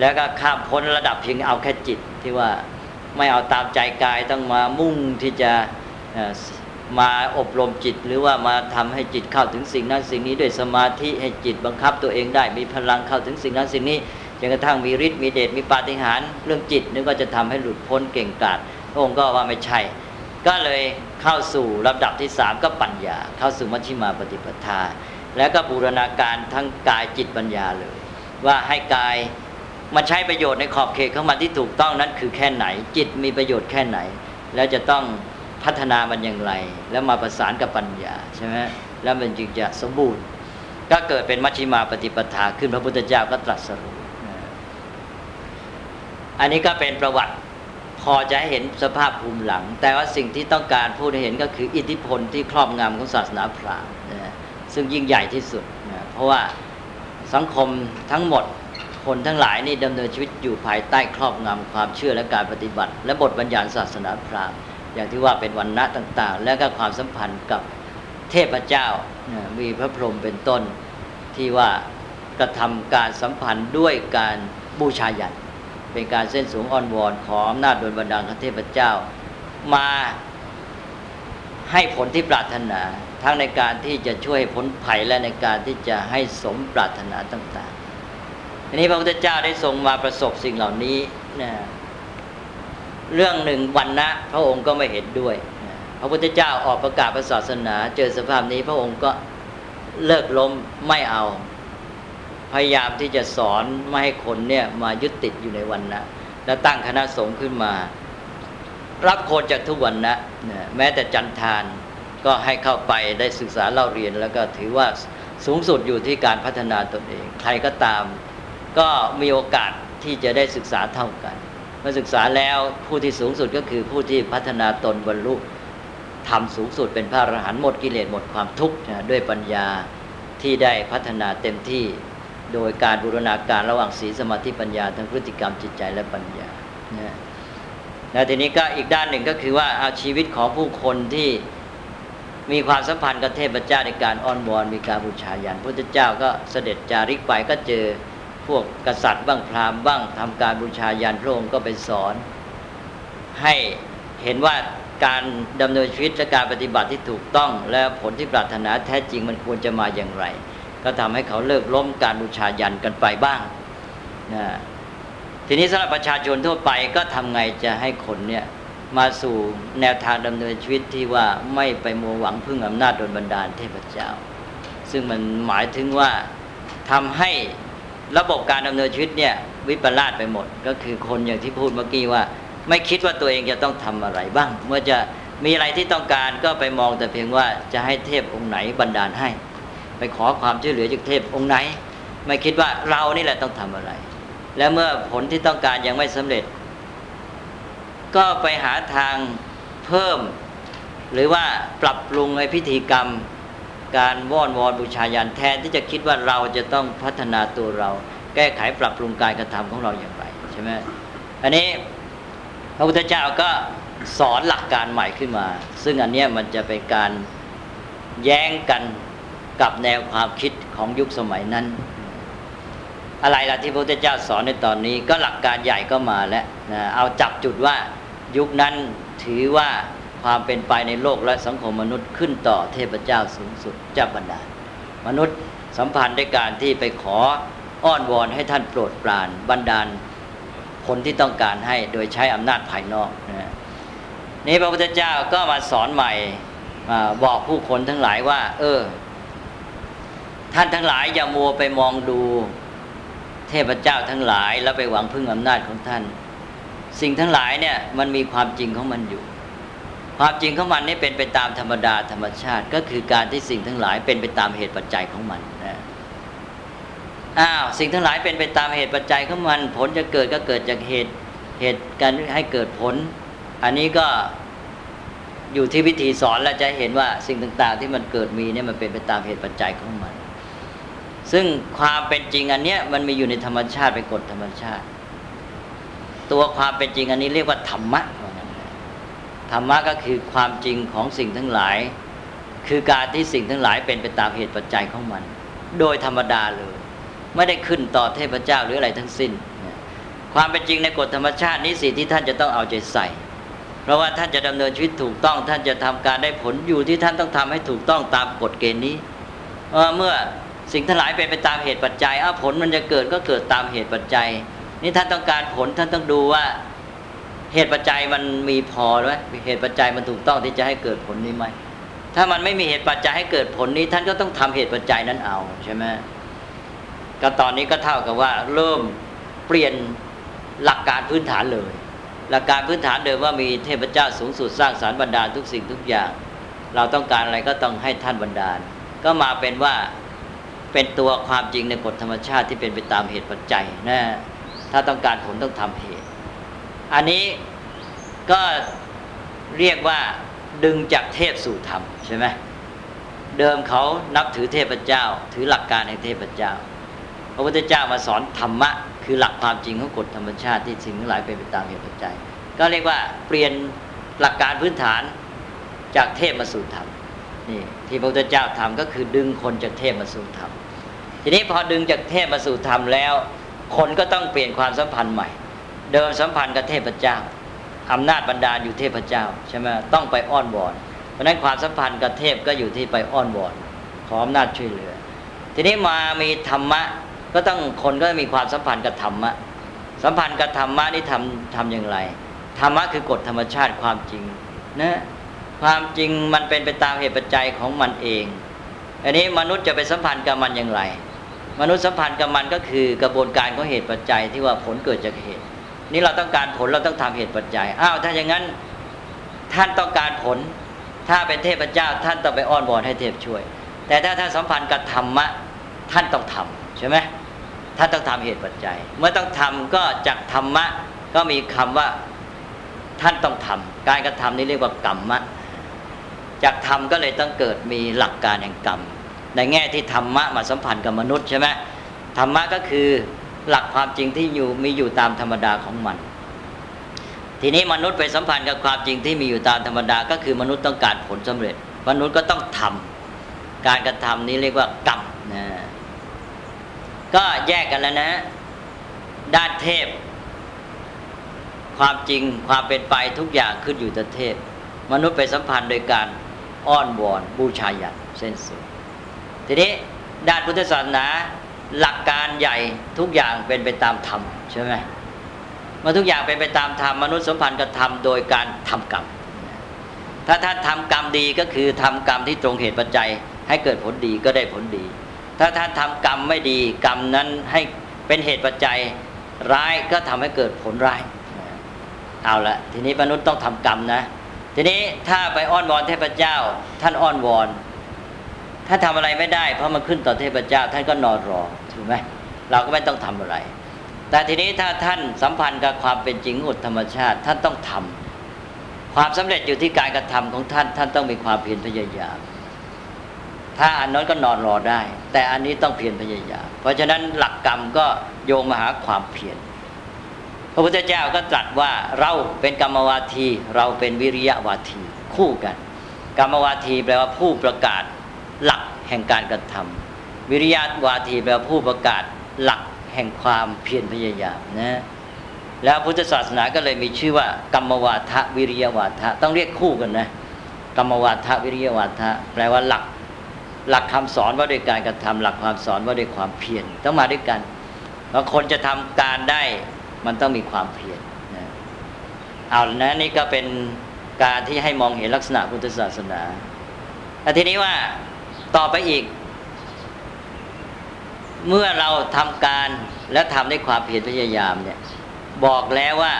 แล้วก็ข้ามพ้นระดับเพียงเอาแค่จิตที่ว่าไม่เอาตามใจกายต้องมามุ่งที่จะ มาอบรมจิตหรือว่ามาทำให้จิตเข้าถึงสิ่งนั้นสิ่งนี้ด้วยสมาธิให้จิตบังคับตัวเองได้มีพลังเข้าถึงสิ่งนั้นสิ่งนี้จนกระทั่งมีฤทธิ์มีเดชมีปาฏิหาริย์เรื่องจิตนึกว่าจะทำให้หลุดพ้นเก่งกาจพระองค์ก็ว่าไม่ใช่ ก็เลยเข้าสู่ลำดับที่สามก็ปัญญา เข้าสู่มัชฌิมาปฏิปทา แล้วก็บูรณาการทั้งกายจิตปัญญาเลย ว่าให้กายมันใช้ประโยชน์ในขอบเขตของมันที่ถูกต้องนั้นคือแค่ไหน จิตมีประโยชน์แค่ไหน แล้วจะต้อง พัฒนามันอย่างไร แล้วมาประสานกับปัญญาใช่ไหมแล้วมันจึงจะสมบูรณ์ ก็เกิดเป็นมัชฌิมาปฏิปทาขึ้นพระพุทธเจ้าก็ตรัสรู้อันนี้ก็เป็นประวัติพอจะให้เห็นสภาพภูมิหลัง แต่ว่าสิ่งที่ต้องการพูดให้เห็นก็คืออิทธิพลที่ครอบงำของศาสนาพราหมณ์ซึ่งยิ่งใหญ่ที่สุดนะเพราะว่าสังคมทั้งหมดคนทั้งหลายนี่ดำเนินชีวิตอยู่ภายใต้ครอบงำความเชื่อและการปฏิบัติ และบทบัญญัติศาสนาพราหมณ์ อย่างที่ว่าเป็นวันณะต่าง ๆ และก็ความสัมพันธ์กับเทพเจ้ามีพระพรหมเป็นต้นที่ว่ากระทำการสัมพันธ์ด้วยการบูชายันเป็นการเส้นสูงอ่อนวอนขออำนาจโดยบันดาลของเทพเจ้า มาให้ผลที่ปรารถนา ทั้งในการที่จะช่วยพ้นภัยและในการที่จะให้สมปรารถนาต่างๆทีนี้พระพุทธเจ้าได้ทรงมาประสบสิ่งเหล่านี้นะ เรื่องหนึ่งวันนะพระองค์ก็ไม่เห็นด้วย พระพุทธเจ้าออกประกาศศาสนา เจอสภาพนี้พระองค์ก็เลิกล้มไม่เอา พยายามที่จะสอนไม่ให้คนเนี่ยมายึดติดอยู่ในวันนะแล้วตั้งคณะสงฆ์ขึ้นมา รับคนจากทุกวันนะแม้แต่จันทานก็ให้เข้าไปได้ศึกษาเล่าเรียน แล้วก็ถือว่าสูงสุดอยู่ที่การพัฒนาตนเอง ใครก็ตาม ก็มีโอกาสที่จะได้ศึกษาเท่ากัน เมื่อศึกษาแล้วผู้ที่สูงสุดก็คือผู้ที่พัฒนาตนบรรลุทำสูงสุดเป็นพระอรหันต์หมดกิเลสหมดความทุกข์ด้วยปัญญาที่ได้พัฒนาเต็มที่โดยการบูรณาการระหว่างศีลสมาธิปัญญาทั้งพฤติกรรมจิตใจและปัญญานะแล้วทีนี้ก็อีกด้านหนึ่งก็คือว่าเอาชีวิตของผู้คนที่มีความสัมพันธ์กับเทพเจ้าในการอ้อนวอนมีการบูชายันพระเจ้าก็เสด็จจาริกไปก็เจอ พวกกษัตริย์บ้างพราหมณ์บ้างทำการบูชายันพระองค์ก็ไปสอน ให้เห็นว่าการดำเนินชีวิตและการปฏิบัติที่ถูกต้อง และผลที่ปรารถนาแท้จริงมันควรจะมาอย่างไร ก็ทำให้เขาเลิกล้มการบูชายันกันไปบ้างนะทีนี้สำหรับประชาชนทั่วไปก็ทำไงจะให้คนเนี่ยมาสู่แนวทางดำเนินชีวิตที่ว่าไม่ไปมัวหวังพึ่งอำนาจโดนบันดาลเทพเจ้า ซึ่งมันหมายถึงว่าทำให้ ระบบการดำเนินชีวิตเนี่ยวิปลาสไปหมด ก็คือคนอย่างที่พูดเมื่อกี้ว่า ไม่คิดว่าตัวเองจะต้องทำอะไรบ้าง เมื่อจะมีอะไรที่ต้องการก็ไปมองแต่เพียงว่าจะให้เทพองค์ไหนบันดาลให้ ไปขอความช่วยเหลือจากเทพองค์ไหน ไม่คิดว่าเรานี่แหละต้องทำอะไร และเมื่อผลที่ต้องการยังไม่สำเร็จ ก็ไปหาทางเพิ่ม หรือว่าปรับปรุงในพิธีกรรม การว่อนวอนบูชายันแทนที่จะคิดว่าเราจะต้องพัฒนาตัวเรา แก้ไขปรับปรุงการกระทำของเราอย่างไรใช่ไหมอันนี้พระพุทธเจ้าก็สอนหลักการใหม่ขึ้นมา ซึ่งอันนี้มันจะเป็นการแย้งกันกับแนวความคิดของยุคสมัยนั้น อะไรล่ะที่พระพุทธเจ้าสอนในตอนนี้ ก็หลักการใหญ่ก็มาแล้วนะเอาจับจุดว่ายุคนั้นถือว่า ความเป็นไปในโลกและสังคมมนุษย์ขึ้นต่อเทพเจ้าสูงสุดเจ้าบรรดามนุษย์สัมพันธ์ด้วยการที่ไปขออ้อนวอนให้ท่านโปรดปรานบันดาลผลที่ต้องการให้โดยใช้อำนาจภายนอกนะนี้พระพุทธเจ้าก็มาสอนใหม่บอกผู้คนทั้งหลายว่า เออ ท่านทั้งหลายอย่ามัวไปมองดูเทพเจ้าทั้งหลาย แล้วไปหวังพึ่งอำนาจของท่าน สิ่งทั้งหลายเนี่ยมันมีความจริงของมันอยู่ ความจริงของมันนี่เป็นไปตามธรรมดาธรรมชาติ ก็คือการที่สิ่งทั้งหลายเป็นไปตามเหตุปัจจัยของมันนะอ้าวสิ่งทั้งหลายเป็นไปตามเหตุปัจจัยของมัน ผลจะเกิดก็เกิดจากเหตุเหตุการให้เกิดผล อันนี้ก็อยู่ที่วิธีสอนแล้วจะเห็นว่าสิ่งต่าง ๆ ที่มันเกิดมีเนี่ยมันเป็นไปตามเหตุปัจจัยของมัน ซึ่งความเป็นจริงอันเนี้ยมันมีอยู่ในธรรมชาติเป็นกฎธรรมชาติ ตัวความเป็นจริงอันนี้เรียกว่าธรรมะ ธรรมะก็คือความจริงของสิ่งทั้งหลาย คือการที่สิ่งทั้งหลายเป็นไปตามเหตุปัจจัยของมัน โดยธรรมดาเลย ไม่ได้ขึ้นต่อเทพเจ้าหรืออะไรทั้งสิ้น ความเป็นจริงในกฎธรรมชาตินี้สิที่ท่านจะต้องเอาใจใส่ เพราะว่าท่านจะดำเนินชีวิตถูกต้อง ท่านจะทำการได้ผลอยู่ที่ท่านต้องทำให้ถูกต้องตามกฎเกณฑ์นี้เมื่อสิ่งทั้งหลายเป็นไปตามเหตุปัจจัยอ้าผลมันจะเกิดก็เกิดตามเหตุปัจจัย นี่ท่านต้องการผลท่านต้องดูว่า เหตุปัจจัยมันมีพอไหมเหตุปัจจัยมันถูกต้องที่จะให้เกิดผลนี้ไหมถ้ามันไม่มีเหตุปัจจัยให้เกิดผลนี้ ท่านก็ต้องทำเหตุปัจจัยนั้นเอาใช่ไหมก็ตอนนี้ก็เท่ากับว่าเริ่มเปลี่ยนหลักการพื้นฐานเลย หลักการพื้นฐานเดิมว่ามีเทพเจ้าสูงสุดสร้างสารบรรดาทุกสิ่งทุกอย่าง เราต้องการอะไรก็ต้องให้ท่านบรรดาล ก็มาเป็นว่าเป็นตัวความจริงในกฎธรรมชาติที่เป็นไปตามเหตุปัจจัยนะถ้าต้องการผลต้องทำเหตุ อันนี้ก็เรียกว่าดึงจากเทพสู่ธรรมใช่ไหมเดิมเขานับถือเทพเจ้า ถือหลักการในเทพเจ้า พระพุทธเจ้ามาสอนธรรมะ คือหลักความจริงของกฎธรรมชาติที่สิ่งทั้งหลายเป็นไปตามเหตุปัจจัย ก็เรียกว่าเปลี่ยนหลักการพื้นฐานจากเทพมาสู่ธรรมนี่ที่พระพุทธเจ้าทำก็คือดึงคนจากเทพมาสู่ธรรมทีนี้พอดึงจากเทพมาสู่ธรรมแล้ว คนก็ต้องเปลี่ยนความสัมพันธ์ใหม่ เดิมสัมพันธ์กับเทพเจ้าอำนาจบรรดาอยู่เทพเจ้าใช่ไหมต้องไปอ้อนวอนเพราะนั้นความสัมพันธ์กับเทพก็อยู่ที่ไปอ้อนวอนขออำนาจช่วยเหลือ ทีนี้มามีธรรมะก็ต้องคนก็มีความสัมพันธ์กับธรรมะสัมพันธ์กับธรรมะนี่ทำทำอย่างไรธรรมะคือกฎธรรมชาติความจริงนะความจริงมันเป็นไปตามเหตุปัจจัยของมันเอง อันนี้มนุษย์จะไปสัมพันธ์กับมันอย่างไร มนุษย์สัมพันธ์กับมันก็คือกระบวนการของเหตุปัจจัยที่ว่าผลเกิดจากเหตุ นี่เราต้องการผลเราต้องทำเหตุปัจจัยอ้าวถ้าอย่างนั้นท่านต้องการผล ถ้าเป็นเทพเจ้า ท่านต้องไปอ้อนวอนให้เทพช่วย แต่ถ้าท่านสัมพันธ์กับธรรมะท่านต้องทำใช่ไหมท่านต้องทำเหตุปัจจัย เมื่อต้องทำก็จากธรรมะก็มีคำว่าท่านต้องทำการกระทำนี้เรียกว่ากรรมะจากธรรมก็เลยต้องเกิดมีหลักการแห่งกรรม ในแง่ที่ธรรมะมาสัมพันธ์กับมนุษย์ใช่ไหมธรรมะก็คือ หลักความจริงที่อยู่มีอยู่ตามธรรมดาของมัน ทีนี้มนุษย์ไปสัมพันธ์กับความจริงที่มีอยู่ตามธรรมดา ก็คือมนุษย์ต้องการผลสำเร็จ มนุษย์ก็ต้องทำการกระทำนี้เรียกว่ากรรมนะก็แยกกันแล้วนะ ด้านเทพ ความจริงความเป็นไปทุกอย่างขึ้นอยู่แต่เทพ มนุษย์ไปสัมพันธ์โดยการอ้อนวอนบูชายันเส้นสุดทีนี้ด้านพุทธศาสนา หลักการใหญ่ทุกอย่างเป็นไปตามธรรมใช่ไหมมาทุกอย่างเป็นไปตามธรรมมนุษย์สัมพันธ์กับธรรมโดยการทำกรรม ถ้าท่านทำกรรมดีก็คือทำกรรมที่ตรงเหตุปัจจัย ให้เกิดผลดีก็ได้ผลดี ถ้าท่านทำกรรมไม่ดี กรรมนั้นให้เป็นเหตุปัจจัยร้ายก็ทำให้เกิดผลร้าย เอาละทีนี้มนุษย์ต้องทำกรรมนะ ทีนี้ถ้าไปอ้อนวอนเทพเจ้า ท่านอ้อนวอน ถ้าทำอะไรไม่ได้ เพราะมันขึ้นต่อเทพเจ้า ท่านก็นอนรอ ถูกไหมเราก็ไม่ต้องทำอะไร แต่ทีนี้ถ้าท่านสัมพันธ์กับความเป็นจริงอุดธรรมชาติ ท่านต้องทำความสำเร็จอยู่ที่การกระทำของท่าน ท่านต้องมีความเพียรพยายาม ถ้าอันนั้นก็นอนรอได้ แต่อันนี้ต้องเพียรพยายาม เพราะฉะนั้นหลักกรรมก็โยงมาหาความเพียรพระพุทธเจ้าก็ตรัสว่าเราเป็นกรรมวาที เราเป็นวิริยะวาที คู่กัน กรรมวาทีแปลว่าผู้ประกาศหลักแห่งการกระทำ วิริยะวาทีแปลผู้ประกาศหลักแห่งความเพียรพยายามนะแล้วพุทธศาสนาก็เลยมีชื่อว่ากรรมวาทะวิริยวาทะต้องเรียกคู่กันนะกรรมวาทะวิริยวาทะแปลว่าหลักหลักคำสอนว่าด้วยการกระทำหลักความสอนว่าด้วยความเพียรต้องมาด้วยกันบางคนจะทำการได้มันต้องมีความเพียรนะเอานะนี่ก็เป็นการที่ให้มองเห็นลักษณะพุทธศาสนาแต่ทีนี้ว่าต่อไปอีก เมื่อเราทำการและทำด้วยความเพียรพยายามเนี่ยบอกแล้วว่า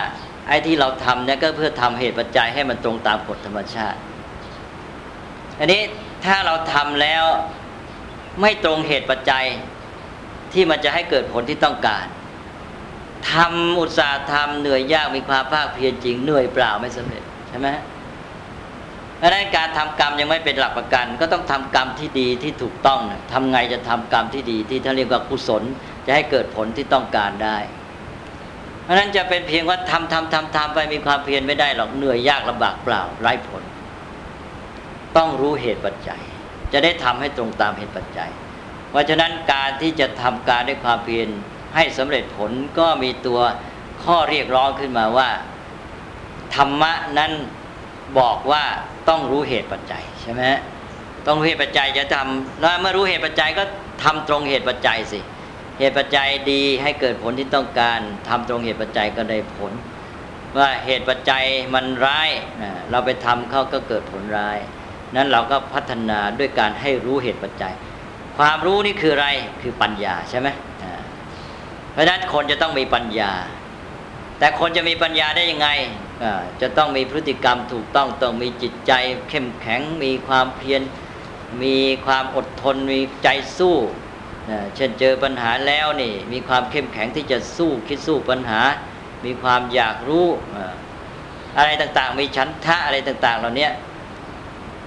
ไอ้ที่เราทำเนี่ยก็เพื่อทำเหตุปัจจัยให้มันตรงตามกฎธรรมชาติ อันนี้ถ้าเราทำแล้วไม่ตรงเหตุปัจจัยที่มันจะให้เกิดผลที่ต้องการทำอุตสาห์ทำเหนื่อยยากมีความภาคเพียรจริงเหนื่อยเปล่าไม่สำเร็จใช่ไหม เพราะนั้นการทำกรรมยังไม่เป็นหลักประกัน ก็ต้องทำกรรมที่ดีที่ถูกต้องทำไงจะทำกรรมที่ดีที่ท่านเรียกว่ากุศล จะให้เกิดผลที่ต้องการได้ เพราะนั้นจะเป็นเพียงว่าทำทำทำทำไปมีความเพียรไม่ได้หรอกเหนื่อยยากลำบากเปล่าไร้ผล ต้องรู้เหตุปัจจัย จะได้ทำให้ตรงตามเหตุปัจจัย เพราะฉะนั้นการที่จะทำการด้วยความเพียรให้สำเร็จผลก็มีตัวข้อเรียกร้องขึ้นมาว่าธรรมะนั้นบอกว่า ต้องรู้เหตุปัจจัยใช่ไหมต้องรู้เหตุปัจจัยจะทำแล้วเมื่อรู้เหตุปัจจัยก็ทำตรงเหตุปัจจัยสิ เหตุปัจจัยดีให้เกิดผลที่ต้องการทำตรงเหตุปัจจัยก็ได้ผล ว่าเหตุปัจจัยมันร้ายเราไปทำเขาก็เกิดผลร้าย นั้นเราก็พัฒนาด้วยการให้รู้เหตุปัจจัย ความรู้นี่คืออะไรคือปัญญาใช่ไหมเพราะฉะนั้นคนจะต้องมีปัญญา แต่คนจะมีปัญญาได้ยังไง จะต้องมีพฤติกรรมถูกต้องต้องมีจิตใจเข้มแข็ง มีความเพียรมีความอดทนมีใจสู้เช่นเจอปัญหาแล้วนี่มีความเข้มแข็งที่จะสู้คิดสู้ปัญหา มีความอยากรู้อะไรต่างๆ มีชั้นทะอะไรต่าง ๆ เหล่านี้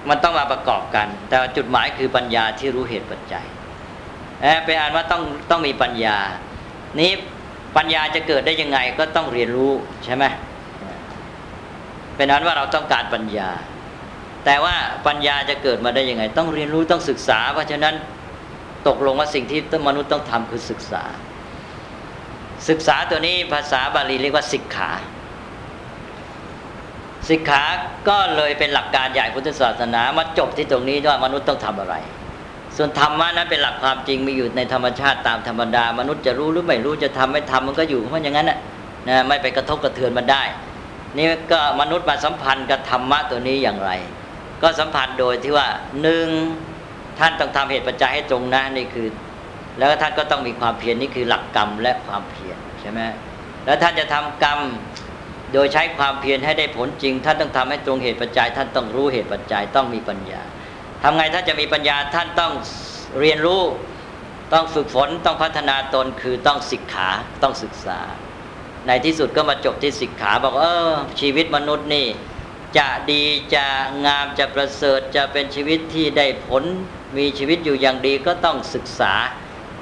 มันต้องมาประกอบกัน แต่จุดหมายคือปัญญาที่รู้เหตุปัจจัยเป็นอันว่าต้องต้องมีปัญญา นี้ปัญญาจะเกิดได้ยังไงก็ต้องเรียนรู้ใช่ไหม เป็นนั้นว่าเราต้องการปัญญา แต่ว่าปัญญาจะเกิดมาได้ยังไง ต้องเรียนรู้ต้องศึกษา เพราะฉะนั้นตกลงว่าสิ่งที่มนุษย์ต้องทำคือศึกษา ศึกษาตัวนี้ภาษาบาลีเรียกว่าศิกขาศิกขาก็เลยเป็นหลักการใหญ่พุทธศาสนามาจบที่ตรงนี้ว่ามนุษย์ต้องทำอะไร ส่วนธรรมะนั้นเป็นหลักความจริงมีอยู่ในธรรมชาติตามธรรมดา มนุษย์จะรู้หรือไม่รู้จะทำไม่ทำมันก็อยู่เพราะอย่างนั้นนะไม่ไปกระทบกระเทือนมันได้ นี่ก็มนุษย์มาสัมพันธ์กับธรรมะตัวนี้อย่างไร ก็สัมพันธ์โดยที่ว่าหนึ่งท่านต้องทำเหตุปัจจัยให้ตรงนะนี่คือ แล้วท่านก็ต้องมีความเพียรนี่คือหลักกรรมและความเพียรใช่ไหมแล้วท่านจะทำกรรมโดยใช้ความเพียรให้ได้ผลจริง ท่านต้องทำให้ตรงเหตุปัจจัย ท่านต้องรู้เหตุปัจจัยต้องมีปัญญาทำไงถ้าจะมีปัญญาท่านต้องเรียนรู้ต้องฝึกฝนต้องพัฒนาตนคือต้องศึกขาต้องศึกษา ในที่สุดก็มาจบที่ศึกขาบอกเออชีวิตมนุษย์นี่ จะดีจะงามจะประเสริฐจะเป็นชีวิตที่ได้ผลมีชีวิตอยู่อย่างดีก็ต้องศึกษา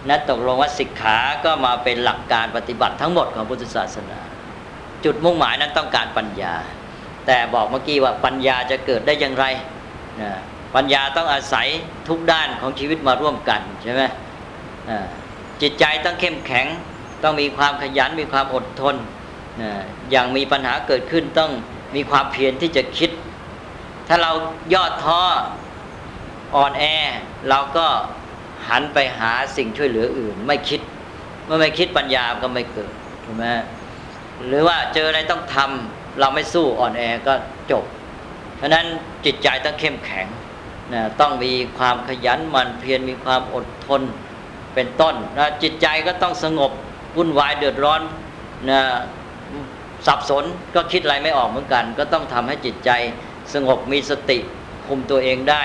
นะตกลงว่าศิกขาก็มาเป็นหลักการปฏิบัติทั้งหมดของพุทธศาสนา จุดมุ่งหมายนั้นต้องการปัญญา แต่บอกเมื่อกี้ว่าปัญญาจะเกิดได้อย่างไรนะปัญญาต้องอาศัยทุกด้านของชีวิตมาร่วมกันใช่ไหมจิตใจต้องเข้มแข็ง ต้องมีความขยันมีความอดทนอย่างมีปัญหาเกิดขึ้นต้องมีความเพียรที่จะคิด ถ้าเรายอดท้ออ่อนแอ เราก็หันไปหาสิ่งช่วยเหลืออื่น ไม่คิดเมื่อไม่คิดปัญญาก็ไม่เกิดถูกไหมหรือว่าเจออะไรต้องทำเราไม่สู้อ่อนแอก็จบ เพราะนั้นจิตใจต้องเข้มแข็งนะต้องมีความขยันหมั่นเพียรมีความอดทนเป็นต้นนะจิตใจก็ต้องสงบ วุ่นวายเดือดร้อนนะสับสนก็คิดอะไรไม่ออกเหมือนกัน ก็ต้องทำให้จิตใจสงบมีสติคุมตัวเองได้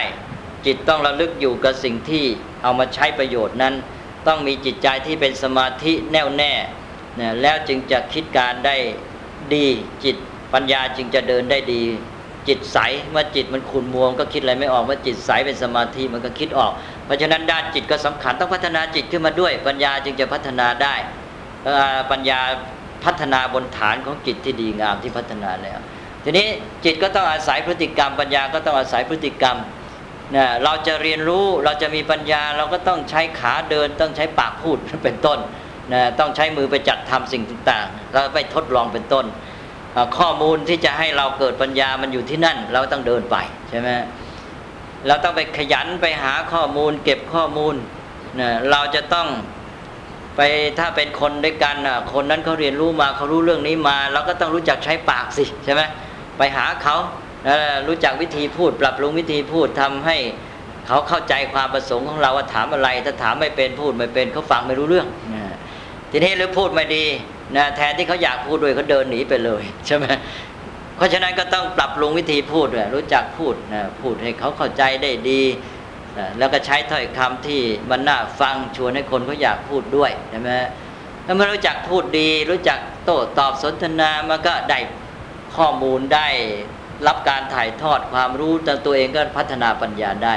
จิตต้องระลึกอยู่กับสิ่งที่เอามาใช้ประโยชน์นั้น ต้องมีจิตใจที่เป็นสมาธิแน่วแน่นะแล้วจึงจะคิดการได้ดีจิตปัญญาจึงจะเดินได้ดี จิตใสเมื่อจิตมันขุ่นมัวก็คิดอะไรไม่ออกเมื่อจิตใสเป็นสมาธิมันก็คิดออก เพราะฉะนั้นด้านจิตก็สำคัญต้องพัฒนาจิตขึ้นมาด้วย ปัญญาจึงจะพัฒนาได้ ปัญญาพัฒนาบนฐานของจิตที่ดีงามที่พัฒนาแล้ว ทีนี้จิตก็ต้องอาศัยพฤติกรรม ปัญญาก็ต้องอาศัยพฤติกรรมนะเราจะเรียนรู้เราจะมีปัญญาเราก็ต้องใช้ขาเดิน ต้องใช้ปากพูดเป็นต้นนะต้องใช้มือไปจัดทำสิ่งต่างๆเราไปทดลองเป็นต้น ข้อมูลที่จะให้เราเกิดปัญญามันอยู่ที่นั่น เราต้องเดินไปใช่ไหมเราต้องไปขยันไปหาข้อมูล เก็บข้อมูลนะเราจะต้อง ไปถ้าเป็นคนด้วยกันคนนั้นเขาเรียนรู้มาเขารู้เรื่องนี้มาเราก็ต้องรู้จักใช้ปากสิใช่ไหมไปหาเขารู้จักวิธีพูด ปรับปรุงวิธีพูดทำให้เขาเข้าใจความประสงค์ของเราว่าถามอะไร ถ้าถามไม่เป็นพูดไม่เป็นเขาฟังไม่รู้เรื่องทีนี้หรือพูดไม่ดีนะแทนที่เขาอยากพูดด้วยเขาเดินหนีไปเลยใช่ไหมเพราะฉะนั้นก็ต้องปรับปรุงวิธีพูดรู้จักพูดนะพูดให้เขาเข้าใจได้ดี แล้วก็ใช้ถ้อยคำที่มันน่าฟังชวนให้คนเขาอยากพูดด้วยใช่ไหมถ้าไม่รู้จักพูดดี รู้จักโต้ตอบสนทนามันก็ได้ข้อมูลได้รับการถ่ายทอดความรู้แต่ตัวเองก็พัฒนาปัญญาได้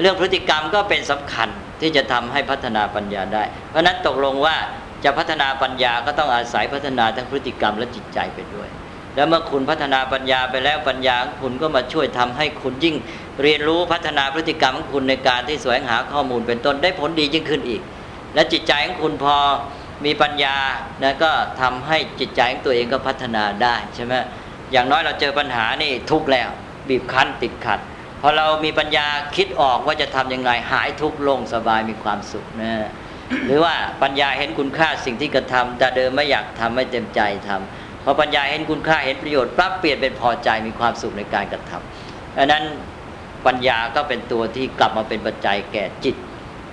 เรื่องพฤติกรรมก็เป็นสำคัญที่จะทำให้พัฒนาปัญญาได้ เพราะนั้นตกลงว่าจะพัฒนาปัญญาก็ต้องอาศัยพัฒนาทั้งพฤติกรรมและจิตใจไปด้วย แล้วเมื่อคุณพัฒนาปัญญาไปแล้วปัญญาของคุณก็มาช่วยทำให้คุณยิ่งเรียนรู้พัฒนาพฤติกรรมของคุณในการที่แสวงหาข้อมูลเป็นต้นได้ผลดียิ่งขึ้นอีก และจิตใจของคุณพอมีปัญญานะก็ทำให้จิตใจของตัวเองก็พัฒนาได้ใช่ไหมอย่างน้อยเราเจอปัญหานี่ทุกแล้ว บีบคั้นติดขัดพอเรามีปัญญาคิดออกว่าจะทํำยังไงหายทุกข์ลงสบายมีความสุขนะหรือว่าปัญญาเห็นคุณค่าสิ่งที่กระทำแต่เดิมไม่อยากทำไม่เต็มใจทำ พอปัญญาเห็นคุณค่าเห็นประโยชน์ปั๊บเปลี่ยนเป็นพอใจมีความสุขในการกระทำดังนั้นปัญญาก็เป็นตัวที่กลับมาเป็นปัจจัยแก่จิต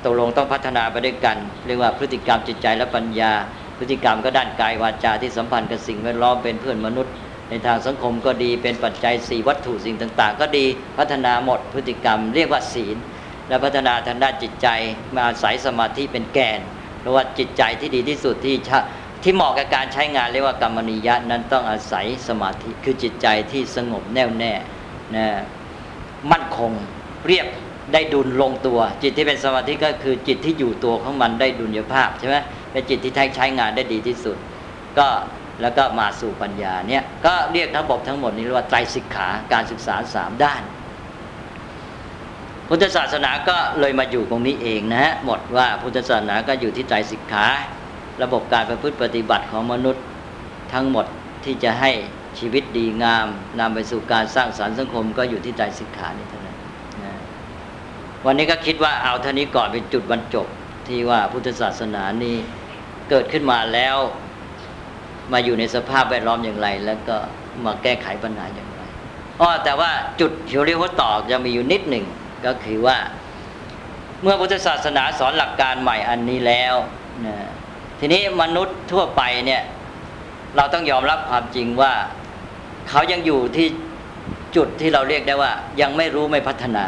ตกลงต้องพัฒนาไปด้วยกัน เรียกว่าพฤติกรรมจิตใจและปัญญา พฤติกรรมก็ด้านกายวาจาที่สัมพันธ์กับสิ่งแวดล้อมเป็นเพื่อนมนุษย์ ในทางสังคมก็ดีเป็นปัจจัยสี่วัตถุสิ่งต่าง ๆ ก็ดีพัฒนาหมดพฤติกรรม เรียกว่าศีล และพัฒนาทางด้านจิตใจมาอาศัยสมาธิเป็นแกนเพราะว่าจิตใจที่ดีที่สุดที่ ที่เหมาะกับการใช้งานเรียกว่ากรรมนิยะนั้นต้องอาศัยสมาธิคือจิตใจที่สงบแน่วแน่นะมั่นคงเรียบได้ดุลลงตัว จิตที่เป็นสมาธิก็คือจิตที่อยู่ตัวของมันได้ดุลยภาพใช่ไหมเป็นจิตที่ใช้งานได้ดีที่สุด ก็แล้วก็มาสู่ปัญญาเนี่ยก็เรียกทั้งบบทั้งหมดนี้เรียกว่าไตรสิกขาการศึกษาสามด้าน พุทธศาสนาก็เลยมาอยู่ตรงนี้เองนะฮะหมดว่าพุทธศาสนาก็อยู่ที่ไตรสิกขา ระบบการประพฤติปฏิบัติของมนุษย์ทั้งหมดที่จะให้ชีวิตดีงามนำไปสู่การสร้างสารรค์สังคมก็อยู่ที่ไตรสิกขานี่เท่านั้นนะวันนี้ก็คิดว่าเอาเท่านี้ก่อนเป็นจุดบรรจบที่ว่าพุทธศาสนานี้เกิดขึ้นมาแล้ว มาอยู่ในสภาพแวดล้อมอย่างไร แล้วก็มาแก้ไขปัญหาอย่างไรอ๋อแต่ว่าจุดที่เรียกว่าต่อจะมีอยู่นิดหนึ่งก็คือว่า เมื่อพุทธศาสนาสอนหลักการใหม่อันนี้แล้วนะ ทีนี้มนุษย์ทั่วไปเนี่ยเราต้องยอมรับความจริงว่า เขายังอยู่ที่จุดที่เราเรียกได้ว่า ยังไม่รู้ไม่พัฒนา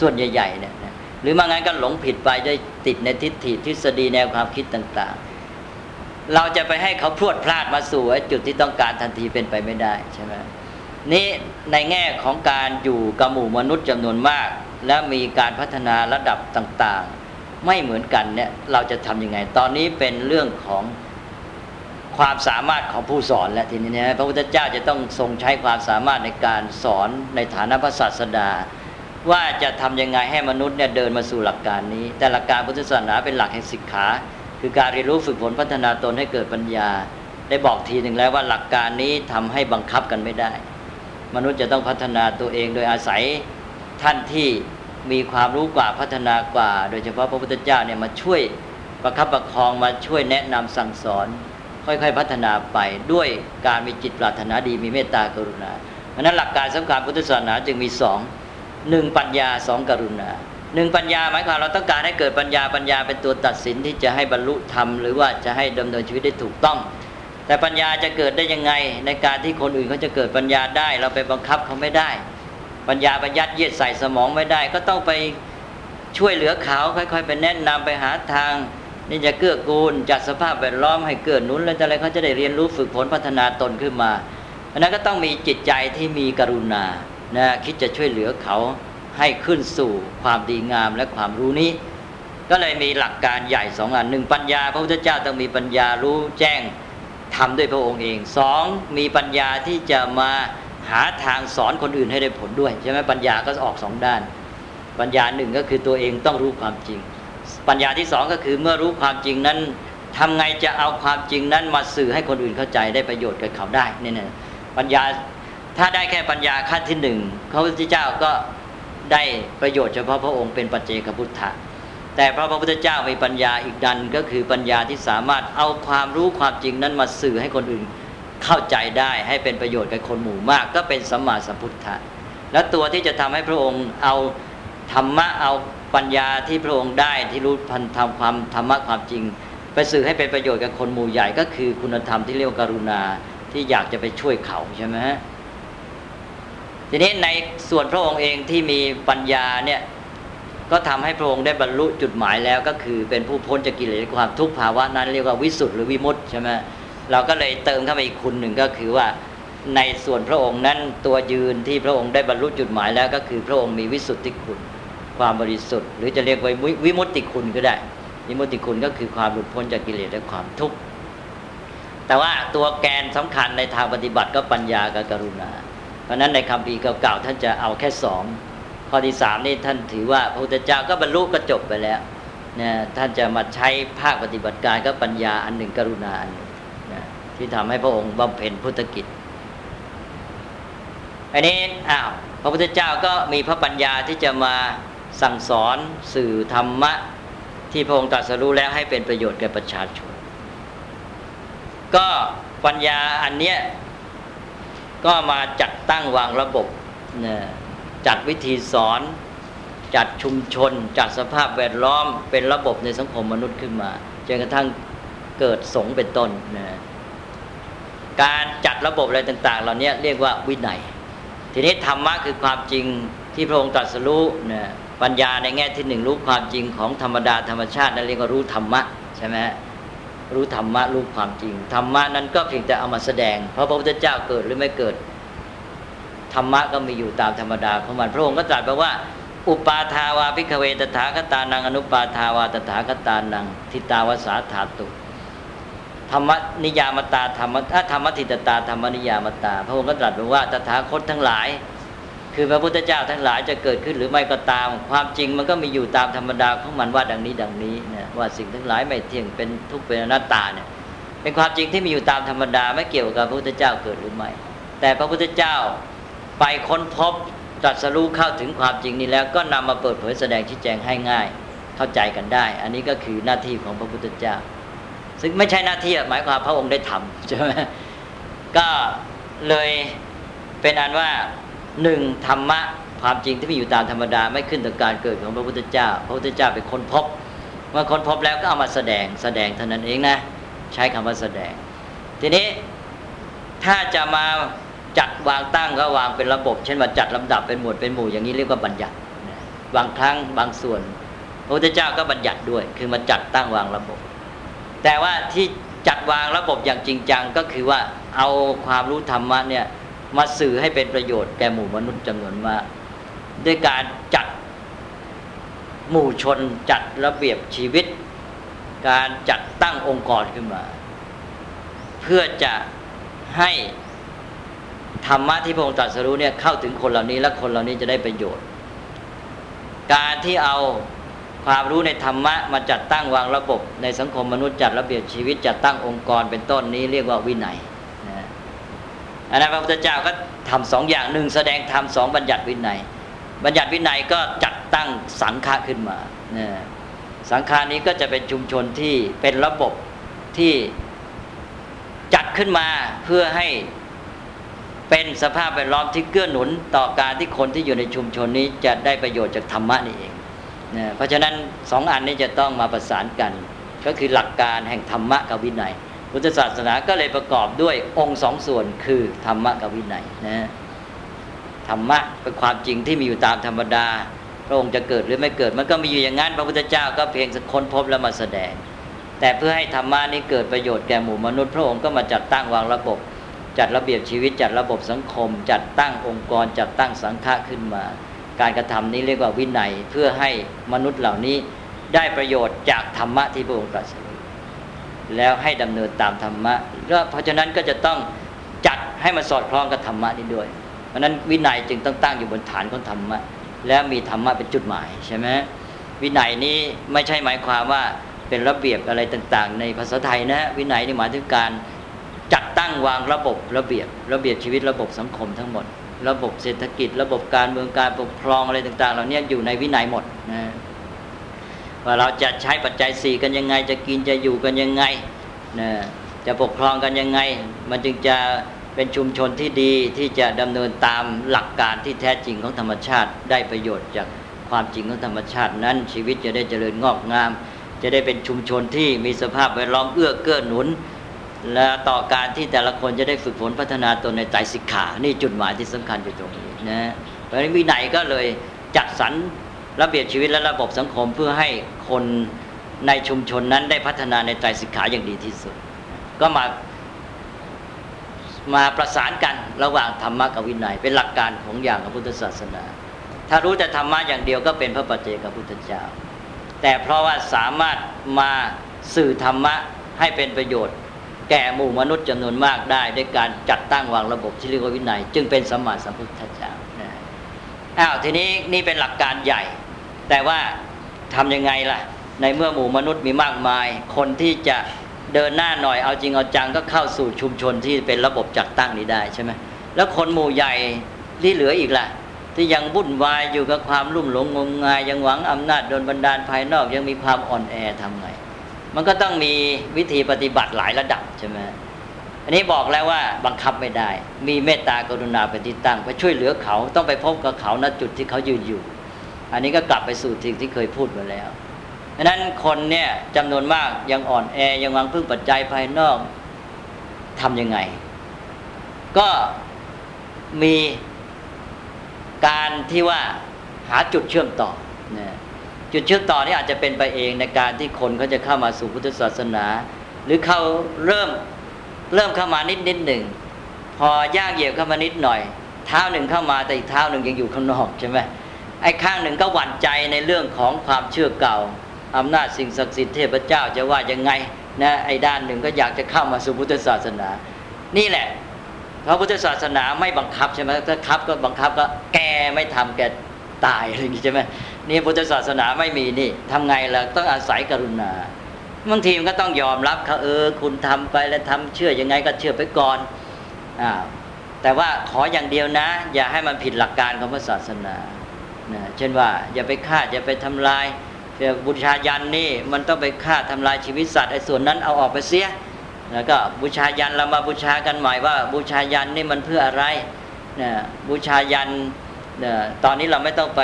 ส่วนใหญ่ๆเนี่ยหรือมางั้นก็หลงผิดไปได้ติดในทิฏฐิทฤษฎีแนวความคิดต่าง ๆ เราจะไปให้เขาพรวดพลาดมาสู่จุดที่ต้องการทันทีเป็นไปไม่ได้ใช่ไหมนี่ในแง่ของการอยู่กับหมู่มนุษย์จำนวนมาก และมีการพัฒนาระดับต่างๆ ไม่เหมือนกันเนี่ยเราจะทํำยังไง ตอนนี้เป็นเรื่องของความสามารถของผู้สอนและทีนี้นะพระพุทธเจ้าจะต้องทรงใช้ความสามารถในการสอนในฐานะพระศาสดา ว่าจะทํำยังไงให้มนุษย์เนี่ยเดินมาสู่หลักการนี้ แต่หลักการพุทธศาสนาเป็นหลักแห่งศิกขาคือการเรียนรู้ฝึกฝนพัฒนาตนให้เกิดปัญญา ได้บอกทีหนึ่งแล้วว่าหลักการนี้ทำให้บังคับกันไม่ได้ มนุษย์จะต้องพัฒนาตัวเองโดยอาศัยท่านที่ มีความรู้กว่าพัฒนากว่า โดยเฉพาะพระพุทธเจ้าเนี่ยมาช่วยประคับประคองมาช่วยแนะนำสั่งสอน ค่อยๆพัฒนาไปด้วยการมีจิตปรารถนาดีมีเมตตากรุณาเพราะนั้นหลักการสำคัญพุทธศาสนาจึงมีสองหนึ่งปัญญาสองกรุณาหนึ่งปัญญาหมายความเราต้องการให้เกิดปัญญาปัญญาเป็นตัวตัดสินที่จะให้บรรลุธรรมหรือว่าจะให้ดำเนินชีวิตได้ถูกต้อง แต่ปัญญาจะเกิดได้ยังไงในการที่คนอื่นเขาจะเกิดปัญญาได้ เราไปบังคับเขาไม่ได้ ปัญญาไปยัดเยียดใส่สมองไม่ได้ ก็ต้องไปช่วยเหลือเขาค่อย ๆ ไปแนะนำไปหาทางนี่จะเกื้อกูลจัดสภาพแวดล้อมให้เกิดนุนแล้วอะไรเขาจะได้เรียนรู้ฝึกฝนพัฒนาตนขึ้นมาเพราะนั้นก็ต้องมีจิตใจที่มีกรุณานะคิดจะช่วยเหลือเขาให้ขึ้นสู่ความดีงามและความรู้นี้ ก็เลยมีหลักการใหญ่สองอันหนึ่งปัญญา พระพุทธเจ้าต้องมีปัญญารู้แจ้งทำด้วยพระองค์เองสองมีปัญญาที่จะมา หาทางสอนคนอื่นให้ได้ผลด้วยใช่ไหมปัญญาก็ออกสองด้าน ปัญญาหนึ่งก็คือตัวเองต้องรู้ความจริง ปัญญาที่สองก็คือเมื่อรู้ความจริงนั้นทำไงจะเอาความจริงนั้นมาสื่อให้คนอื่นเข้าใจได้ประโยชน์กับเขาได้นี่นะปัญญาถ้าได้แค่ปัญญาขั้นที่หนึ่งพระพุทธเจ้าก็ได้ประโยชน์เฉพาะพระองค์เป็นปัจเจกพุทธะแต่พระพุทธเจ้ามีปัญญาอีกดันก็คือปัญญาที่สามารถเอาความรู้ความจริงนั้นมาสื่อให้คนอื่น เข้าใจได้ให้เป็นประโยชน์กับคนหมู่มาก ก็เป็นสัมมาสัมพุทธะและตัวที่จะทำให้พระองค์เอาธรรมะเอาปัญญาที่พระองค์ได้ที่รู้พันธรรมความธรรมะความจริง ไปสื่อให้เป็นประโยชน์กับคนหมู่ใหญ่ก็คือคุณธรรมที่เรียกว่ากรุณาที่อยากจะไปช่วยเขาใช่ไหมฮะทีนี้ในส่วนพระองค์เองที่มีปัญญาเนี่ยก็ทำให้พระองค์ได้บรรลุจุดหมายแล้วก็คือเป็นผู้พ้นจากกิเลสความทุกข์ภาวะนั้นเรียกว่าวิสุทธิ์หรือวิมุตต์ใช่ไหม เราก็เลยเติมเข้าไปอีกคุณหนึ่งก็คือว่าในส่วนพระองค์นั้นตัวยืนที่พระองค์ได้บรรลุจุดหมายแล้วก็คือพระองค์มีวิสุทธิคุณ ความบริสุทธิ์ หรือจะเรียกว่าวิมุตติคุณก็ได้ วิมุตติคุณก็คือความหลุดพ้นจากกิเลสและความทุกข์แต่ว่าตัวแกนสำคัญในทางปฏิบัติก็ปัญญากับกรุณา เพราะนั้นในคำพีเก่าๆท่านจะเอาแค่สองข้อที่สามนี่ท่านถือว่าพระพุทธเจ้าก็บรรลุก็จบไปแล้วนะท่านจะมาใช้ภาคปฏิบัติการก็ปัญญาอันหนึ่งกรุณาอันหนึ่ง ที่ทำให้พระองค์บำเพ็ญพุทธกิจ อันนี้อ้าวพระพุทธเจ้าก็มีพระปัญญาที่จะมาสั่งสอนสื่อธรรมะ ที่พระองค์ตรัสรู้แล้วให้เป็นประโยชน์แก่ประชาชน ก็ปัญญาอันเนี้ยก็มาจัดตั้งวางระบบนะจัดวิธีสอน จัดชุมชน จัดสภาพแวดล้อมเป็นระบบในสังคมมนุษย์ขึ้นมาจนกระทั่งเกิดสงเป็นต้นนะ การจัดระบบอะไรต่างๆ เหล่านี้เรียกว่าวินัย ทีนี้ธรรมะคือความจริงที่พระองค์ตรัสรู้นะปัญญาในแง่ที่หนึ่งรู้ความจริงของธรรมดาธรรมชาตินั่นเรียกว่ารู้ธรรมะใช่ไหมรู้ธรรมะรู้ความจริงธรรมะนั้นก็เพียงแต่เอามาแสดง เพราะพระพุทธเจ้าเกิดหรือไม่เกิดธรรมะก็มีอยู่ตามธรรมดาของมันพระองค์ก็ตรัสไปว่า อุปาทาวาพิกเวตถาคตานังอนุปาทาวาตถาคตานังทิตาวสาธาตุ ธรรมนิยามตาธรรมะธรรมทิตตาธรรมนิยามตา พระองค์ก็ตรัสไปว่าตถาคตทั้งหลาย คือพระพุทธเจ้าทั้งหลายจะเกิดขึ้นหรือไม่ก็ตาม ความจริงมันก็มีอยู่ตามธรรมดาของมันว่าดังนี้ดังนี้นะว่าสิ่งทั้งหลายไม่เที่ยงเป็นทุกข์เป็นอนัตตาเนี่ยเป็นความจริงที่มีอยู่ตามธรรมดาไม่เกี่ยวกับพระพุทธเจ้าเกิดหรือไม่ แต่พระพุทธเจ้าไปค้นพบตรัสรู้เข้าถึงความจริงนี้แล้วก็นำมาเปิดเผยแสดงชี้แจงให้ง่าย เข้าใจกันได้ อันนี้ก็คือหน้าที่ของพระพุทธเจ้า ซึ่งไม่ใช่หน้าที่หมายความพระองค์ได้ทำใช่ไหมก็เลยเป็นอันว่าหนึ่งธรรมะความจริงที่มีอยู่ตามธรรมดาไม่ขึ้นต่อการเกิดของพระพุทธเจ้า พระพุทธเจ้าเป็นคนพบ เมื่อคนพบแล้วก็เอามาแสดงแสดงเท่านั้นเองนะ ใช้คำว่าแสดง ทีนี้ถ้าจะมาจัดวางตั้งก็วางเป็นระบบ เช่นว่าจัดลำดับเป็นหมวดเป็นหมู่อย่างนี้เรียกว่าบัญญัติบางครั้งบางส่วน พระพุทธเจ้าก็บัญญัติด้วย คือมาจัดตั้งวางระบบ แต่ว่าที่จัดวางระบบอย่างจริงจังก็คือว่าเอาความรู้ธรรมะเนี่ยมาสื่อให้เป็นประโยชน์แก่หมู่มนุษย์จำนวนมากด้วยการจัดหมู่ชนจัดระเบียบชีวิต การจัดตั้งองค์กรขึ้นมา เพื่อจะให้ธรรมะที่พระองค์ตรัสรู้เนี่ยเข้าถึงคนเหล่านี้และคนเหล่านี้จะได้ประโยชน์ การที่เอา ความรู้ในธรรมะมาจัดตั้งวางระบบ ในสังคมมนุษย์จัดระเบียบชีวิตจัดตั้งองค์กรเป็นต้นนี้เรียกว่าวินัยอันนั้นพระพุทธเจ้าก็ทำสองอย่างหนึ่งแสดงธรรมสองบัญญัติวินัย บัญญัติวินัยก็จัดตั้งสังฆะขึ้นมานี่ยสังฆานี้ก็จะเป็นชุมชนที่เป็นระบบที่จัดขึ้นมาเพื่อให้เป็นสภาพแวดล้อมที่เกื้อหนุนต่อการที่คนที่อยู่ในชุมชนนี้จะได้ประโยชน์จากธรรมะนี่เอง นี่ยเพราะฉะนั้นสองอันนี้จะต้องมาประสานกัน ก็คือหลักการแห่งธรรมะกับวินัย พุทธศาสนาก็เลยประกอบด้วยองค์สองส่วนคือธรรมะกับวินัยนะธรรมะเป็นความจริงที่มีอยู่ตามธรรมดาพระองค์จะเกิดหรือไม่เกิดมันก็มีอยู่อย่างนั้นพระพุทธเจ้าก็เพียงค้นพบแล้วมาแสดง แต่เพื่อให้ธรรมะนี้เกิดประโยชน์แก่หมู่มนุษย์ พระองค์ก็มาจัดตั้งวางระบบ จัดระเบียบชีวิต จัดระบบสังคม จัดตั้งองค์กร จัดตั้งสังฆะขึ้นมา การกระทำนี้เรียกว่าวินัยเพื่อให้มนุษย์เหล่านี้ได้ประโยชน์จากธรรมะที่พระองค์ตรัสแล้วให้ดำเนินตามธรรมะก็เพราะฉะนั้นก็จะต้องจัดให้มันสอดคล้องกับธรรมะนี้ด้วย เพราะนั้นวินัยจึงต้องตั้งอยู่บนฐานของธรรมะ แล้วมีธรรมะเป็นจุดหมายใช่ไหมวินัยนี้ไม่ใช่หมายความว่าเป็นระเบียบอะไรต่าง ๆ ในภาษาไทยนะวินัยนี่หมายถึงการ จัดตั้งวางระบบระเบียบระเบียบชีวิตระบบสังคมทั้งหมด ระบบเศรษฐกิจ ระบบการเมืองการปกครองอะไรต่าง ๆ เหล่านี้อยู่ในวินัยหมดนะว่าเราจะใช้ปัจจัยสี่กันยังไง จะกินจะอยู่กันยังไงนะจะปกครองกันยังไง มันจึงจะเป็นชุมชนที่ดีที่จะดำเนินตามหลักการที่แท้จริงของธรรมชาติ ได้ประโยชน์จากความจริงของธรรมชาตินั้น ชีวิตจะได้เจริญงอกงาม จะได้เป็นชุมชนที่มีสภาพแวดล้อมเอื้อเกื้อหนุน และต่อการที่แต่ละคนจะได้ฝึกฝนพัฒนาตนในใจสิกขา นี่จุดหมายที่สำคัญอยู่ตรงนี้นะเพราะฉะนั้นวินัยก็เลยจัดสรรระเบียบชีวิตและระบบสังคมเพื่อให้คนในชุมชนนั้นได้พัฒนาในใจสิกขาอย่างดีที่สุด ก็มามาประสานกันระหว่างธรรมะกับวินัย เป็นหลักการของอย่างของพุทธศาสนา ถ้ารู้แต่ธรรมะอย่างเดียวก็เป็นพระปัจเจกพุทธเจ้า แต่เพราะว่าสามารถมาสื่อธรรมะให้เป็นประโยชน์ แก่หมู่มนุษย์จำนวนมากได้ด้วยการจัดตั้งวางระบบที่เรียกว่าวินัย จึงเป็นสมมาสัมพุทธเจ้าอ้าวทีนี้นี่เป็นหลักการใหญ่ แต่ว่าทํำยังไงล่ะ ในเมื่อหมู่มนุษย์มีมากมาย คนที่จะเดินหน้าหน่อยเอาจริงเอาจังก็เข้าสู่ชุมชนที่เป็นระบบจัดตั้งนี้ได้ใช่ไหมแล้วคนหมู่ใหญ่ที่เหลืออีกล่ะ ที่ยังวุ่นวายอยู่กับความรุ่มหลงงมงายยังหวังอำนาจโดนบันดาลภายนอกยังมีความอ่อนแอทำไง มันก็ต้องมีวิธีปฏิบัติหลายระดับใช่ไหมอันนี้บอกแล้วว่าบังคับไม่ได้ มีเมตตากรุณาเป็นที่ตั้งไปช่วยเหลือเขาต้องไปพบกับเขาณจุดที่เขายืนอยู่ อันนี้ก็กลับไปสู่สิ่งที่เคยพูดมาแล้วดังนั้นคนเนี่ยจำนวนมากยังอ่อนแอยังวางพึ่งปัจจัยภายนอกทํำยังไง ก็มีการที่ว่าหาจุดเชื่อมต่อนะ จุดเชื่อมต่อนี่อาจจะเป็นไปเองในการที่คนเขาจะเข้ามาสู่พุทธศาสนา หรือเขาเริ่มเริ่มเข้ามานิดนิดหนึ่งพอย่างเหยียบเข้ามานิดหน่อย เท้าหนึ่งเข้ามาแต่อีกเท้าหนึ่งยังอยู่ข้างนอกใช่ไหมไอ้ข้างหนึ่งก็หวั่นใจในเรื่องของความเชื่อเก่าอำนาจสิ่งศักดิ์สิทธิ์เทพเจ้าจะว่ายังไงนะไอ้ด้านหนึ่งก็อยากจะเข้ามาสู่พุทธศาสนา นี่แหละพระพุทธศาสนาไม่บังคับใช่ไหมถ้าคับก็บังคับก็แกไม่ทำแกตายอะไรอย่างนี้ใช่ไหม นี่พุทธศาสนาไม่มีนี่ทำไงล่ะต้องอาศัยกรุณาบางทีมันก็ต้องยอมรับเขาเออ คุณทำไปแล้วทำเชื่อยังไงก็เชื่อไปก่อนอ่าแต่ว่าขออย่างเดียวนะ อย่าให้มันผิดหลักการของพระศาสนานะเช่นว่าอย่าไปฆ่าอย่าไปทำลายบูชายันนี่มันต้องไปฆ่าทำลายชีวิตสัตว์ไอ้ส่วนนั้นเอาออกไปเสียแล้วก็บูชายันเรามาบูชากันใหม่ว่า บูชายันนี่มันเพื่ออะไรนะบูชายันนะตอนนี้เราไม่ต้องไป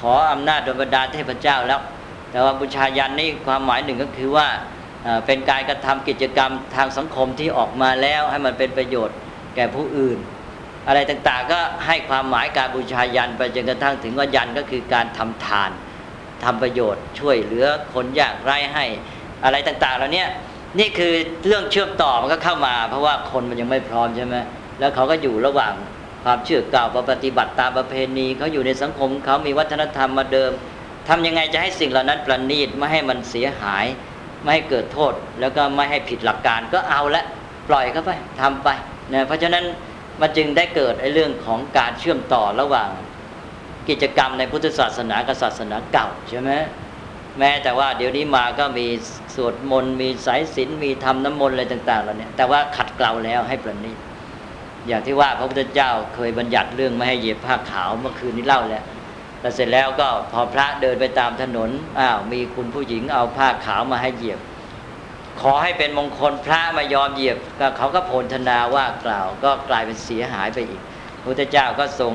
ขออำนาจโดยบรรดาเทพเจ้าแล้ว แต่ว่าบูชายันนี่ความหมายหนึ่งก็คือว่าเป็นการกระทำกิจกรรมทางสังคมที่ออกมาแล้วให้มันเป็นประโยชน์แก่ผู้อื่น อะไรต่างๆก็ให้ความหมายการบูชายันไปจนกระทั่งถึงว่ายันก็คือการทำทานทำประโยชน์ช่วยเหลือคนยากไร้ให้อะไรต่างๆเหล่านี้นี่คือเรื่องเชื่อมต่อมันก็เข้ามา เพราะว่าคนมันยังไม่พร้อมใช่ไหมแล้วเขาก็อยู่ระหว่าง ความเชื่อเก่าปฏิบัติตามประเพณีเขาอยู่ในสังคมเขามีวัฒนธรรมมาเดิมทำยังไงจะให้สิ่งเหล่านั้นประณีตไม่ให้มันเสียหาย ไม่ให้เกิดโทษ แล้วก็ไม่ให้ผิดหลักการก็เอาละปล่อยเข้าไปทำไปนะเพราะฉะนั้นมันจึงได้เกิดไอ้เรื่องของการเชื่อมต่อระหว่างกิจกรรมในพุทธศาสนากับศาสนาเก่าใช่ไหมแม้แต่ว่าเดี๋ยวนี้มาก็มีสวดมนต์มีสายศีลมีทำน้ำมนต์อะไรต่างๆเหล่านี้แต่ว่าขัดเกลาแล้วให้ประณีต อย่างที่ว่าพระพุทธเจ้าเคยบัญญัติเรื่องไม่ให้เหยียบผ้าขาวเมื่อคืนนี้เล่าแล้วแต่เสร็จแล้วก็พอพระเดินไปตามถนนอ้าวมีคุณผู้หญิงเอาผ้าขาวมาให้เหยียบ ขอให้เป็นมงคลพระมายอมเหยียบก็เขาก็โพลธนาว่ากล่าว ก็กลายเป็นเสียหายไปอีกพระพุทธเจ้าก็ทรง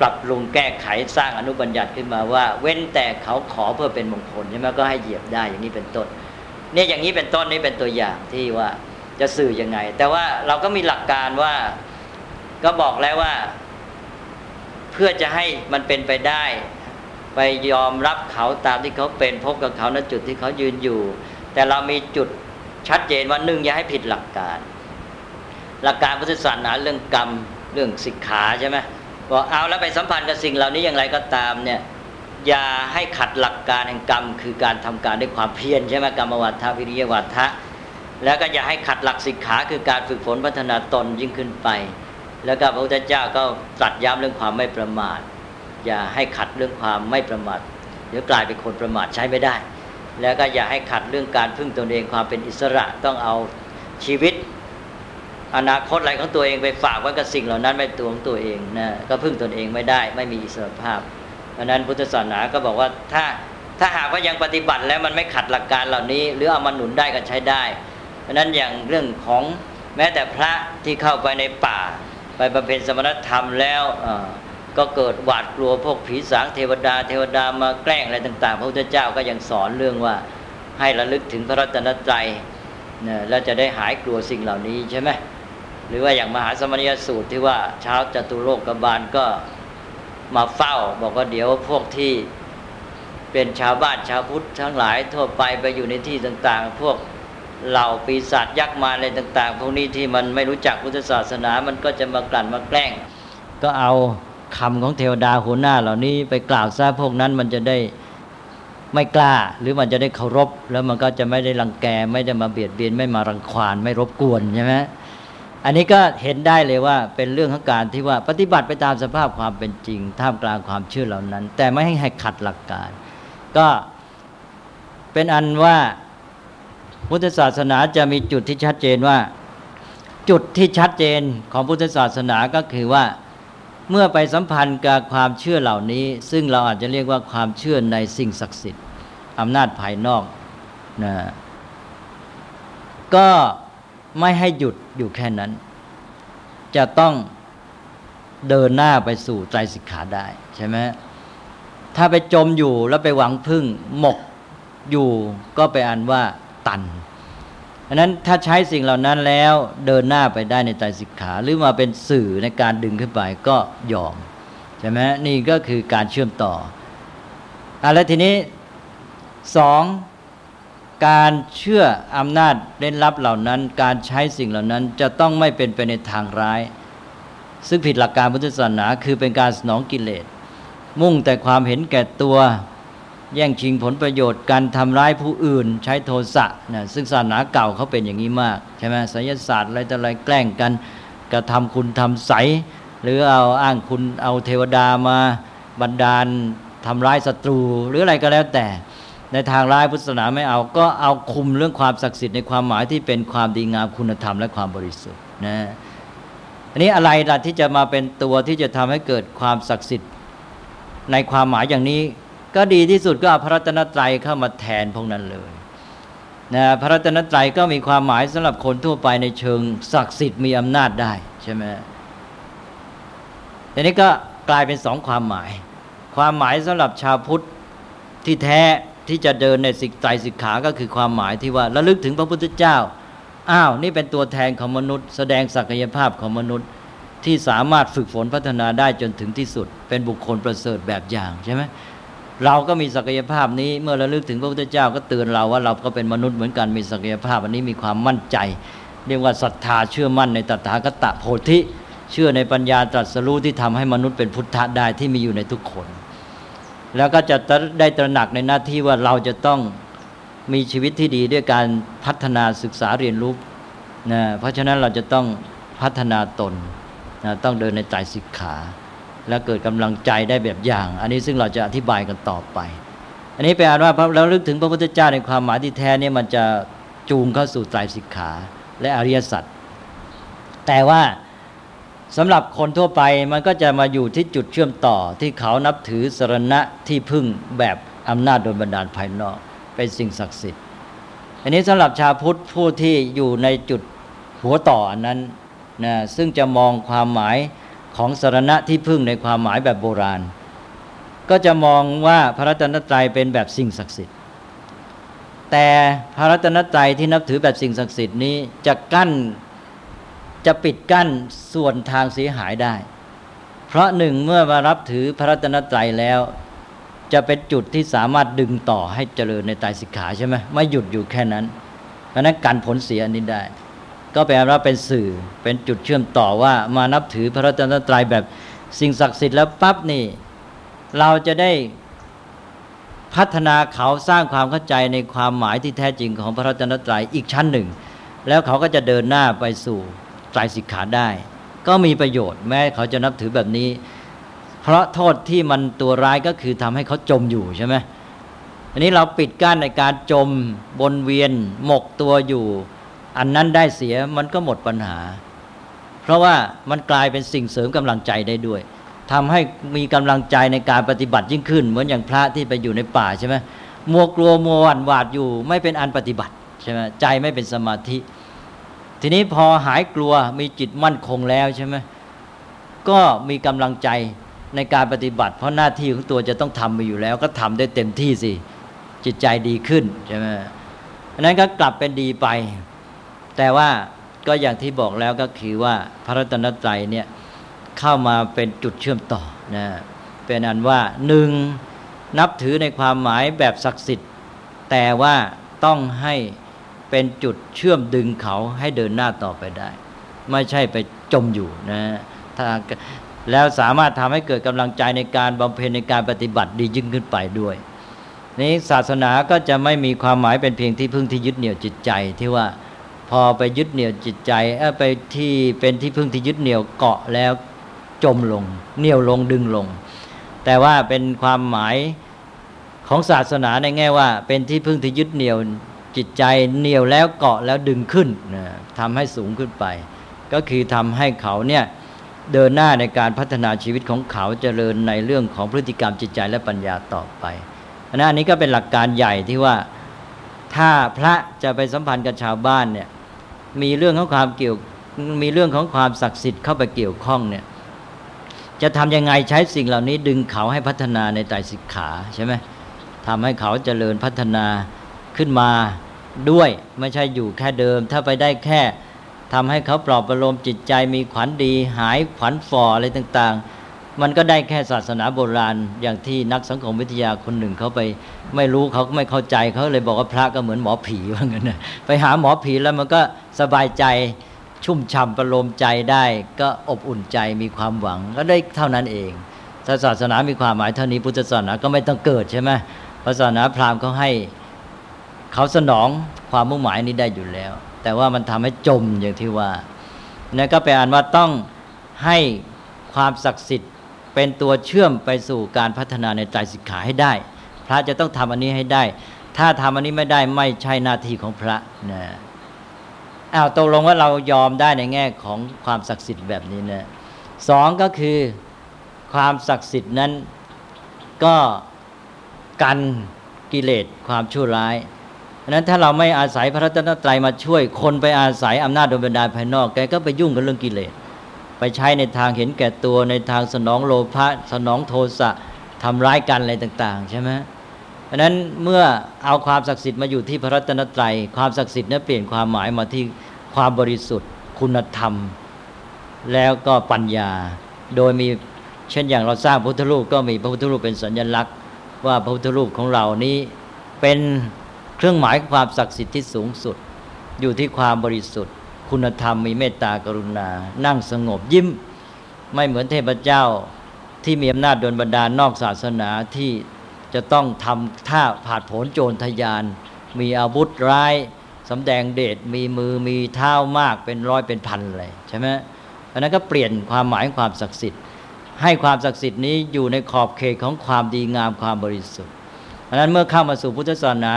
ปรับปรุงแก้ไขสร้างอนุบัญญัติขึ้นมาว่า เว้นแต่เขาขอเพื่อเป็นมงคลใช่ไหมก็ให้เหยียบได้อย่างนี้เป็นต้นเนี่ยอย่างนี้เป็นต้นนี้เป็นตัวอย่างที่ว่า จะสื่อยังไง แต่ว่าเราก็มีหลักการว่าก็บอกแล้วว่า เพื่อจะให้มันเป็นไปได้ ไปยอมรับเขาตามที่เขาเป็นพบกับเขาณจุดที่เขายืนอยู่ แต่เรามีจุดชัดเจนว่าหนึ่งอย่าให้ผิดหลักการ หลักการพุทธศาสนาเรื่องกรรมเรื่องสิกขาใช่ไหมบอกเอาแล้วไปสัมพันธ์กับสิ่งเหล่านี้อย่างไรก็ตามเนี่ยอย่าให้ขัดหลักการแห่งกรรม คือการทำการด้วยความเพียรใช่ไหมกรรมวัฏทวิริยวัฏทะ แล้วก็อย่าให้ขัดหลักสิกขาคือการฝึกฝนพัฒนาตนยิ่งขึ้นไป แล้วก็พระพุทธเจ้าก็ตรัสย้ำเรื่องความไม่ประมาท อย่าให้ขัดเรื่องความไม่ประมาทเดี๋ยวกลายเป็นคนประมาทใช้ไม่ได้ แล้วก็อย่าให้ขัดเรื่องการพึ่งตนเองความเป็นอิสระต้องเอาชีวิต อนาคตอะไรของตัวเองไปฝากไว้กับสิ่งเหล่านั้นไม่ตัวของตัวเองนะก็พึ่งตนเองไม่ได้ไม่มีอิสระภาพ เพราะนั้นพุทธศาสนาก็บอกว่าถ้าถ้าหากว่ายังปฏิบัติแล้วมันไม่ขัดหลักการเหล่านี้ หรือเอามาหนุนได้ก็ใช้ได้ เพราะนั้นอย่างเรื่องของแม้แต่พระที่เข้าไปในป่า ไปบำเพ็ญสมณธรรมแล้วก็เกิดหวาดกลัวพวกผีสางเทวดา เทวดามาแกล้งอะไรต่าง ๆ พระพุทธเจ้าก็ยังสอนเรื่องว่าให้ระลึกถึงพระรัตนตรัยนะแล้วจะได้หายกลัวสิ่งเหล่านี้ใช่ไหมหรือว่าอย่างมหาสมณียสูตรที่ว่าเช้าจตุโลกบาลก็มาเฝ้า บอกว่าเดี๋ยวพวกที่เป็นชาวบ้านชาวพุทธทั้งหลายทั่วไปไปอยู่ในที่ต่าง ๆ พวก เหล่าปีศาจยักษ์มาอะไรต่าง ๆ พวกนี้ที่มันไม่รู้จักพุทธศาสนามันก็จะมากลั่นมาแกล้ง ก็เอาคำของเทวดาหัวหน้าเหล่านี้ไปกล่าวซะพวกนั้นมันจะได้ไม่กล้า หรือมันจะได้เคารพ แล้วมันก็จะไม่ได้รังแกไม่ได้มาเบียดเบียนไม่มารังควานไม่รบกวนใช่ไหมอันนี้ก็เห็นได้เลยว่าเป็นเรื่องของการที่ว่าปฏิบัติไปตามสภาพความเป็นจริง ท่ามกลางความเชื่อเหล่านั้น แต่ไม่ให้ให้ขัดหลักการ ก็เป็นอันว่า พุทธศาสนาจะมีจุดที่ชัดเจนว่า จุดที่ชัดเจนของพุทธศาสนาก็คือว่า เมื่อไปสัมพันธ์กับความเชื่อเหล่านี้ ซึ่งเราอาจจะเรียกว่าความเชื่อในสิ่งศักดิ์สิทธิ์อำนาจภายนอกนะก็ไม่ให้หยุดอยู่แค่นั้น จะต้องเดินหน้าไปสู่ใจสิกขาได้ใช่ไหมถ้าไปจมอยู่แล้วไปหวังพึ่งหมกอยู่ก็ไปอันว่า ตันอันนั้นถ้าใช้สิ่งเหล่านั้นแล้วเดินหน้าไปได้ในใจสิกขา หรือมาเป็นสื่อในการดึงขึ้นไปก็ยอมใช่ไหมนี่ก็คือการเชื่อมต่ออะแล้วทีนี้สองการเชื่ออำนาจเล่นลับเหล่านั้น การใช้สิ่งเหล่านั้นจะต้องไม่เป็นไปในทางร้าย ซึ่งผิดหลักการพุทธศาสนาคือเป็นการสนองกิเลส มุ่งแต่ความเห็นแก่ตัว แย่งชิงผลประโยชน์การทำร้ายผู้อื่น ใช้โทสะนะซึ่งศาสนาเก่าเขาเป็นอย่างนี้มากใช่ไหมไสยศาสตร์อะไรแต่อะไรแกล้งกันกระทำคุณทำใส หรือเอาอ้างคุณเอาเทวดามาบันดาลทำร้ายศัตรู หรืออะไรก็แล้วแต่ ในทางร้ายพุทธศาสนาไม่เอาก็เอาคุมเรื่องความศักดิ์สิทธิ์ในความหมายที่เป็นความดีงามคุณธรรมและความบริสุทธิ์นะอันนี้อะไรล่ะที่จะมาเป็นตัวที่จะทำให้เกิดความศักดิ์สิทธิ์ในความหมายอย่างนี้ ก็ดีที่สุดก็เอาพระรัตนตรัยเข้ามาแทนพวกนั้นเลยนะพระรัตนตรัยก็มีความหมายสำหรับคนทั่วไปในเชิงศักดิ์สิทธิ์มีอำนาจได้ใช่ไหมทีนี้ก็กลายเป็นสองความหมาย ความหมายสำหรับชาวพุทธที่แท้ที่จะเดินในสิกใจสิกขา ก็คือความหมายที่ว่าระลึกถึงพระพุทธเจ้า อ้าว นี่เป็นตัวแทนของมนุษย์ แสดงศักยภาพของมนุษย์ที่สามารถฝึกฝนพัฒนาได้จนถึงที่สุด เป็นบุคคลประเสริฐแบบอย่างใช่ไหม เราก็มีศักยภาพนี้เมื่อระลึกถึงพระพุทธเจ้าก็เตือนเราว่าเราก็เป็นมนุษย์เหมือนกันมีศักยภาพอันนี้มีความมั่นใจ เรียกว่าศรัทธาเชื่อมั่นในตถาคตโพธิ เชื่อในปัญญาตรัสรู้ที่ทำให้มนุษย์เป็นพุทธะได้ที่มีอยู่ในทุกคน แล้วก็จะได้ตระหนักในหน้าที่ว่าเราจะต้องมีชีวิตที่ดีด้วยการพัฒนาศึกษาเรียนรู้นะเพราะฉะนั้นเราจะต้องพัฒนาตนนะต้องเดินในใจสิกขา และเกิดกำลังใจได้แบบอย่าง อันนี้ซึ่งเราจะอธิบายกันต่อไป อันนี้แปลว่าเราลึกถึงพระพุทธเจ้าในความหมายที่แท้เนี่ยมันจะจูงเข้าสู่ไตรสิกขาและอริยสัจแต่ว่าสำหรับคนทั่วไปมันก็จะมาอยู่ที่จุดเชื่อมต่อที่เขานับถือสรณะที่พึ่งแบบอำนาจโดยบันดาลภายนอก เป็นสิ่งศักดิ์สิทธิ์ อันนี้สำหรับชาวพุทธผู้ที่อยู่ในจุดหัวต่ออันนั้นนะซึ่งจะมองความหมาย ของสารณะที่พึ่งในความหมายแบบโบราณ ก็จะมองว่าพระรัตนตรัยเป็นแบบสิ่งศักดิ์สิทธิ์ แต่พระรัตนตรัยที่นับถือแบบสิ่งศักดิ์สิทธิ์นี้จะกั้นจะปิดกั้นส่วนทางเสียหายได้ เพราะหนึ่งเมื่อมารับถือพระรัตนตรัยแล้ว จะเป็นจุดที่สามารถดึงต่อให้เจริญในไตรสิกขาใช่ไหมไม่หยุดอยู่แค่นั้น เพราะนั้นการผลเสียอันนี้ได้ ก็แปลว่าเป็นสื่อเป็นจุดเชื่อมต่อว่ามานับถือพระรัตนตรัยแบบสิ่งศักดิ์สิทธิ์แล้วปั๊บนี่ เราจะได้พัฒนาเขาสร้างความเข้าใจในความหมายที่แท้จริงของพระรัตนตรัยอีกชั้นหนึ่ง แล้วเขาก็จะเดินหน้าไปสู่ไตรสิกขาได้ ก็มีประโยชน์แม้เขาจะนับถือแบบนี้ เพราะโทษที่มันตัวร้ายก็คือทำให้เขาจมอยู่ใช่ไหมอันนี้เราปิดกั้นในการจมบนเวียนหมกตัวอยู่ อันนั้นได้เสียมันก็หมดปัญหา เพราะว่ามันกลายเป็นสิ่งเสริมกำลังใจได้ด้วยทำให้มีกำลังใจในการปฏิบัติยิ่งขึ้น เหมือนอย่างพระที่ไปอยู่ในป่าใช่ไหมมัวกลัวมัวหวั่นหวาดอยู่ ไม่เป็นอันปฏิบัติใช่ไหมใจไม่เป็นสมาธิ ทีนี้พอหายกลัวมีจิตมั่นคงแล้วใช่ไหมก็มีกำลังใจในการปฏิบัติ เพราะหน้าที่ของตัวจะต้องทำไปอยู่แล้ว ก็ทำได้เต็มที่สิจิตใจดีขึ้นใช่ไหมนั้นก็กลับเป็นดีไป แต่ว่าก็อย่างที่บอกแล้วก็คือว่าพระรัตนตรัยเนี่ยเข้ามาเป็นจุดเชื่อมต่อนะเป็นอันว่าหนึ่งนับถือในความหมายแบบศักดิ์สิทธิ์ แต่ว่าต้องให้เป็นจุดเชื่อมดึงเขาให้เดินหน้าต่อไปได้ ไม่ใช่ไปจมอยู่นะถ้าแล้วสามารถทำให้เกิดกำลังใจในการบำเพ็ญในการปฏิบัติดียิ่งขึ้นไปด้วยนี้ศาสนาก็จะไม่มีความหมายเป็นเพียงที่พึ่งที่ยึดเหนี่ยวจิตใจที่ว่า พอไปยึดเหนี่ยวจิตใจไปที่เป็นที่พึ่งที่ยึดเหนี่ยวเกาะแล้วจมลงเหนี่ยวลงดึงลง แต่ว่าเป็นความหมายของศาสนาในแง่ว่า เป็นที่พึ่งที่ยึดเหนี่ยวจิตใจเหนี่ยวแล้วเกาะแล้วดึงขึ้นนะทำให้สูงขึ้นไป ก็คือทำให้เขาเนี่ยเดินหน้าในการพัฒนาชีวิตของเขาเจริญในเรื่องของพฤติกรรมจิตใจและปัญญาต่อไปอันนี้ก็เป็นหลักการใหญ่ที่ว่าถ้าพระจะไปสัมพันธ์กับชาวบ้านเนี่ย มีเรื่องของความเกี่ยวมีเรื่องของความศักดิ์สิทธิ์เข้าไปเกี่ยวข้องเนี่ยจะทำยังไงใช้สิ่งเหล่านี้ ดึงเขาให้พัฒนาในใจสิกขาใช่ไหมทำให้เขาเจริญพัฒนาขึ้นมาด้วยไม่ใช่อยู่แค่เดิม ถ้าไปได้แค่ทำให้เขาปลอบประโลมจิตใจมีขวัญดี หายขวัญฝ่ออะไรต่าง ๆ มันก็ได้แค่ศาสนาโบราณ อย่างที่นักสังคมวิทยาคนหนึ่งเขาไปไม่รู้เขาก็ไม่เข้าใจเขาเลยบอกว่าพระก็เหมือนหมอผีว่างั้นนะไปหาหมอผีแล้วมันก็สบายใจชุ่มฉ่าประโลมใจได้ก็อบอุ่นใจมีความหวังก็ได้เท่านั้นเองถ้าศาสนามีความหมายเท่านี้พุทธศาสนาก็ไม่ต้องเกิดใช่ไหมศาสนาพราหมณ์เขาให้เขาสนองความมุ่งหมายนี้ได้อยู่แล้ว แต่ว่ามันทำให้จมอย่างที่ว่านั่นก็แปลว่าต้องให้ความศักดิ์สิทธิ์ เป็นตัวเชื่อมไปสู่การพัฒนาในใจสิกขาให้ได้ พระจะต้องทำอันนี้ให้ได้ ถ้าทำอันนี้ไม่ได้ไม่ใช่หน้าที่ของพระนะอ้าวตกลงว่าเรายอมได้ในแง่ของความศักดิ์สิทธิ์แบบนี้นะสองก็คือความศักดิ์สิทธิ์นั้นก็กันกิเลสความชั่วร้ายนั้นถ้าเราไม่อาศัยพระรัตนตรัยมาช่วยคนไปอาศัยอำนาจโดยบันดาลภายนอกแกก็ไปยุ่งกับเรื่องกิเลส ไปใช้ในทางเห็นแก่ตัวในทางสนองโลภะสนองโทสะทำร้ายกันอะไรต่าง ๆ ใช่ไหมเพราะนั้นเมื่อเอาความศักดิ์สิทธิ์มาอยู่ที่พระรัตนตรัย ความศักดิ์สิทธิ์นั้นเปลี่ยนความหมายมาที่ความบริสุทธิ์ คุณธรรม แล้วก็ปัญญา โดยมีเช่นอย่างเราสร้างพระพุทธรูปก็มีพระพุทธรูปเป็นสัญลักษณ์ ว่าพระพุทธรูปของเรานี้เป็นเครื่องหมายความศักดิ์สิทธิ์ที่สูงสุด อยู่ที่ความบริสุทธิ์ คุณธรรมมีเมตตากรุณา นั่งสงบยิ้ม ไม่เหมือนเทพเจ้าที่มีอำนาจโดนบันดาลนอกศาสนาที่จะต้องทำท่าผาดโผนโจรทยาน มีอาวุธร้ายสำแดงเดชมีมือมีเท้ามากเป็นร้อยเป็นพันเลยใช่ไหมอันนั้นก็เปลี่ยนความหมายความศักดิ์สิทธิ์ ให้ความศักดิ์สิทธิ์นี้อยู่ในขอบเขตของความดีงามความบริสุทธิ์เพราะนั้นเมื่อเข้ามาสู่พุทธศาสนา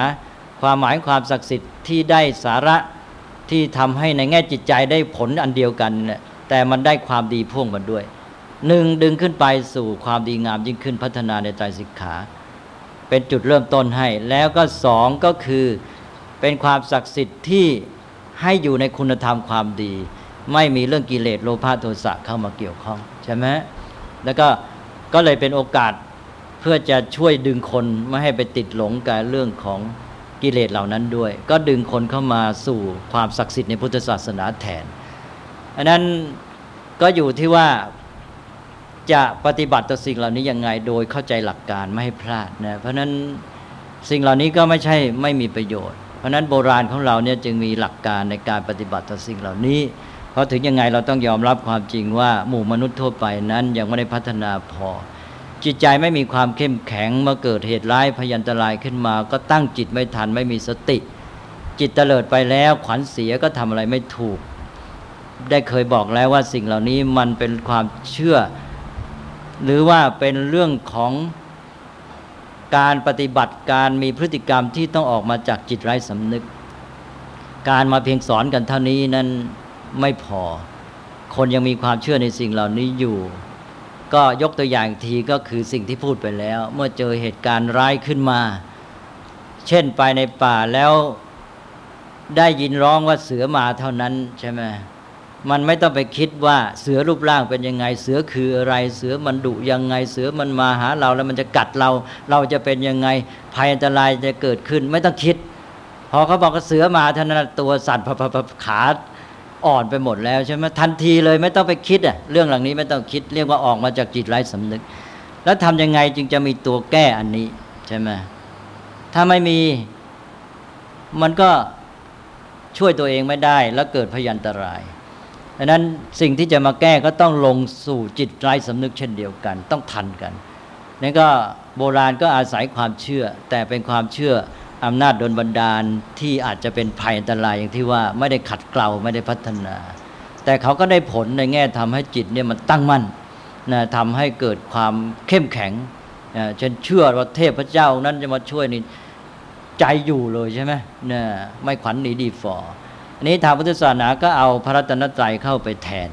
ความหมายความศักดิ์สิทธิ์ที่ได้สาระ ที่ทำให้ในแง่จิตใจได้ผลอันเดียวกัน แต่มันได้ความดีพ่วงมาด้วยหนึ่งดึงขึ้นไปสู่ความดีงามยิ่งขึ้นพัฒนาในใจสิกขา เป็นจุดเริ่มต้นให้ แล้วก็สองก็คือเป็นความศักดิ์สิทธิ์ที่ให้อยู่ในคุณธรรมความดี ไม่มีเรื่องกิเลสโลภะโทสะเข้ามาเกี่ยวข้องใช่ไหมแล้วก็ก็เลยเป็นโอกาสเพื่อจะช่วยดึงคนไม่ให้ไปติดหลงกับเรื่องของ กิเลสเหล่านั้นด้วย ก็ดึงคนเข้ามาสู่ความศักดิ์สิทธิ์ในพุทธศาสนาแทนอันนั้นก็อยู่ที่ว่าจะปฏิบัติต่อสิ่งเหล่านี้ยังไงโดยเข้าใจหลักการไม่ให้พลาดนะเพราะนั้นสิ่งเหล่านี้ก็ไม่ใช่ไม่มีประโยชน์ เพราะนั้นโบราณของเราเนี่ยจึงมีหลักการในการปฏิบัติต่อสิ่งเหล่านี้ เพราะถึงยังไงเราต้องยอมรับความจริงว่าหมู่มนุษย์ทั่วไปนั้นยังไม่ได้พัฒนาพอ จิตใจไม่มีความเข้มแข็งมื่อเกิดเหตุร้ายพยันตรายขึ้นมา ก็ตั้งจิตไม่ทันไม่มีสติ จิตเตลิดไปแล้วขวัญเสียก็ทำอะไรไม่ถูก ได้เคยบอกแล้วว่าสิ่งเหล่านี้มันเป็นความเชื่อ หรือว่าเป็นเรื่องของการปฏิบัติการมีพฤติกรรมที่ต้องออกมาจากจิตไร้สำนึก การมาเพียงสอนกันเท่านี้นั้นไม่พอ คนยังมีความเชื่อในสิ่งเหล่านี้อยู่ ก็ยกตัวอย่างทีก็คือสิ่งที่พูดไปแล้ว เมื่อเจอเหตุการณ์ร้ายขึ้นมา เช่นไปในป่าแล้วได้ยินร้องว่าเสือมาเท่านั้นใช่ไหมมันไม่ต้องไปคิดว่าเสือรูปร่างเป็นยังไง เสือคืออะไรเสือมันดุยังไง เสือมันมาหาเราแล้วมันจะกัดเรา เราจะเป็นยังไงภัยอันตรายจะเกิดขึ้น ไม่ต้องคิด พอเขาบอกว่าเสือมาเท่านั้นตัวสั่นขา อ่อนไปหมดแล้วใช่ไหมทันทีเลยไม่ต้องไปคิดอะเรื่องหลังนี้ไม่ต้องคิดเรียกว่าออกมาจากจิตไร้สำนึก แล้วทำยังไงจึงจะมีตัวแก้อันนี้ใช่ไหมถ้าไม่มีมันก็ช่วยตัวเองไม่ได้แล้วเกิดพยันตรายดังนั้นสิ่งที่จะมาแก้ก็ต้องลงสู่จิตไร้สำนึกเช่นเดียวกัน ต้องทันกันนั่นก็โบราณก็อาศัยความเชื่อ แต่เป็นความเชื่อ อำนาจโดลบันดาลที่อาจจะเป็นภัยอันตรายอย่างที่ว่าไม่ได้ขัดเกลาไม่ได้พัฒนา แต่เขาก็ได้ผลในแง่ทำให้จิตเนี่ยมันตั้งมั่นนะทำให้เกิดความเข้มแข็งนะเช่นเชื่อว่าเทพเจ้านั้นจะมาช่วยนี่ใจอยู่เลยใช่ไหมนะไม่ขวัญหนีดีฟออันนี้ทางพุทธศาสนาก็เอาพระรัตนตรัยเข้าไปแทน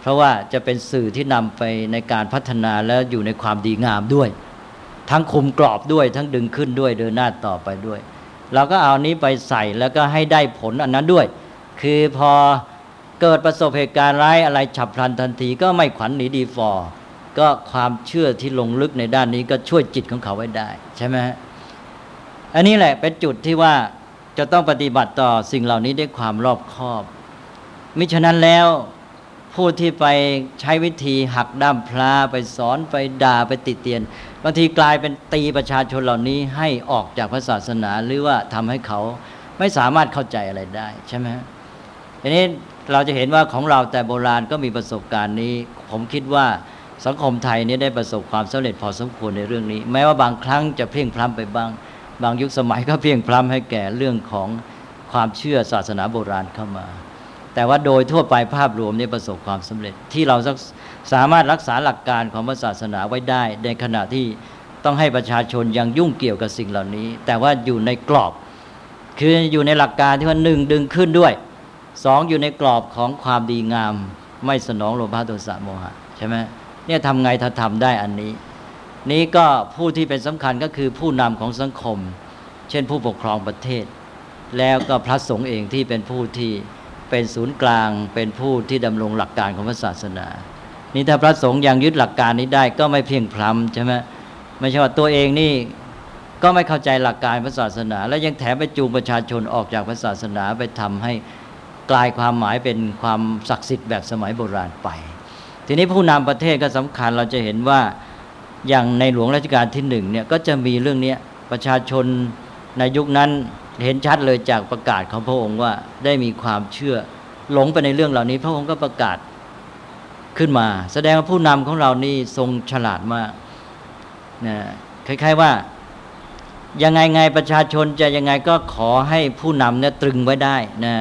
เพราะว่าจะเป็นสื่อที่นำไปในการพัฒนาและอยู่ในความดีงามด้วย ทั้งคุมกรอบด้วย ทั้งดึงขึ้นด้วยเดินหน้าต่อไปด้วย เราก็เอานี้ไปใส่แล้วก็ให้ได้ผลอันนั้นด้วย คือพอเกิดประสบเหตุการณ์ร้ายอะไรฉับพลันทันทีก็ไม่ขวัญหนีดีฟอก็ความเชื่อที่ลงลึกในด้านนี้ก็ช่วยจิตของเขาไว้ได้ ใช่ไหมอันนี้แหละเป็นจุดที่ว่าจะต้องปฏิบัติต่อสิ่งเหล่านี้ด้วยความรอบคอบ มิฉะนั้นแล้วผู้ที่ไปใช้วิธีหักด้ามพลาไปสอนไปด่าไปติเตียน บางทีกลายเป็นตีประชาชนเหล่านี้ให้ออกจากพระศาสนาหรือว่าทำให้เขาไม่สามารถเข้าใจอะไรได้ใช่ไหมทีนี้เราจะเห็นว่าของเราแต่โบราณก็มีประสบการณ์นี้ ผมคิดว่าสังคมไทยนี้ได้ประสบความสำเร็จพอสมควรในเรื่องนี้ แม้ว่าบางครั้งจะเพียงพล้ำไปบ้าง บางยุคสมัยก็เพียงพล้ำให้แก่เรื่องของความเชื่อศาสนาโบราณเข้ามา แต่ว่าโดยทั่วไปภาพรวมนี่ประสบความสำเร็จที่เราส สามารถรักษาหลักการของศาสนาไว้ได้ ในขณะที่ต้องให้ประชาชนยังยุ่งเกี่ยวกับสิ่งเหล่านี้ แต่ว่าอยู่ในกรอบ คืออยู่ในหลักการที่ว่าหนึ่งดึงขึ้นด้วยสองอยู่ในกรอบของความดีงาม ไม่สนองโลภะโทสะโมหะใช่ไหมเนี่ยทำไงถ้าทำได้อันนี้ นี้ก็ผู้ที่เป็นสำคัญก็คือผู้นำของสังคม เช่นผู้ปกครองประเทศ แล้วก็พระสงฆ์เองที่เป็นผู้ที่เป็นศูนย์กลาง เป็นผู้ที่ดำรงหลักการของพระศาสนา นี่ถ้าพระสงฆ์ยังยึดหลักการนี้ได้ก็ไม่เพียงพล้ำใช่ไหมไม่ใช่ว่าตัวเองนี่ก็ไม่เข้าใจหลักการพระศาสนา แล้วยังแถมไปจูงประชาชนออกจากพระศาสนาไปทำให้กลายความหมายเป็นความศักดิ์สิทธิ์แบบสมัยโบราณไป ทีนี้ผู้นำประเทศก็สำคัญเราจะเห็นว่าอย่างในหลวงรัชกาลที่หนึ่งเนี่ยก็จะมีเรื่องนี้ประชาชนในยุคนั้นเห็นชัดเลยจากประกาศของพระองค์ว่าได้มีความเชื่อหลงไปในเรื่องเหล่านี้ พระองค์ก็ประกาศ ขึ้นมา แสดงว่าผู้นำของเรานี่ทรงฉลาดมากนะคล้ายๆว่า ยังไงไงประชาชนจะยังไงก็ขอให้ผู้นำเนี่ยตรึงไว้ได้นะ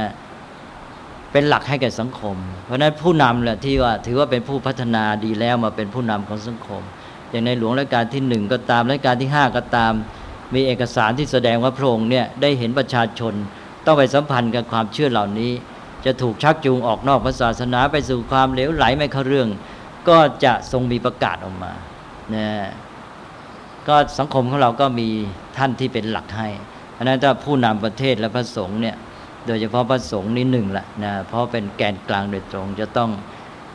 เป็นหลักให้แก่สังคม เพราะนั้นผู้นำแหละที่ว่าถือว่าเป็นผู้พัฒนาดีแล้วมาเป็นผู้นำของสังคม อย่างในหลวงรัชกาลที่หนึ่งก็ตามรัชกาลที่ห้าก็ตาม มีเอกสารที่แสดงว่าพระองค์เนี่ยได้เห็นประชาชนต้องไปสัมพันธ์กับความเชื่อเหล่านี้ จะถูกชักจูงออกนอกศาสนาไปสู่ความเหลวไหลไม่เข้าเรื่อง ก็จะทรงมีประกาศออกมานะก็สังคมของเราก็มีท่านที่เป็นหลักให้อันนั้นถ้าผู้นำประเทศและพระสงฆ์เนี่ยโดยเฉพาะพระสงฆ์นี่หนึ่งละนะเพราะเป็นแกนกลางโดยตรง จะต้อง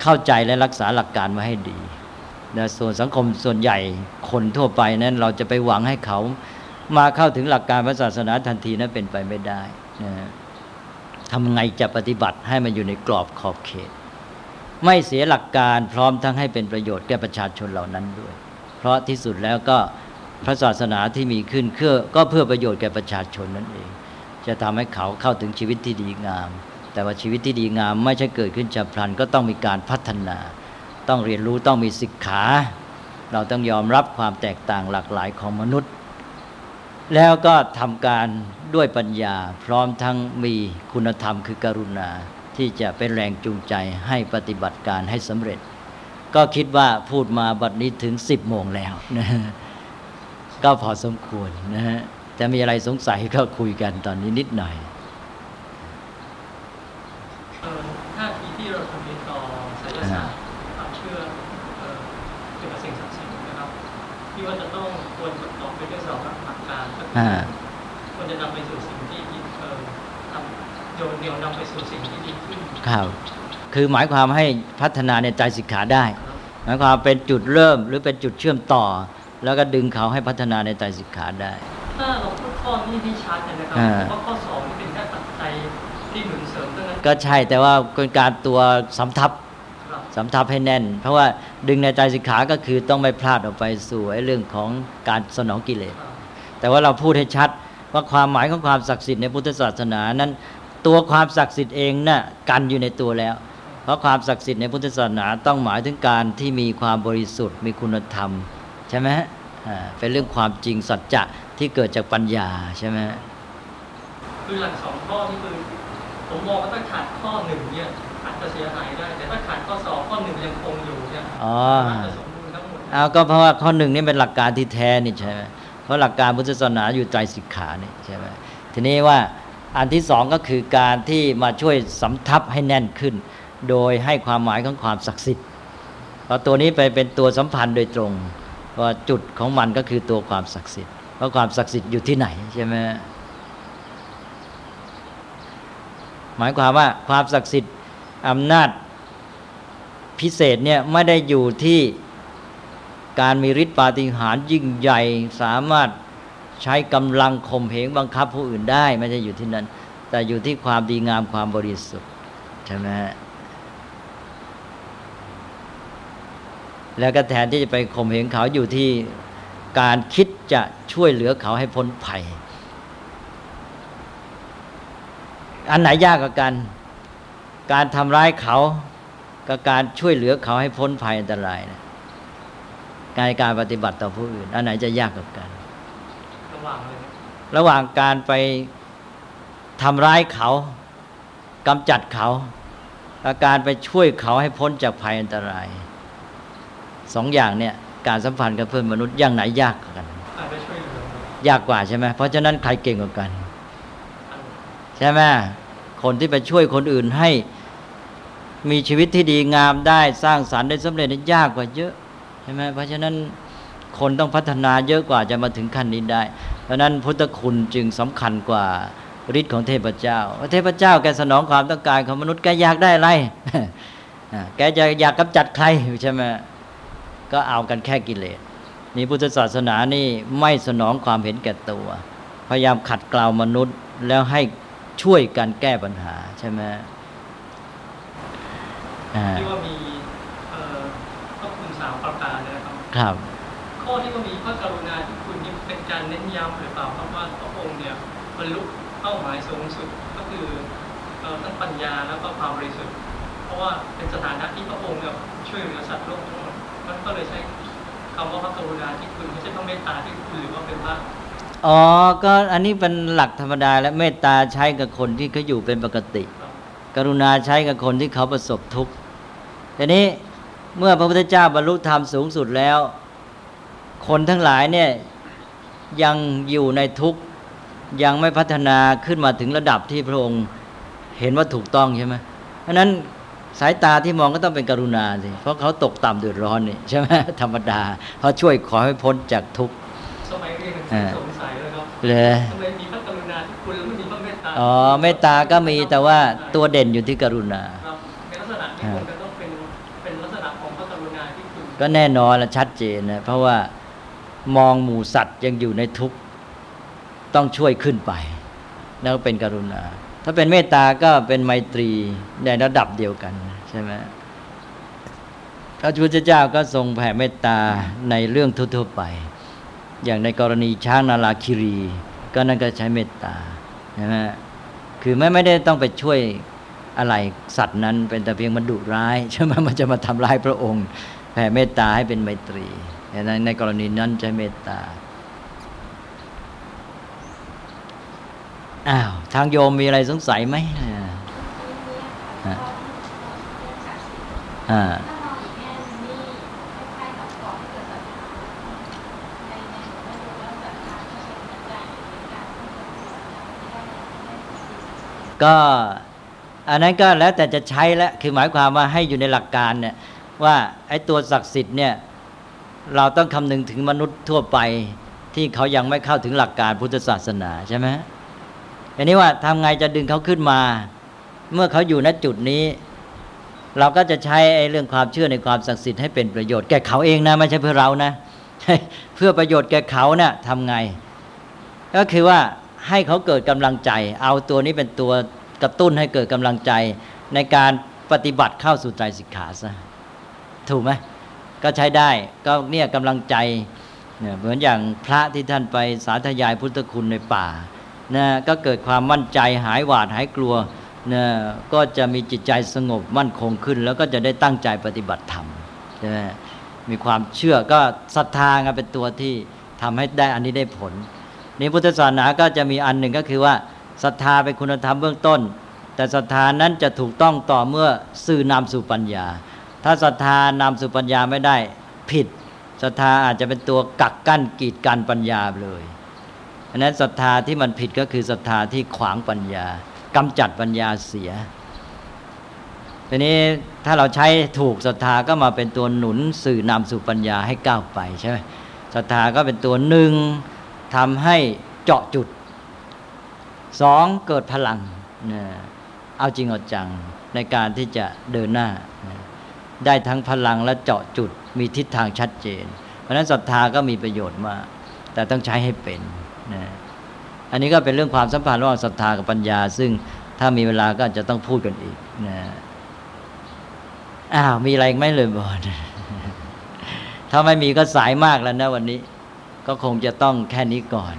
เข้าใจและรักษาหลักการมาให้ดีนะส่วนสังคมส่วนใหญ่คนทั่วไปนั้นเราจะไปหวังให้เขามาเข้าถึงหลักการพระศาสนาทันทีนั้นเป็นไปไม่ได้นะ ทำไงจะปฏิบัติให้มันอยู่ในกรอบขอบเขต ไม่เสียหลักการพร้อมทั้งให้เป็นประโยชน์แก่ประชาชนเหล่านั้นด้วย เพราะที่สุดแล้วก็พระศาสนาที่มีขึ้นเพื่อก็เพื่อประโยชน์แก่ประชาชนนั่นเอง จะทำให้เขาเข้าถึงชีวิตที่ดีงาม แต่ว่าชีวิตที่ดีงามไม่ใช่เกิดขึ้นฉับพลันก็ต้องมีการพัฒนา ต้องเรียนรู้ต้องมีศิกขา เราต้องยอมรับความแตกต่างหลากหลายของมนุษย์ แล้วก็ทำการด้วยปัญญา พร้อมทั้งมีคุณธรรมคือกรุณาที่จะเป็นแรงจูงใจให้ปฏิบัติการให้สำเร็จ ก็คิดว่าพูดมาบัดนี้ถึงสิบโมงแล้วนะก็พอสมควรนะฮะจะมีอะไรสงสัยก็คุยกันตอนนี้นิดหน่อยท่าทีที่เราทำในต่อศิลศาสตร์ความเชื่อเกี่ยวกับสิ่งศักดิ์สิทธิ์นะครับที่ว่าจะต้องควรประกอบไปด้วยสองห ลักการก็คือควรจะนำไปสู่สิ่งที่ดีเออทำโยนเดียวนำไปสู่สิ่งที่ดีขึ้นครับคือหมายความให้พัฒนาในใจสิกขาได้หมายความเป็นจุดเริ่มหรือเป็นจุดเชื่อมต่อ แล้วก็ดึงเขาให้พัฒนาในใจสิกขาได้ถ้าเราพูดข้อนี้ที่ชัดนะครับเพราะข้อสองนี่เป็นแค่ปัจจัยที่หนุนเสริมเท่านั้นก็ใช่แต่ว่าเป็นการตัวสำทับสำทับให้แน่น เพราะว่าดึงในใจสิกขาก็คือต้องไม่พลาดออกไปสู่ไอ้เรื่องของการสนองกิเลส แต่ว่าเราพูดให้ชัดว่าความหมายของความศักดิ์สิทธิ์ในพุทธศาสนานั้น ตัวความศักดิ์สิทธิ์เองน่ะกันอยู่ในตัวแล้ว เพราะความศักดิ์สิทธิ์ในพุทธศาสนาต้องหมายถึงการที่มีความบริสุทธิ์มีคุณธรรม ใช่ไหมอ่าเป็นเรื่องความจริงสัจจะที่เกิดจากปัญญาใช่ไหมคือหลักสองข้อที่คือผมมองว่าถ้าขาดข้อหนึ่งเนี่ยอาจจะเสียหายได้ แต่ถ้าขาดข้อสองข้อหนึ่งยังคงอยู่เนี่ยอ๋ออาจจะสมบูรณ์ทั้งหมดเอาก็เพราะว่าข้อหนึ่งนี่เป็นหลักการที่แท้นี่ใช่ไหม เพราะหลักการพุทธศาสนาอยู่ใจสิกขานี่ใช่ไหมทีนี้ว่าอันที่สองก็คือการที่มาช่วยสำทับให้แน่นขึ้น โดยให้ความหมายของความศักดิ์สิทธิ์เพราะตัวนี้ไปเป็นตัวสัมพันธ์โดยตรงว่าจุดของมันก็คือตัวความศักดิ์สิทธิ์เพราะความศักดิ์สิทธิ์อยู่ที่ไหนใช่ไหมหมายความว่าความศักดิ์สิทธิ์อำนาจพิเศษเนี่ยไม่ได้อยู่ที่ การมีฤทธิ์ปาฏิหาริย์ยิ่งใหญ่สามารถใช้กำลังข่มเหงบังคับผู้อื่นได้ไม่ใช่อยู่ที่นั้น แต่อยู่ที่ความดีงามความบริสุทธิ์ใช่ไหมฮะแล้วก็แทนที่จะไปข่มเหงเขาอยู่ที่การคิดจะช่วยเหลือเขาให้พ้นภัย อันไหนยากกว่ากัน การทำร้ายเขา กับการช่วยเหลือเขาให้พ้นภัยอันตรายนะ การการปฏิบัติต่อผู้อื่น อันไหนจะยากกว่ากัน ระหว่างเลยนะระหว่างการไปทำร้ายเขากำจัดเขากับการไปช่วยเขาให้พ้นจากภัยอันตรายสองอย่างเนี่ยการสัมพันธ์กับเพื่อนมนุษย์อย่างไหนยากกว่ากันอาจจะช่วยเหลือยากกว่าใช่ไหมเพราะฉะนั้นใครเก่งกว่ากัน ใช่ไหมคนที่ไปช่วยคนอื่นให้มีชีวิตที่ดีงามได้สร้างสารรค์ได้สำเร็จนี่ยากกว่าเยอะ ใช่ไหมเพราะฉะนั้นคนต้องพัฒนาเยอะกว่าจะมาถึงขั้นนี้ได้ เพราะนั้นพุทธคุณจึงสำคัญกว่าฤทธิ์ของเทพเจ้าเทพเจ้าแกสนองความต้องการของมนุษย์แกอยากได้อะไรแกจะอยากกำจัดใครใช่ไหมก็เอากันแค่กิเลสนี่พุทธศาสนานี่ไม่สนองความเห็นแก่ตัว พยายามขัดเกลามนุษย์แล้วให้ช่วยกันแก้ปัญหาใช่ไหมที่ว่ามีเอ่อพระคุณสามประการเนยนะครับครับ ข้อที่ว่ามีพระกรุณาที่คุณนี่เป็นการเน้นย้ำหรือเปล่าครับว่าพระองค์เนี่ยบรรลุเป้าหมายสูงสุดก็คือเอ่อทั้งปัญญาแล้วก็ความบริสุทธิ์เพราะว่าเป็นสถานะที่พระองค์เนี่ยช่วยเหลือสัตว์โลกทั้งหมดมันก็เลยใช้คำว่าพระกรุณาที่คุณไม่ใช่พระเมตตาที่คุณหรือว่าเป็นพระอ๋อ ก็อันนี้เป็นหลักธรรมดาและเมตตาใช้กับคนที่เขาอยู่เป็นปกติครับกรุณาใช้กับคนที่เขาประสบทุกข์ทีนี้ เมื่อพระพุทธเจ้าบรรลุธรรมสูงสุดแล้ว คนทั้งหลายเนี่ยยังอยู่ในทุกข์ยังไม่พัฒนาขึ้นมาถึงระดับที่พระองค์เห็นว่าถูกต้องใช่ไหมเพราะฉะนั้นสายตาที่มองก็ต้องเป็นกรุณาสิเพราะเขาตกต่ำเดือดร้อนนี่ใช่ไหมธรรมดาเขาช่วยขอให้พ้นจากทุกข์สมัยเรียนหนังสือ่าอสงสัยเลยครับเลยทำไมมีพระกรุณาที่คุณแล้วไม่มีพระเมตตาอ๋อเมตตาก็มีแต่ว่าตัวเด่นอยู่ที่กรุณาครับในลักษณะที่ควรจะต้องเป็นเก็แน่นอนและชัดเจนนะเพราะว่ามองหมู่สัตว์ยังอยู่ในทุกข์ต้องช่วยขึ้นไปแล้วเป็นกรุณา ถ้าเป็นเมตตาก็เป็นไมตรีในระดับเดียวกันใช่ไหมพระพุทธเจ้าก็ทรงแผ่เมตตาในเรื่องทั่วๆไป อย่างในกรณีช้างนาราคิรี ก็นั่นก็ใช้เมตตาใช่ไหมคือไม่ไม่ได้ต้องไปช่วยอะไรสัตว์นั้นเป็นแต่เพียงมันดุร้ายใช่ไหมมันจะมาทำร้ายพระองค์ แผ่เมตตาให้เป็นไมตรีในกรณีนั้นใช้เมตตาอ้าวทางโยมมีอะไรสงสัยไหมอ่าก็อันนั้นก็แล้วแต่จะใช้แล้วคือหมายความว่าให้อยู่ในหลักการเนี่ย ว่าไอ้ตัวศักดิ์สิทธิ์เนี่ยเราต้องคำนึงถึงมนุษย์ทั่วไปที่เขายังไม่เข้าถึงหลักการพุทธศาสนาใช่ไหมอันนี้ว่าทำไงจะดึงเขาขึ้นมา เมื่อเขาอยู่ณจุดนี้ เราก็จะใช้ไอ้เรื่องความเชื่อในความศักดิ์สิทธิ์ให้เป็นประโยชน์แก่เขาเองนะไม่ใช่เพื่อเรานะ เพื่อประโยชน์แก่เขาเนี่ยทำไง ก็คือว่าให้เขาเกิดกำลังใจ เอาตัวนี้เป็นตัวกระตุ้นให้เกิดกำลังใจในการปฏิบัติเข้าสู่ใจสิกขาซะ ถูกไหมก็ใช้ได้ก็เนี่ยกำลังใจเนี่ยเหมือนอย่างพระที่ท่านไปสาธยายพุทธคุณในป่านะก็เกิดความมั่นใจหายหวาดหายกลัวนะก็จะมีจิตใจสงบมั่นคงขึ้น แล้วก็จะได้ตั้งใจปฏิบัติธรรมใช่ไหมมีความเชื่อก็ศรัทธาเป็นตัวที่ทำให้ได้อันนี้ได้ผลนี่พุทธศาสนาก็จะมีอันหนึ่งก็คือว่าศรัทธาเป็นคุณธรรมเบื้องต้น แต่ศรัทธานั้นจะถูกต้องต่อเมื่อสื่อนำสู่ปัญญา ถ้าศรัทธานำสู่ปัญญาไม่ได้ ผิดศรัทธาอาจจะเป็นตัวกักกั้นกีดกันปัญญาเลยอันนั้นศรัทธาที่มันผิดก็คือศรัทธาที่ขวางปัญญากำจัดปัญญาเสียทีนี้ถ้าเราใช้ถูกศรัทธาก็มาเป็นตัวหนุนสื่อนำสู่ปัญญาให้ก้าวไปใช่ไหมศรัทธาก็เป็นตัวหนึ่งทำให้เจาะจุดสองเกิดพลังนะเอาจริงเอาจังในการที่จะเดินหน้า ได้ทั้งพลังและเจาะจุดมีทิศทางชัดเจน เพราะฉะนั้นศรัทธาก็มีประโยชน์มาก แต่ต้องใช้ให้เป็นนะอันนี้ก็เป็นเรื่องความสัมพันธ์ระหว่างศรัทธากับปัญญา ซึ่งถ้ามีเวลาก็จะต้องพูดกันอีกนะอ้าวมีอะไรไหมเลยบอลถ้าไม่มีก็สายมากแล้วนะวันนี้ ก็คงจะต้องแค่นี้ก่อน